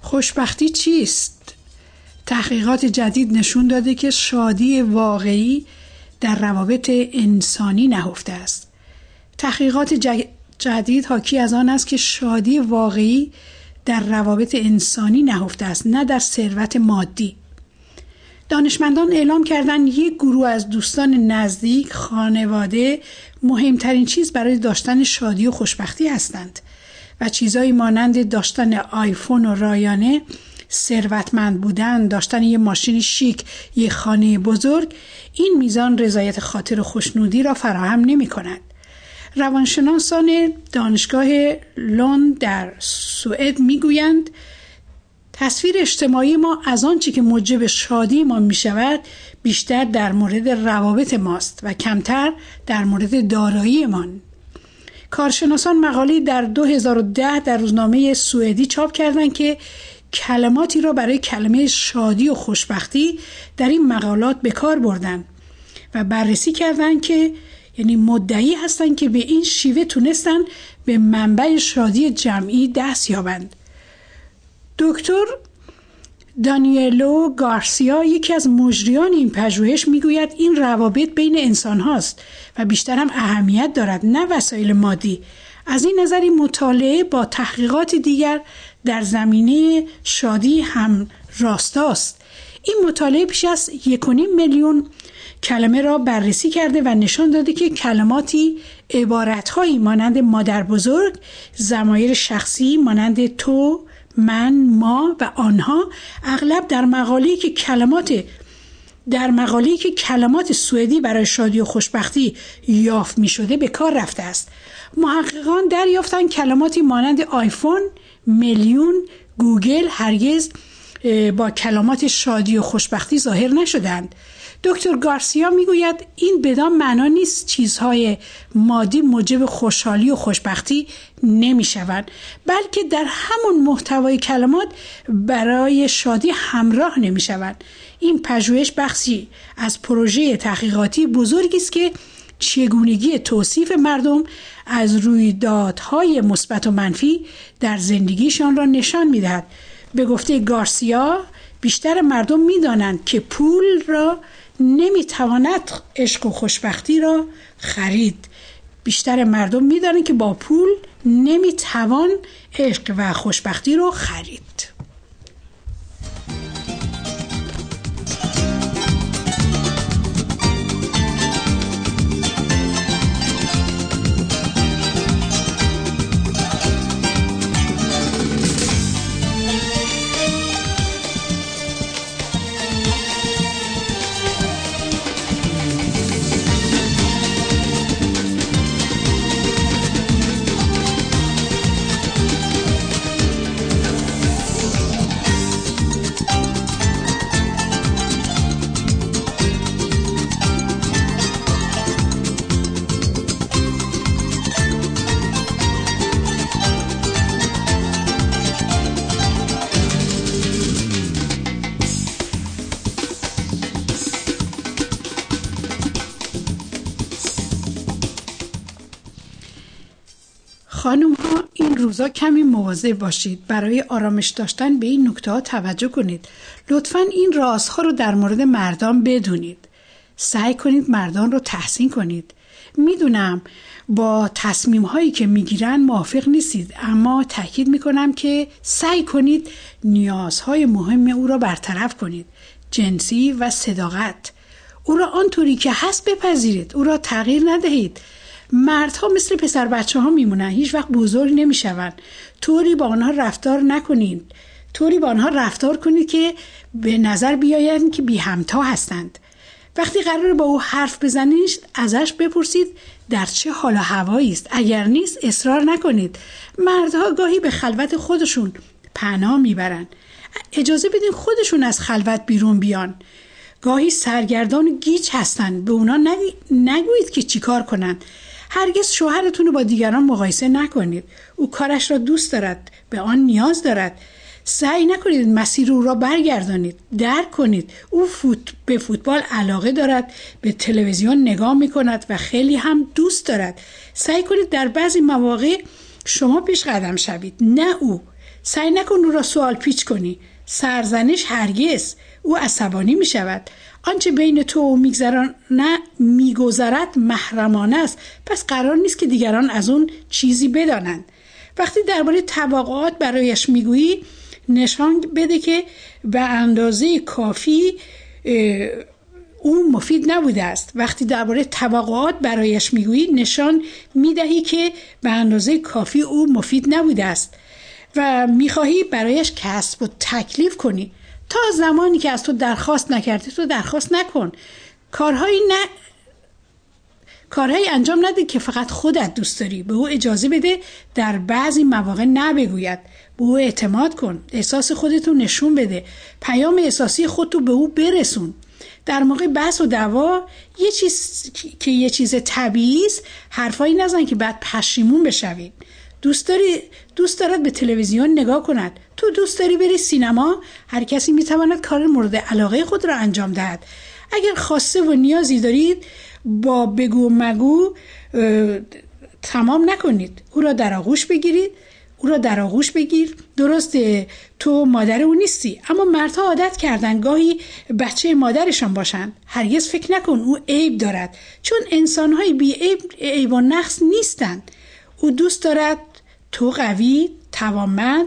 خوشبختی چیست؟ تحقیقات جدید نشون داده که شادی واقعی در روابط انسانی نهفته است. تحقیقات جدید حاکی از آن است که شادی واقعی در روابط انسانی نهفته است نه در ثروت مادی. دانشمندان اعلام کردند یک گروه از دوستان نزدیک خانواده مهمترین چیز برای داشتن شادی و خوشبختی هستند و چیزایی مانند داشتن آیفون و رایانه ثروتمند بودن داشتن یه ماشین شیک یه خانه بزرگ این میزان رضایت خاطر و خوشنودی را فراهم نمی کند روانشناسان دانشگاه لون در سوئد می‌گویند تصویر اجتماعی ما از آنچه که موجب شادی ما می شود بیشتر در مورد روابط ماست و کمتر در مورد داراییمان کارشناسان مقاله در 2010 در روزنامه سوئدی چاپ کردند که کلماتی را برای کلمه شادی و خوشبختی در این مقالات به کار بردن و بررسی کردند که یعنی مدعی هستند که به این شیوه تونستن به منبع شادی جمعی دست یابند. دکتر دانیلو گارسیا یکی از مجریان این پژوهش می‌گوید این روابط بین انسان هاست و بیشتر هم اهمیت دارد نه وسایل مادی. از این نظر این مطالعه با تحقیقات دیگر در زمینه شادی هم راستاست. این مطالعه پیش از 1.5 میلیون کلمه را بررسی کرده و نشان داده که کلماتی عبارتهایی مانند مادر بزرگ زمایر شخصی مانند تو من ما و آنها اغلب در مقاله که کلمات در مقاله که کلمات سوئدی برای شادی و خوشبختی یافت می شده به کار رفته است. محققان دریافتند کلماتی مانند آیفون میلیون گوگل هرگز با کلمات شادی و خوشبختی ظاهر نشدند. دکتر گارسیا می‌گوید این بدان معنا نیست چیزهای مادی موجب خوشحالی و خوشبختی نمی‌شوند بلکه در همون محتوای کلمات برای شادی همراه نمی‌شوند. این پژوهش بخشی از پروژه تحقیقاتی بزرگی است که چگونگی توصیف مردم از رویدادهای مثبت و منفی در زندگیشان را نشان می‌دهد. به گفته گارسیا بیشتر مردم می‌دانند که پول را نمی‌تواند عشق و خوشبختی را خرید. بیشتر مردم می‌دانند که با پول نمی‌توان عشق و خوشبختی را خرید. خانم ها این روزا کمی مواظب باشید. برای آرامش داشتن به این نکته ها توجه کنید. لطفا این رازها رو در مورد مردان بدونید. سعی کنید مردان رو تحسین کنید. می‌دونم با تصمیم هایی که می‌گیرن موافق نیستید اما تاکید می‌کنم که سعی کنید نیازهای مهم او را برطرف کنید. جنسی و صداقت. او را آنطوری که هست بپذیرید. او را تغییر ندهید. مردها مثل پسر بچه ها میمونن. هیچ وقت بزرگ نمیشون طوری با آنها رفتار نکنید. طوری با آنها رفتار کنید که به نظر بیاید که بی همتا هستند. وقتی قرار با او حرف بزنید ازش بپرسید در چه حال و هوایی است. اگر نیست اصرار نکنید. مردها گاهی به خلوت خودشون پناه می‌برند. اجازه بدین خودشون از خلوت بیرون بیان. گاهی سرگردان گیج هستند. به اونا نگویید که چیکار کنند. هرگز شوهرتون رو با دیگران مقایسه نکنید. او کارش را دوست دارد به آن نیاز دارد. سعی نکنید مسیر او را برگردانید درک کنید. او فوت... به فوتبال علاقه دارد به تلویزیون نگاه می کند و خیلی هم دوست دارد. سعی کنید در بعضی مواقع شما پیش قدم شوید نه او. سعی نکن او را سوال پیچ کنی. سرزنش هرگز. او عصبانی می شود آنچه بین تو و میگذران نه میگذرد محرمانه است. پس قرار نیست که دیگران از اون چیزی بدانند. وقتی درباره توقعات برایش می‌گویی نشان بده که به اندازه کافی او مفید نبوده است. وقتی درباره توقعات برایش می‌گویی نشان می‌دهی که به اندازه کافی او مفید نبوده است و می‌خواهی برایش کسب و تکلیف کنی. تا زمانی که از تو درخواست نکرده تو درخواست نکن. کارهایی نه کارهایی انجام نده که فقط خودت دوست داری. به او اجازه بده در بعضی مواقع نبگوید. به او اعتماد کن. احساس خودتو نشون بده. پیام احساسی خودتو به او برسون. در موقع بحث و دعوا یه چیز که یه چیز طبیعی است حرفایی نزن که بعد پشیمون بشوید دوست داری دوست دارد به تلویزیون نگاه کند. تو دوست داری بری سینما هر کسی می‌تواند کار مورد علاقه خود را انجام دهد. اگر خواسته و نیازی دارید با بگو مگو تمام نکنید. او را در آغوش بگیرید. او را در آغوش بگیر. درسته تو مادر او نیستی. اما مردها عادت کردن گاهی بچه مادرشان باشند. هرگز فکر نکن او عیب دارد. چون انسانهای بی عیب عیب و نقص نیستند. او دوست دارد تو قوی توانمند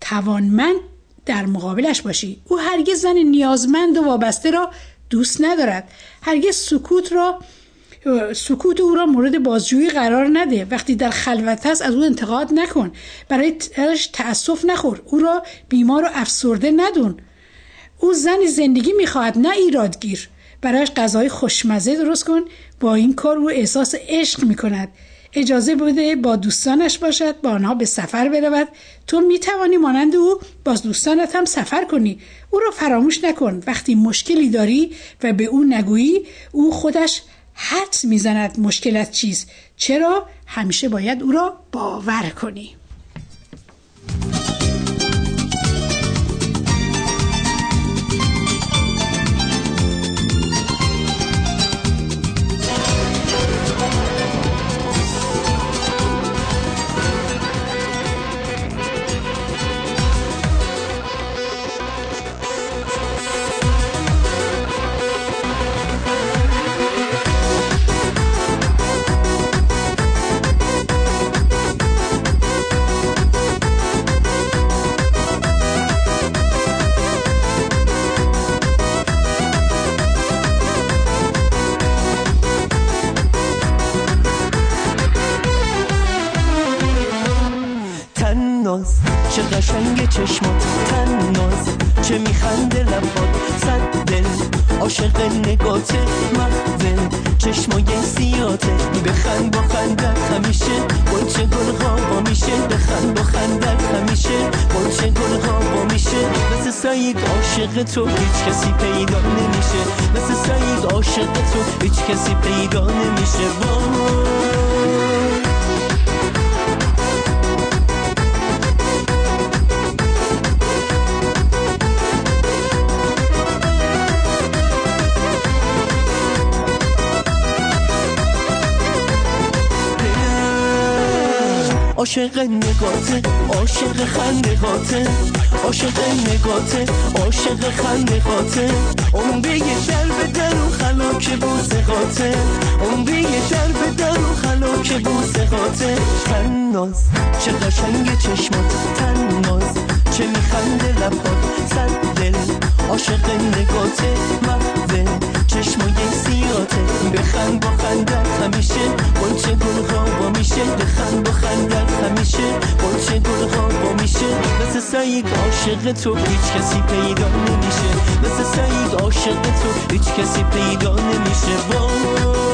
توانمند در مقابلش باشی. او هرگز زن نیازمند و وابسته را دوست ندارد. هرگز سکوت را سکوت او را مورد بازجویی قرار نده. وقتی در خلوت است از او انتقاد نکن. برای تأسف نخور. او را بیمار و افسرده ندون. او زن زندگی می‌خواهد نه ایرادگیر. برایش غذای خوشمزه درست کن. با این کار او احساس عشق می‌کند. اجازه بده با دوستانش باشد با آنها به سفر برود. تو می‌توانی مانند او با دوستانت هم سفر کنی. او را فراموش نکن. وقتی مشکلی داری و به او نگویی او خودش حدس می‌زند مشکلت چیست. چرا؟ همیشه باید او را باور کنی.
عاشق نگاته. محول چشمای سیاته. بخند با خندت همیشه. گلچه گل ها میشه. بخند با خندت همیشه. گلچه گل ها میشه. مثل سعید عاشق تو هیچ کسی پیدا نمیشه. مثل سعید عاشق تو هیچ کسی پیدا نمیشه. وای. عاشق نگاته عاشق خنده هاته عاشق نگاته عاشق خنده اون بیه در به در و خلاک بوسه اون بیه در به در و خلاک بوسه هاته تناز چه قشنگ چشمات تناز چه میخنده لبات صد دل. عاشق نگاته محوه چشمای سیاته بخند با خندت همیشه گلچه گل ها با میشه. بخند با خندت همیشه گلچه گل ها با میشه. مثل سعید عاشق تو هیچ کسی پیدا نمیشه. مثل سعید عاشق تو هیچ کسی پیدا نمیشه. وای.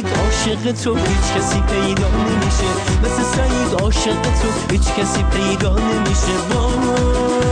سعید عاشق تو هیچ کسی پیدا نمیشه. مثل سعید عاشق تو هیچ کسی پیدا نمیشه. با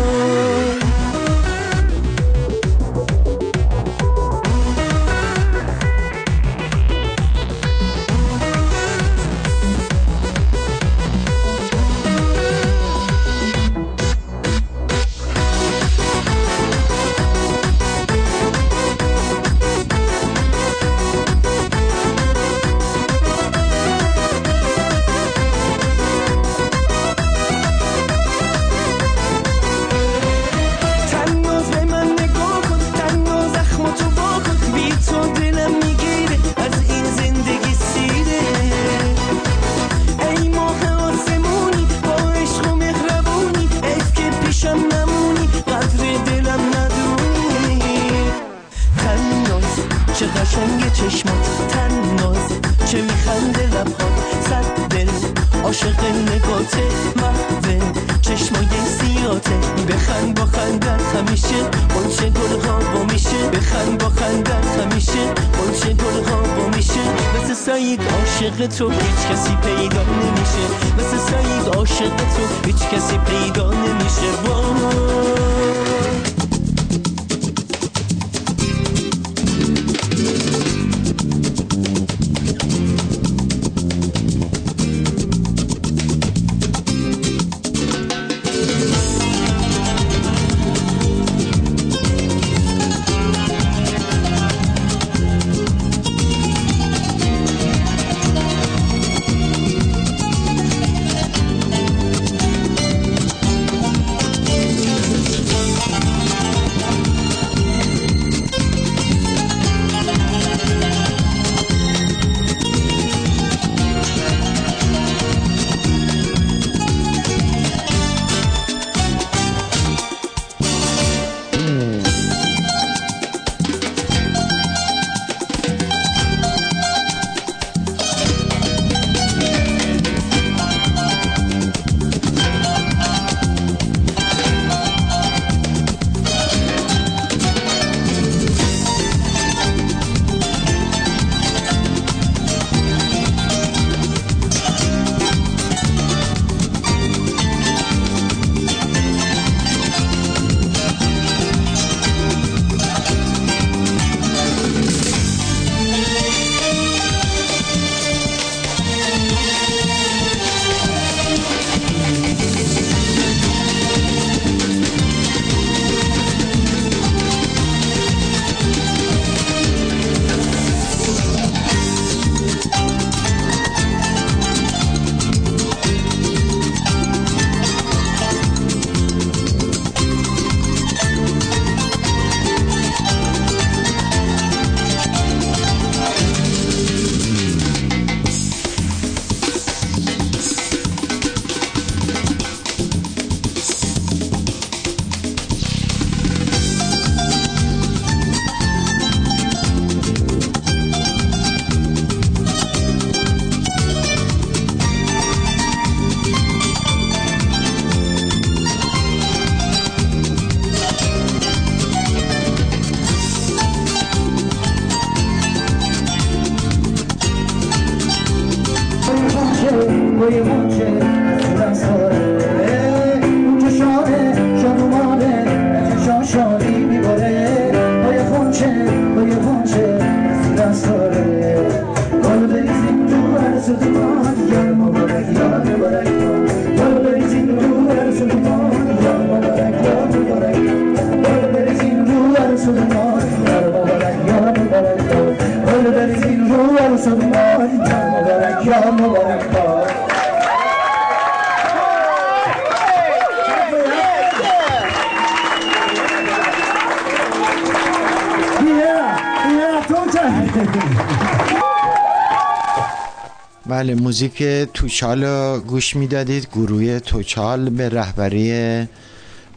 موزیک توچال رو گوش می‌دادید. گروه توچال به رهبری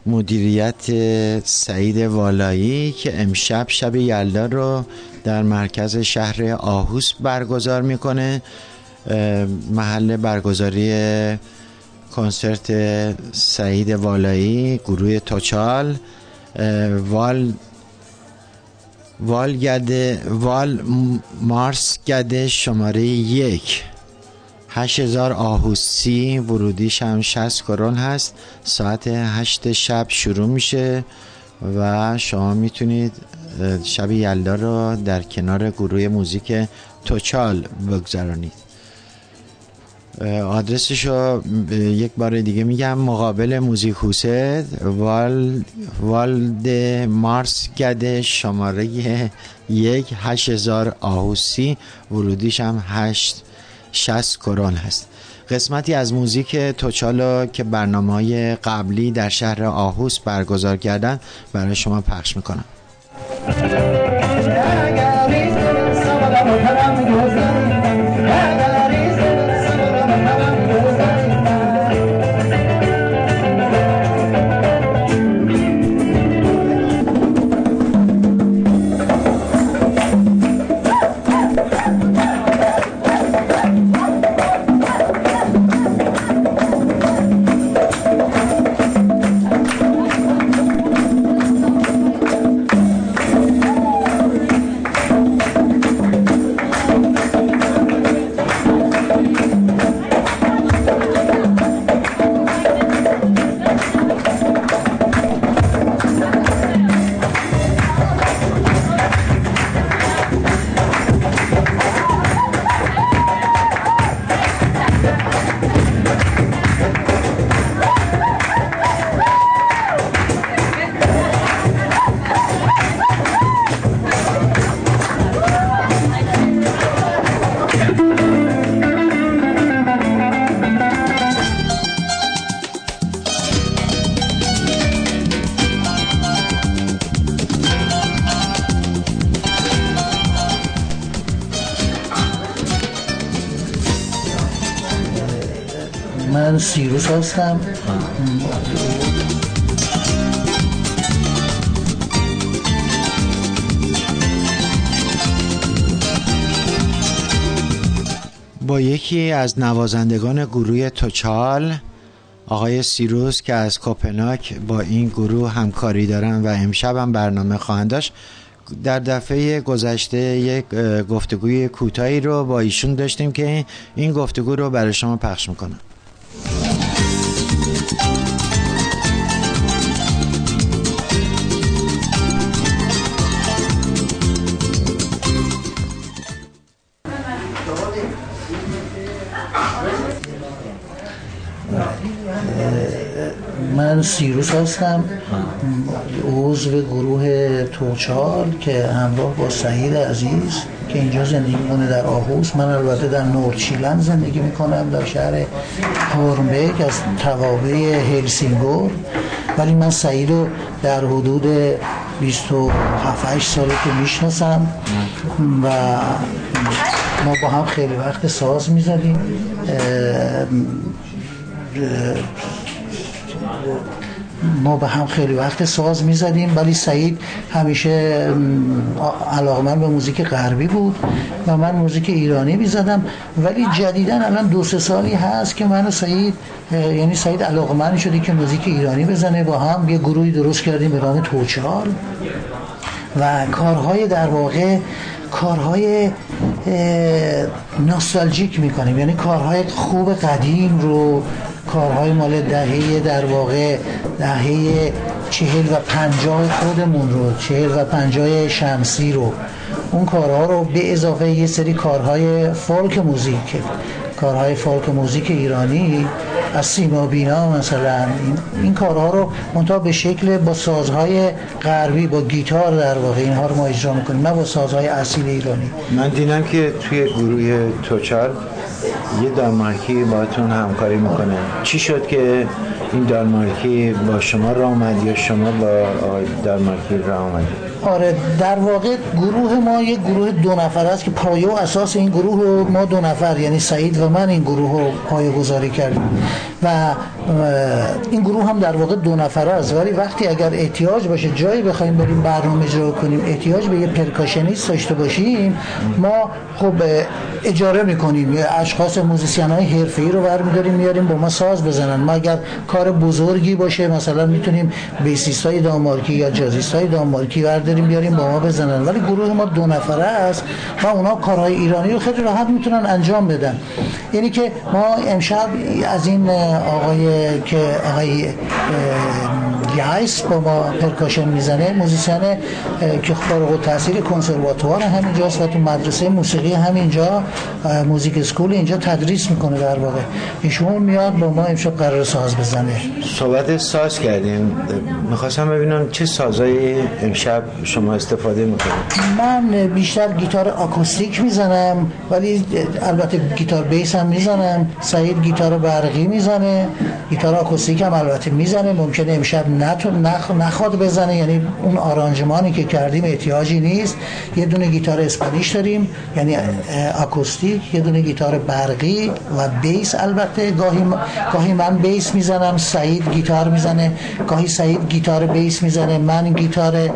مدیریت سعید والایی که امشب شب یلدا رو در مرکز شهر آهوس برگزار می‌کنه. محل برگزاری کنسرت سعید والایی گروه توچال. وال وال گده وال مارس گده شماره یک. 8000 آهوسی ورودیش هم 60 کرون هست. ساعت 8 شب شروع میشه و شما می‌تونید شب یلدا رو در کنار گروه موزیک توچال بگذرانید. آدرسش رو یک بار دیگه میگم مقابل موزیک هوست وال والد مارس گده شماره یک هشت هزار آهوسی ورودیش هم هشت شست کرون هست. قسمتی از موزیک توچالو که برنامه های قبلی در شهر آهوس برگزار کردن برای شما پخش می‌کنم.
هستم
با یکی از نوازندگان گروه توچال آقای سیروس که از کوپناک با این گروه همکاری دارن و امشب هم برنامه خواهند داشت در دفعه گذشته یک گفتگوی کوتاهی رو با ایشون داشتیم که این گفتگو رو برای شما پخش می‌کنم.
سیروس هستم. عضو گروه توچال که همراه با سعید عزیز که اینجا زندگی می‌کنه در آهوس من البته در نورچیلند زندگی می‌کنم در شهر هورنبرگ از توابع هلسینگور. ولی من سعید رو در حدود 27 ساله که می‌شناسم و ما با هم خیلی وقت ساز می‌زدیم. ما به هم خیلی وقت ساز می‌زدیم ولی سعید همیشه علاقمند به موزیک غربی بود و من موزیک ایرانی می‌زدم ولی جدیدا الان دو سه سالی هست که من و سعید یعنی سعید علاقمند شدی که موزیک ایرانی بزنه. با هم یه گروهی درست کردیم به نام توچال. و کارهای در واقع کارهای نوستالژیک می‌کنیم یعنی کارهای خوب قدیم رو کارهای مال دهه در واقع دهه چهل و پنجاه خودمون رو چهل و پنجاه شمسی رو. اون کارها رو به اضافه یه سری کارهای فولک موزیک کارهای فولک موزیک ایرانی از سیما بینا مثلا. این, این کارها رو منتها به شکل با سازهای غربی با گیتار در واقع اینها رو ما اجرا می‌کنیم نه با سازهای اصیل ایرانی.
من دیدم که توی گروه توچال یه دانمارکی باهاتون همکاری می‌کنه. چی شد که این دانمارکی با شما راه آمد یا شما با دانمارکی راه آمدید؟
آره در واقع گروه ما یک گروه دو نفر است که پایه و اساس این گروه رو ما دو نفر یعنی سعید و من این گروه رو پایه گذاری کردیم. و این گروه هم در واقع دو نفر است. ولی وقتی اگر احتیاج باشه جایی بخوایم بریم برنامه اجرا کنیم احتیاج به یه پرکاشنیست داشته باشیم ما خب اجاره می‌کنیم. یا اشخاص موزیسین های حرفه‌ای رو برمیداریم میاریم با ما ساز بزنن. ما اگر کار بزرگی باشه مثلا می‌تونیم bassist های دانمارکی یا جازیست های دانمارکی برداریم بیاریم با ما بزنن. ولی گروه ما دو نفره است و اونا کارهای ایرانی رو خیلی راحت می‌تونن انجام بدن. یعنی که ما امشب از این آقای که آقای یایس با ما percussion می‌زنه موزیسین که فارغ التحصیل کنسرواتوار همینجاست و تو مدرسه موسیقی همینجا music school اینجا تدریس می‌کنه در واقع. ایشون میاد با ما امشب قرار ساز بزنه.
صحبت ساز کردیم. می‌خواستم ببینم چه سازایی امشب شما استفاده می‌کنید.
من بیشتر گیتار آکوستیک می‌زنم ولی البته گیتار بیس هم می‌زنم. سعید گیتار برقی می‌زنه گیتار آکوستیک هم البته می‌زنه. ممکنه امشب نتو نخ... نخواد بزنه. یعنی اون آرانژمانی که کردیم احتیاجی نیست. یه دونه گیتار Spanish داریم. یعنی آکوستیک یه دونه گیتار برقی و بیس البته. گاهی, گاهی من بیس می‌زنم سعید گیتار می‌زنه. گاهی سعید گیتار بیس می‌زنه. من گیتار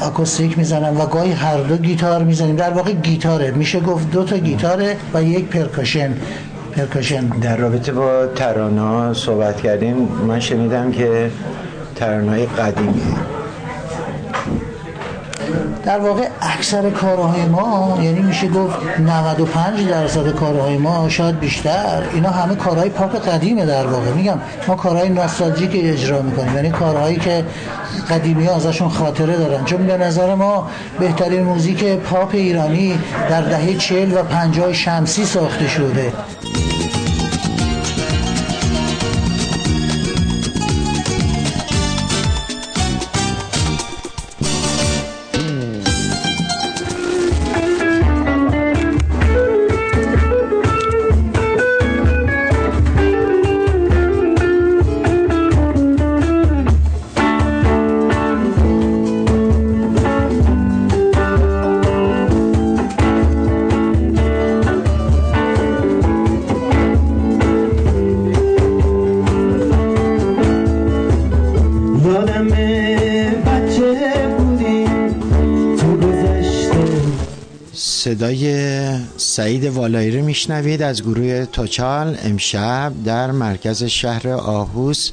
آکوستیک می‌زنم و گاهی هر دو گیتار می‌زنیم. در واقع گیتاره. میشه گفت دو تا گیتاره و یک percussion percussion
در رابطه با ترانه ها صحبت کردیم من شنیدم که ترانه های قدیمی.
در واقع اکثر کارهای ما یعنی میشه گفت 95 درصد کارهای ما شاید بیشتر اینا همه کارهای پاپ قدیمه در واقع. میگم ما کارهای ناستالژیک اجرا می‌کنیم یعنی کارهایی که قدیمی ها ازشون خاطره دارن. چون به نظر ما بهترین موزیک پاپ ایرانی در دهه 40 و 50 شمسی ساخته شده.
صدای سعید والایی رو میشنوید از گروه توچال. امشب در مرکز شهر آهوس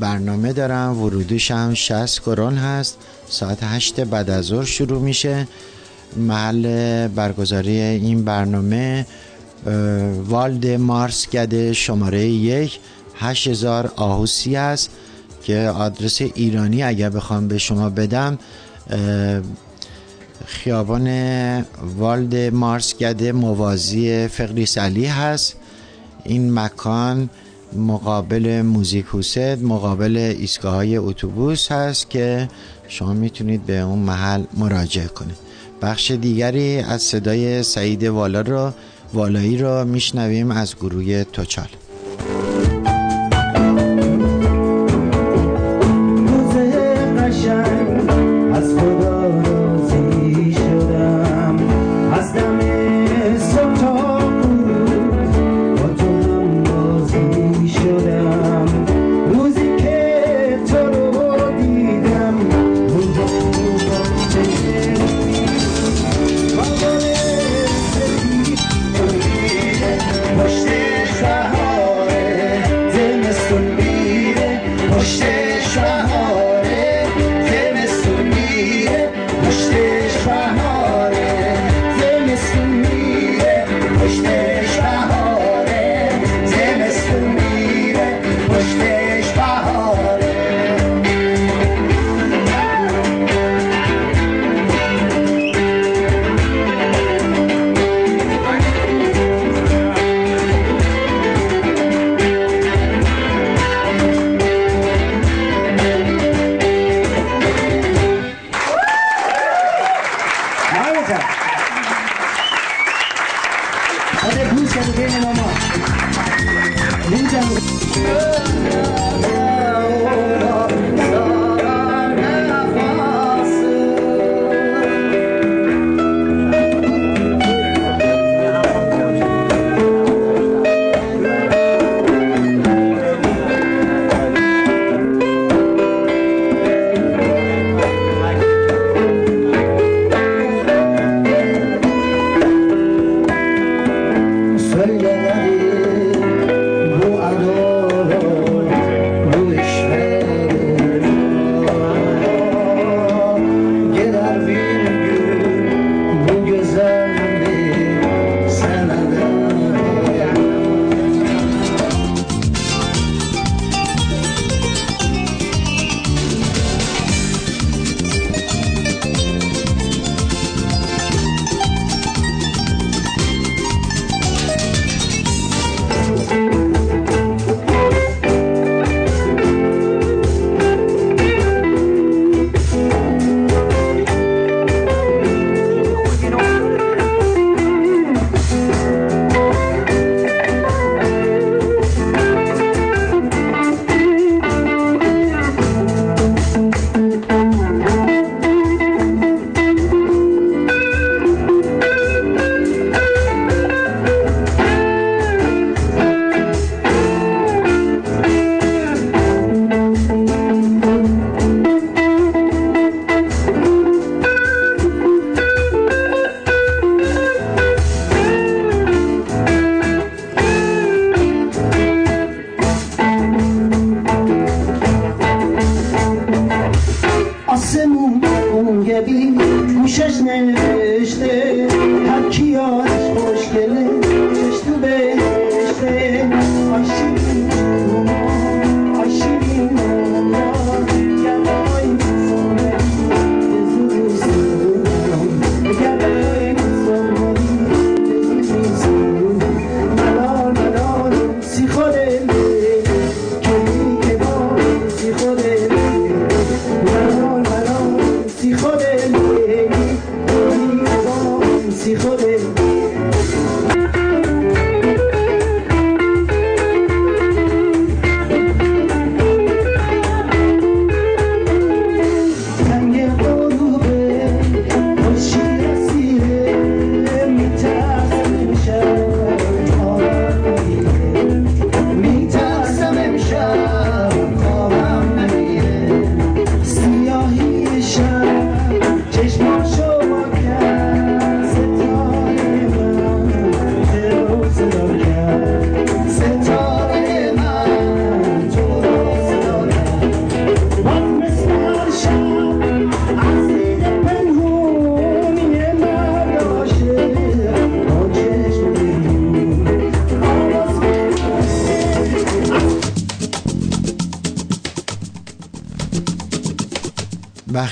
برنامه دارم. ورودش هم 60 کرون هست. ساعت 8 بعد از ظهر شروع میشه. محل برگزاری این برنامه والد مارس گده شماره یک 8000 آهوسی است که آدرس ایرانی اگر بخوام به شما بدم خیابان والد مارسگده موازی فقریس علی هست. این مکان مقابل موزیک هوست مقابل ایستگاه های اتوبوس هست که شما می‌تونید به اون محل مراجعه کنید. بخش دیگری از صدای سعید والا رو والایی رو میشنویم از گروه توچال.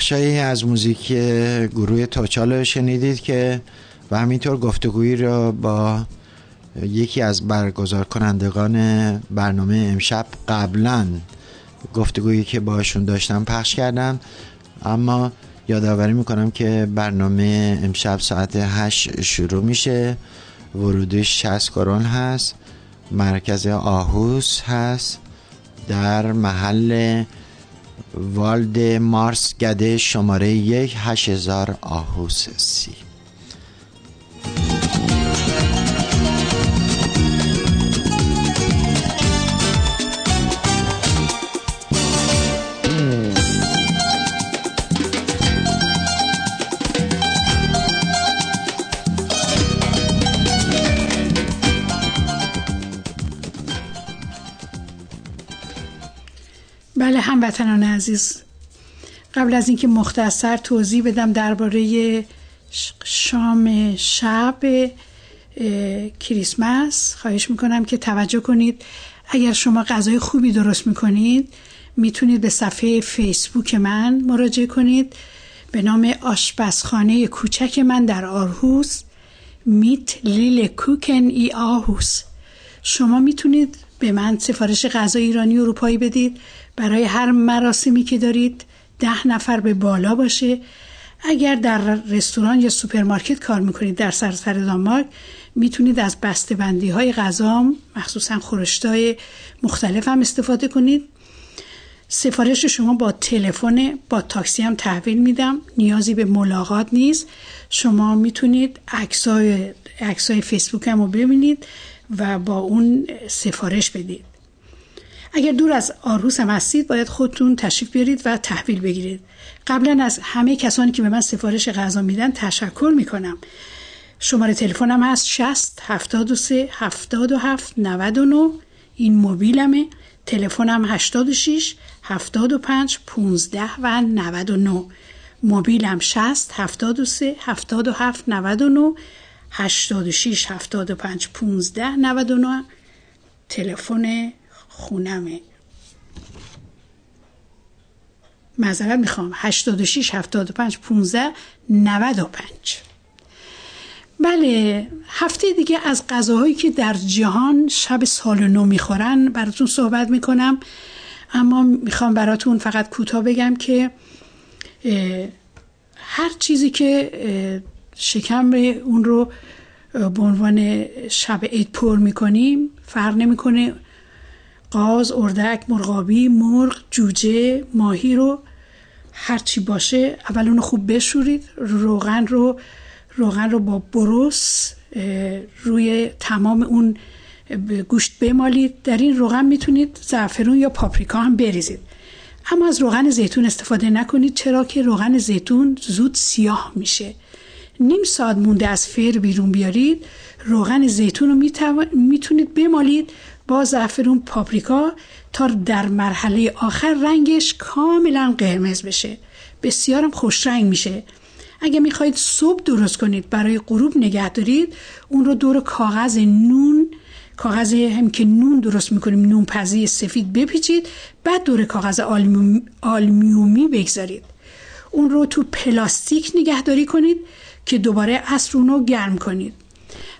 بخشایی از موزیک گروه توچال رو شنیدید که و همینطور گفتگویی را با یکی از برگزار کنندگان برنامه امشب قبلا گفتگویی که باشون داشتم پخش کردم. اما یادآوری می‌کنم که برنامه امشب ساعت 8 شروع میشه. ورودش 60 کرون هست. مرکز آهوس هست. در محل والد مارس گده شماره یک هشت هزار آهوس سی.
بله هموطنان عزیز. قبل از اینکه مختصر توضیح بدم درباره شام شب کریسمس خواهش می‌کنم که توجه کنید. اگر شما غذای خوبی درست می‌کنید می‌تونید به صفحه فیسبوک من مراجعه کنید. به نام آشپزخانه کوچک من در آرهوس میت لیل کوکن ای آهوس شما می‌تونید به من سفارش غذای ایرانی اروپایی بدید. برای هر مراسمی که دارید ده نفر به بالا باشه. اگر در رستوران یا سوپرمارکت کار می‌کنید در سراسر دانمارک می‌تونید از بسته‌بندی های غذا مخصوصا خورشتای مختلف هم استفاده کنید. سفارش شما با تلفن با تاکسی هم تحویل میدم. نیازی به ملاقات نیست. شما می‌تونید عکسای عکسای فیسبوک هم رو ببینید و با اون سفارش بدید. اگر دور از آرهوس هم هستید باید خودتون تشریف بیارید و تحویل بگیرید. قبلا از همه کسانی که به من سفارش غذا میدن تشکر می‌کنم. شماره تلفنم هست 60 73 77 99 این موبیلمه. تلفنم 86 75 15 و 99 موبیلم 60 73 77 99 86 75 15 99 تلفن خونمه. معذرت می‌خوام. 86 75 15 95 بله هفته دیگه از غذاهایی که در جهان شب سال نو می‌خورن براتون صحبت می‌کنم. اما می‌خوام براتون فقط کوتاه بگم که هر چیزی که شکم اون رو به عنوان شب عید پر می‌کنیم فرق نمی‌کنه. قاز، اردک، مرغابی، مرغ، جوجه، ماهی رو هرچی باشه اول اونو خوب بشورید روغن رو روغن رو با بروس روی تمام اون گوشت بمالید. در این روغن می‌تونید زعفرون یا پاپریکا هم بریزید. اما از روغن زیتون استفاده نکنید چرا که روغن زیتون زود سیاه میشه. نیم ساعت مونده از فر بیرون بیارید روغن زیتون رو میتو- می‌تونید بمالید با زعفرون پاپریکا تا در مرحله آخر رنگش کاملا قرمز بشه. بسیارم خوش رنگ میشه. اگه می‌خواهید صبح درست کنید برای غروب نگه دارید اون رو دور کاغذ نون کاغذ هم که نون درست می‌کنیم نون پزی سفید بپیچید بعد دور کاغذ آلمیوم- آلمیومی بگذارید. اون رو تو پلاستیک نگهداری کنید که دوباره عصر اون رو گرم کنید.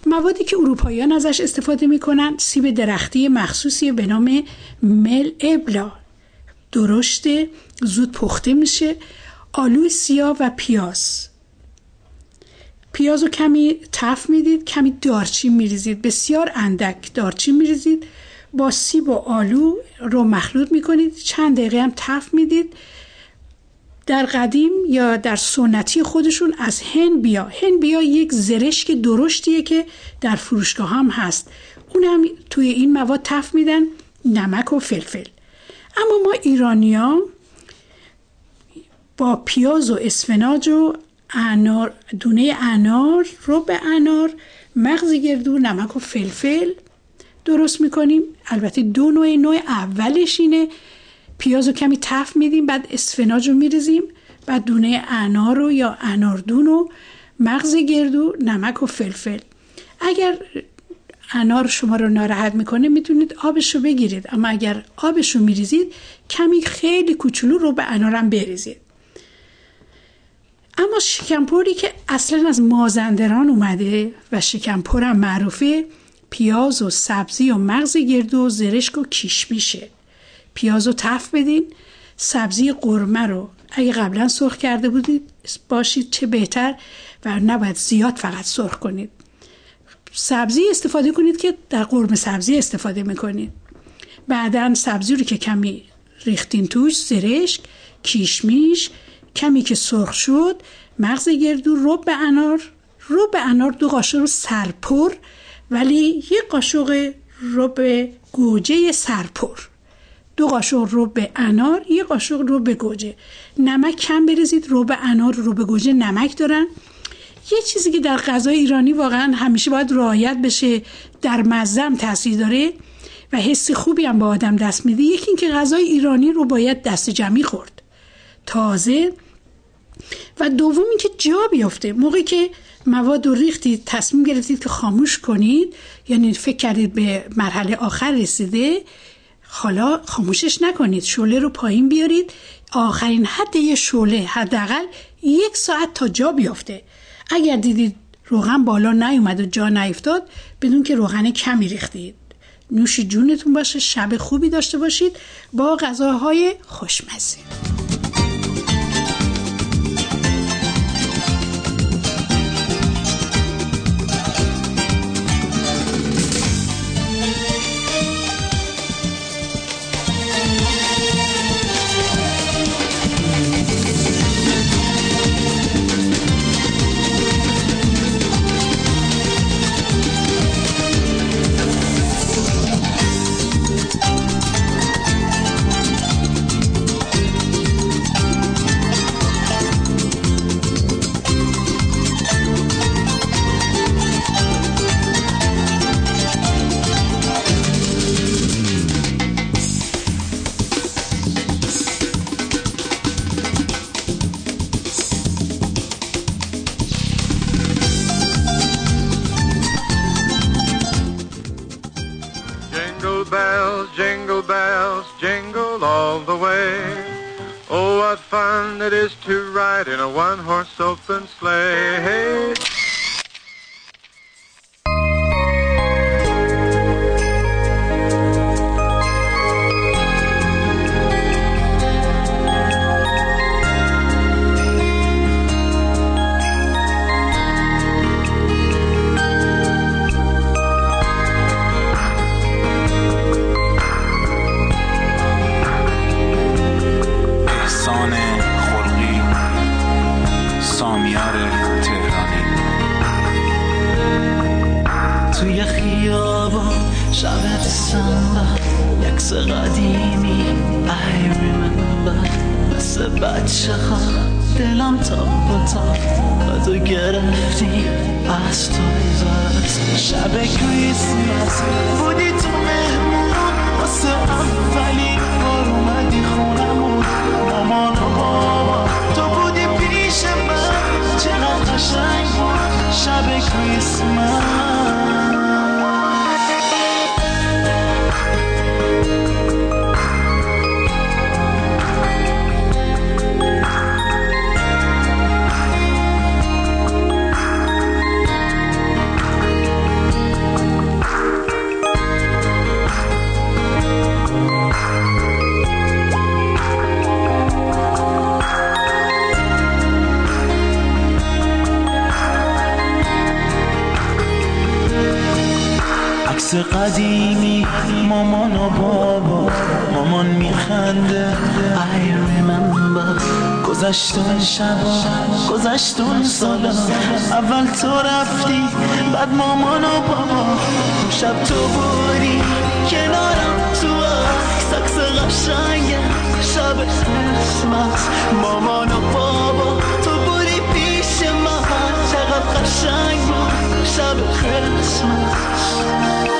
موادی که اروپاییان ازش استفاده می‌کنن سیب درختی مخصوصی به نام مل ابلا. درشته زود پخته میشه آلو سیاه و پیاز. پیاز رو کمی تف می‌دید کمی دارچین میریزید. بسیار اندک دارچین میریزید. با سیب و آلو رو مخلوط می‌کنید. چند دقیقه هم تف می‌دید. در قدیم یا در سنتی خودشون از هن بیا هن بیا یک زرشک درشتیه که در فروشگاه هم هست. اون هم توی این مواد تف میدن نمک و فلفل. اما ما ایرانیا با پیاز و اسفناج و انار دونه انار رو به انار مغز گردو نمک و فلفل درست می‌کنیم. البته دو نوع نوع اولش اینه پیاز رو کمی تف میدیم بعد اسفناج رو میریزیم بعد دونه انار رو یا اناردون رو مغز گردو نمک و فلفل. اگر انار شما رو ناراحت می‌کنه می‌تونید آبش رو بگیرید. اما اگر آبش رو میریزید کمی خیلی کوچولو رو به انارم بریزید. اما شکمپوری که اصلا از مازندران اومده و شکمپورم معروفه پیاز و سبزی و مغز گردو و زرشک و کیشمیشه. پیاز رو تف بدین. سبزی قرمه رو اگه قبلا سرخ کرده بودید باشید چه بهتر و نباید زیاد فقط سرخ کنید. سبزی استفاده کنید که در قرمه سبزی استفاده می‌کنید. بعدا سبزی رو که کمی ریختین توش زرشک کیشمیش کمی که سرخ شد مغز گردو رب انار. رب انار دو قاشق رو سرپر ولی یک قاشق رب گوجه سرپر. دو قاشق رب انار یک قاشق رب گوجه. نمک کم بریزید رب انار رو رب گوجه نمک دارن. یه چیزی که در غذای ایرانی واقعا همیشه باید رعایت بشه در مزم تاثیر داره و حس خوبی هم با آدم دست میده. یکی اینکه غذای ایرانی رو باید دست جمعی خورد. تازه. و دوم اینکه جا بیفته. موقعی که مواد رو ریختید تصمیم گرفتید که خاموش کنید یعنی فکر کردید به مرحله آخر رسیده حالا خاموشش نکنید شعله رو پایین بیارید. آخرین حد یه شعله حداقل یک ساعت تا جا بیفته اگر دیدید روغن بالا نیومد و جا نیفتاد بدون که روغن کمی ریختید. نوش جونتون باشه شب خوبی داشته باشید. با غذاهای خوشمزه.
گذشتون شبا گذشتون سالا. اول تو رفتی بعد مامان و بابا. شب تو بودی کنارم تو عکس قشنگ شب قسمت مامان و بابا تو بودی پیش من. چقدر قشنگ شب قسمت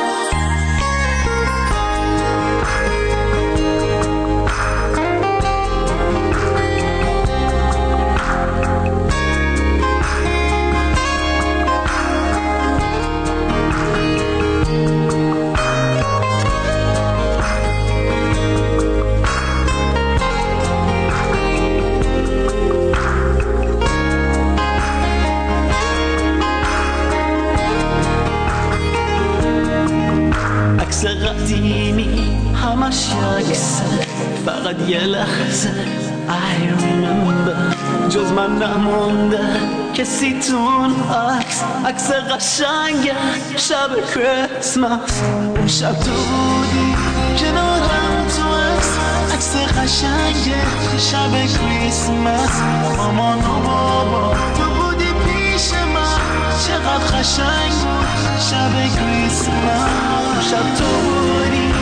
فقط یه لحظه. I remember. جز من نمونده کسی تون عکس. عکس قشنگ شب کریسمس اون شب تو بودی. کنارم تو عکس. عکس قشنگ شب کریسمس مامان و بابا تو بودی پیش من. چقدر قشنگ بود شب کریسمس شب تو بودی.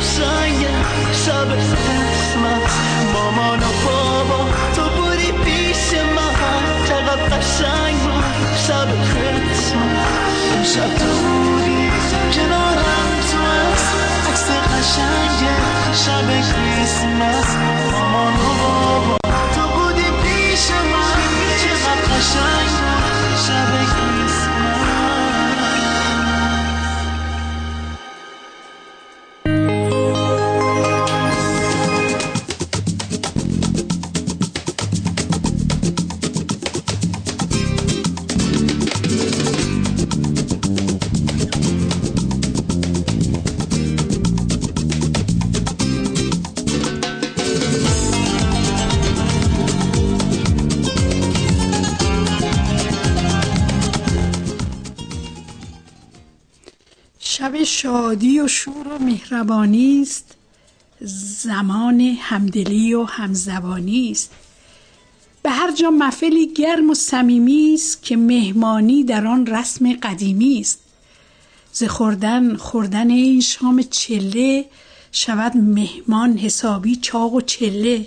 قشنگ شب کریسمس مامان و بابا تو بودی پیش من. چقدر قشنگ بود شب کریسمس شب تو بودی کنارم تو عکس قشنگ شب کریسمس. مامان و بابا تو بودی پیش من. چقدر قشنگ شب
شادی و شور و مهربانی است. زمان همدلی و همزبانی است. به هر جا محفلی گرم و صمیمی است که مهمانی در آن رسم قدیمی است. ز خوردن خوردن این شام چله شود مهمان حسابی چاق و چله.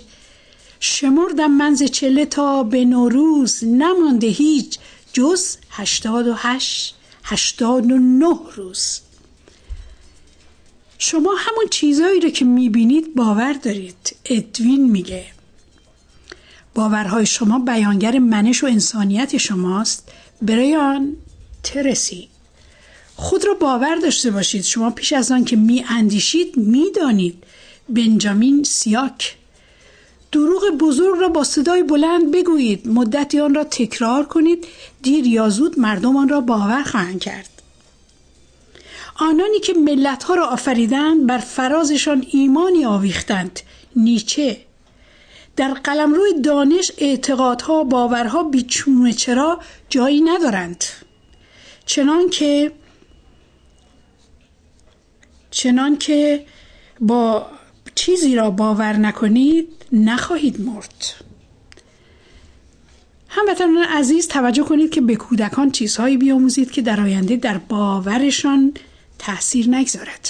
شمردم من ز چله تا به نوروز نمانده هیچ جز هشتاد و هشت هشتاد و نه روز. شما همون چیزایی رو که می‌بینید باور دارید. ادوین میگه باورهای شما بیانگر منش و انسانیت شماست. بریان ترسی. خود را باور داشته باشید. شما پیش از آن که می اندیشید می دانید بنجامین سیاک. دروغ بزرگ را با صدای بلند بگویید. مدتی آن را تکرار کنید. دیر یا زود مردم آن را باور خواهند کرد. آنانی که ملتها را آفریدند بر فرازشان ایمانی آویختند. نیچه. در قلمرو دانش اعتقادها باورها بیچون چرا جایی ندارند. چنان که چنان که با چیزی را باور نکنید نخواهید مرد. هموطنان عزیز توجه کنید که به کودکان چیزهایی بیاموزید که در آینده در باورشان تاثیر نگذارد.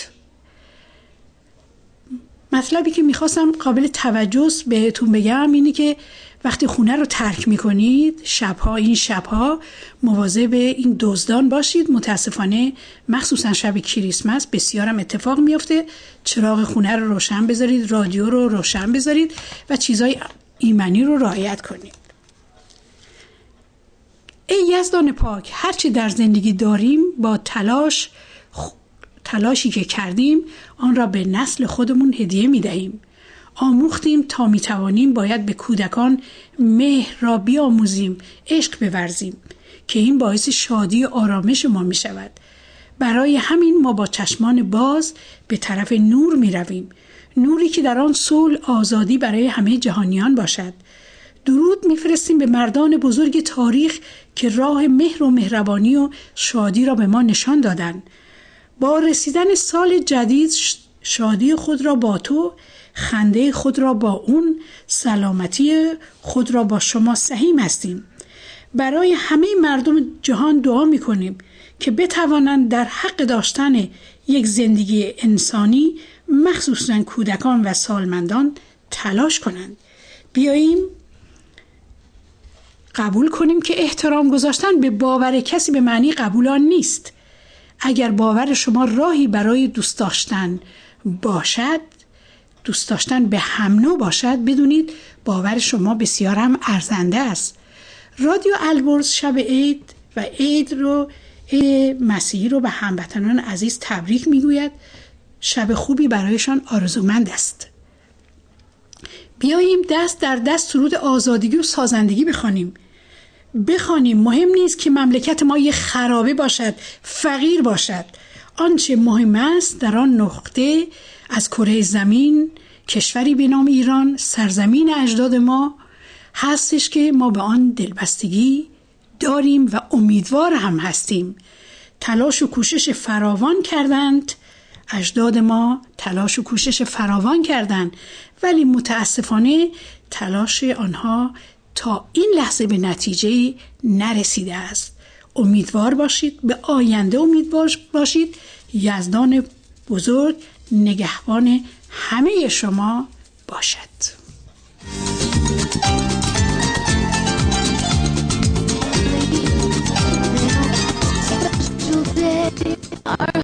مطلبی که می‌خواستم قابل توجه بهتون بگم اینه که وقتی خونه رو ترک می‌کنید شبها این شبها مواظب این دزدان باشید. متاسفانه مخصوصا شب کریسمس بسیارم اتفاق میافته. چراغ خونه رو روشن بذارید رادیو رو روشن بذارید و چیزای ایمنی رو رعایت کنید. ای یزدان پاک هرچی در زندگی داریم با تلاش تلاشی که کردیم آن را به نسل خودمون هدیه می دهیم. آموختیم تا می توانیم باید به کودکان مهر را بیاموزیم عشق بورزیم که این باعث شادی و آرامش ما می شود برای همین ما با چشمان باز به طرف نور می رویم نوری که در آن صلح آزادی برای همه جهانیان باشد. درود میفرستیم به مردان بزرگ تاریخ که راه مهر و مهربانی و شادی را به ما نشان دادند با رسیدن سال جدید شادی خود را با تو خنده خود را با اون سلامتی خود را با شما سهیم هستیم. برای همه مردم جهان دعا می کنیم که بتوانند در حق داشتن یک زندگی انسانی مخصوصا کودکان و سالمندان تلاش کنند. بیاییم قبول کنیم که احترام گذاشتن به باور کسی به معنی قبول آن نیست. اگر باور شما راهی برای دوست داشتن باشد دوست داشتن به هم نوع باشد بدونید باور شما بسیار هم ارزنده است. رادیو البرز شب عید و عید رو عید مسیحی رو به هموطنان عزیز تبریک می‌گوید. شب خوبی برایشان آرزومند است. بیاییم دست در دست سرود آزادگی و سازندگی بخوانیم. بخوانیم. مهم نیست که مملکت ما یه خرابه باشد فقیر باشد. آنچه مهم است در آن نقطه از کره زمین کشوری به نام ایران سرزمین اجداد ما هستش که ما به آن دلبستگی داریم و امیدوار هم هستیم. تلاش و کوشش فراوان کردند. اجداد ما تلاش و کوشش فراوان کردند. ولی متاسفانه تلاش آنها تا این لحظه به نتیجه نرسیده است. امیدوار باشید به آینده امیدوار باشید. یزدان بزرگ نگهبان همه شما باشد.
So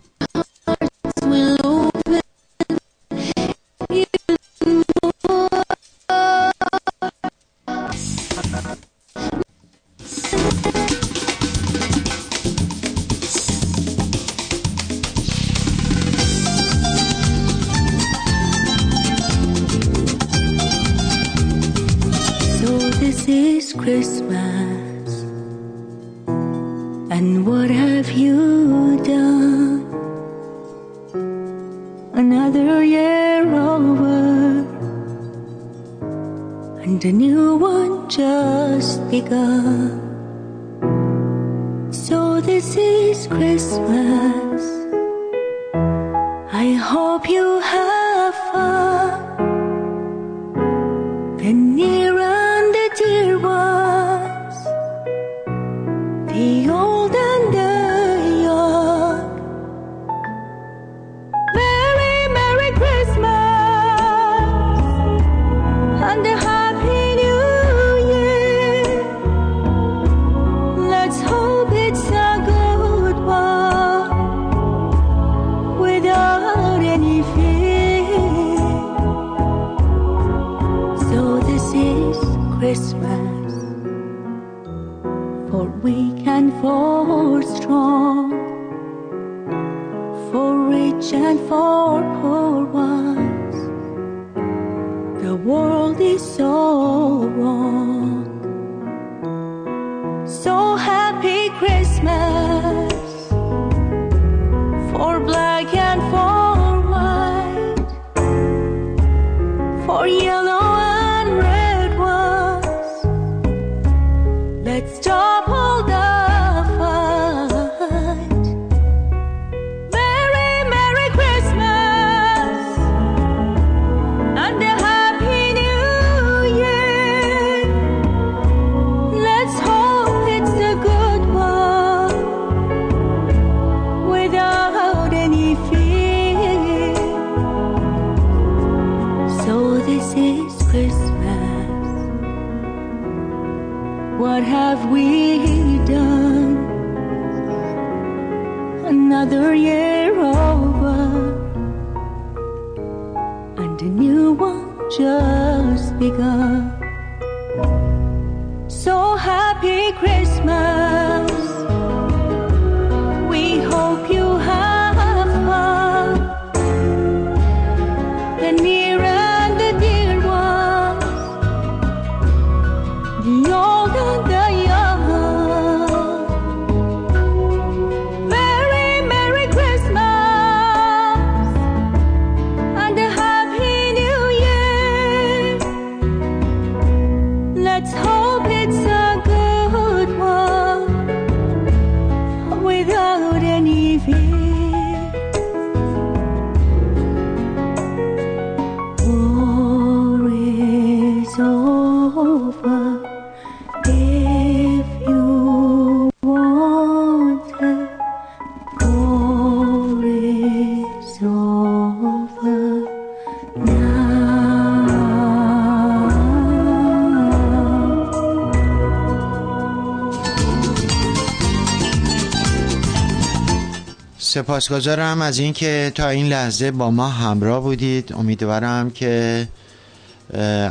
سپاسگزارم از اینکه تا این لحظه با ما همراه بودید. امیدوارم که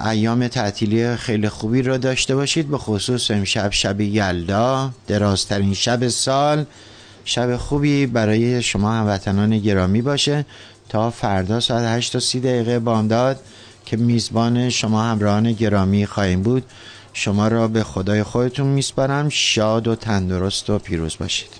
ایام تعطیلی خیلی خوبی رو داشته باشید. به خصوص امشب شب یلدا درازترین شب سال. شب خوبی برای شما هموطنان گرامی باشه. تا فردا ساعت 8 تا 30 دقیقه بامداد که میزبان شما همراهان گرامی خواهیم بود. شما را به خدای خودتون میسپارم. شاد و تندرست و پیروز باشید.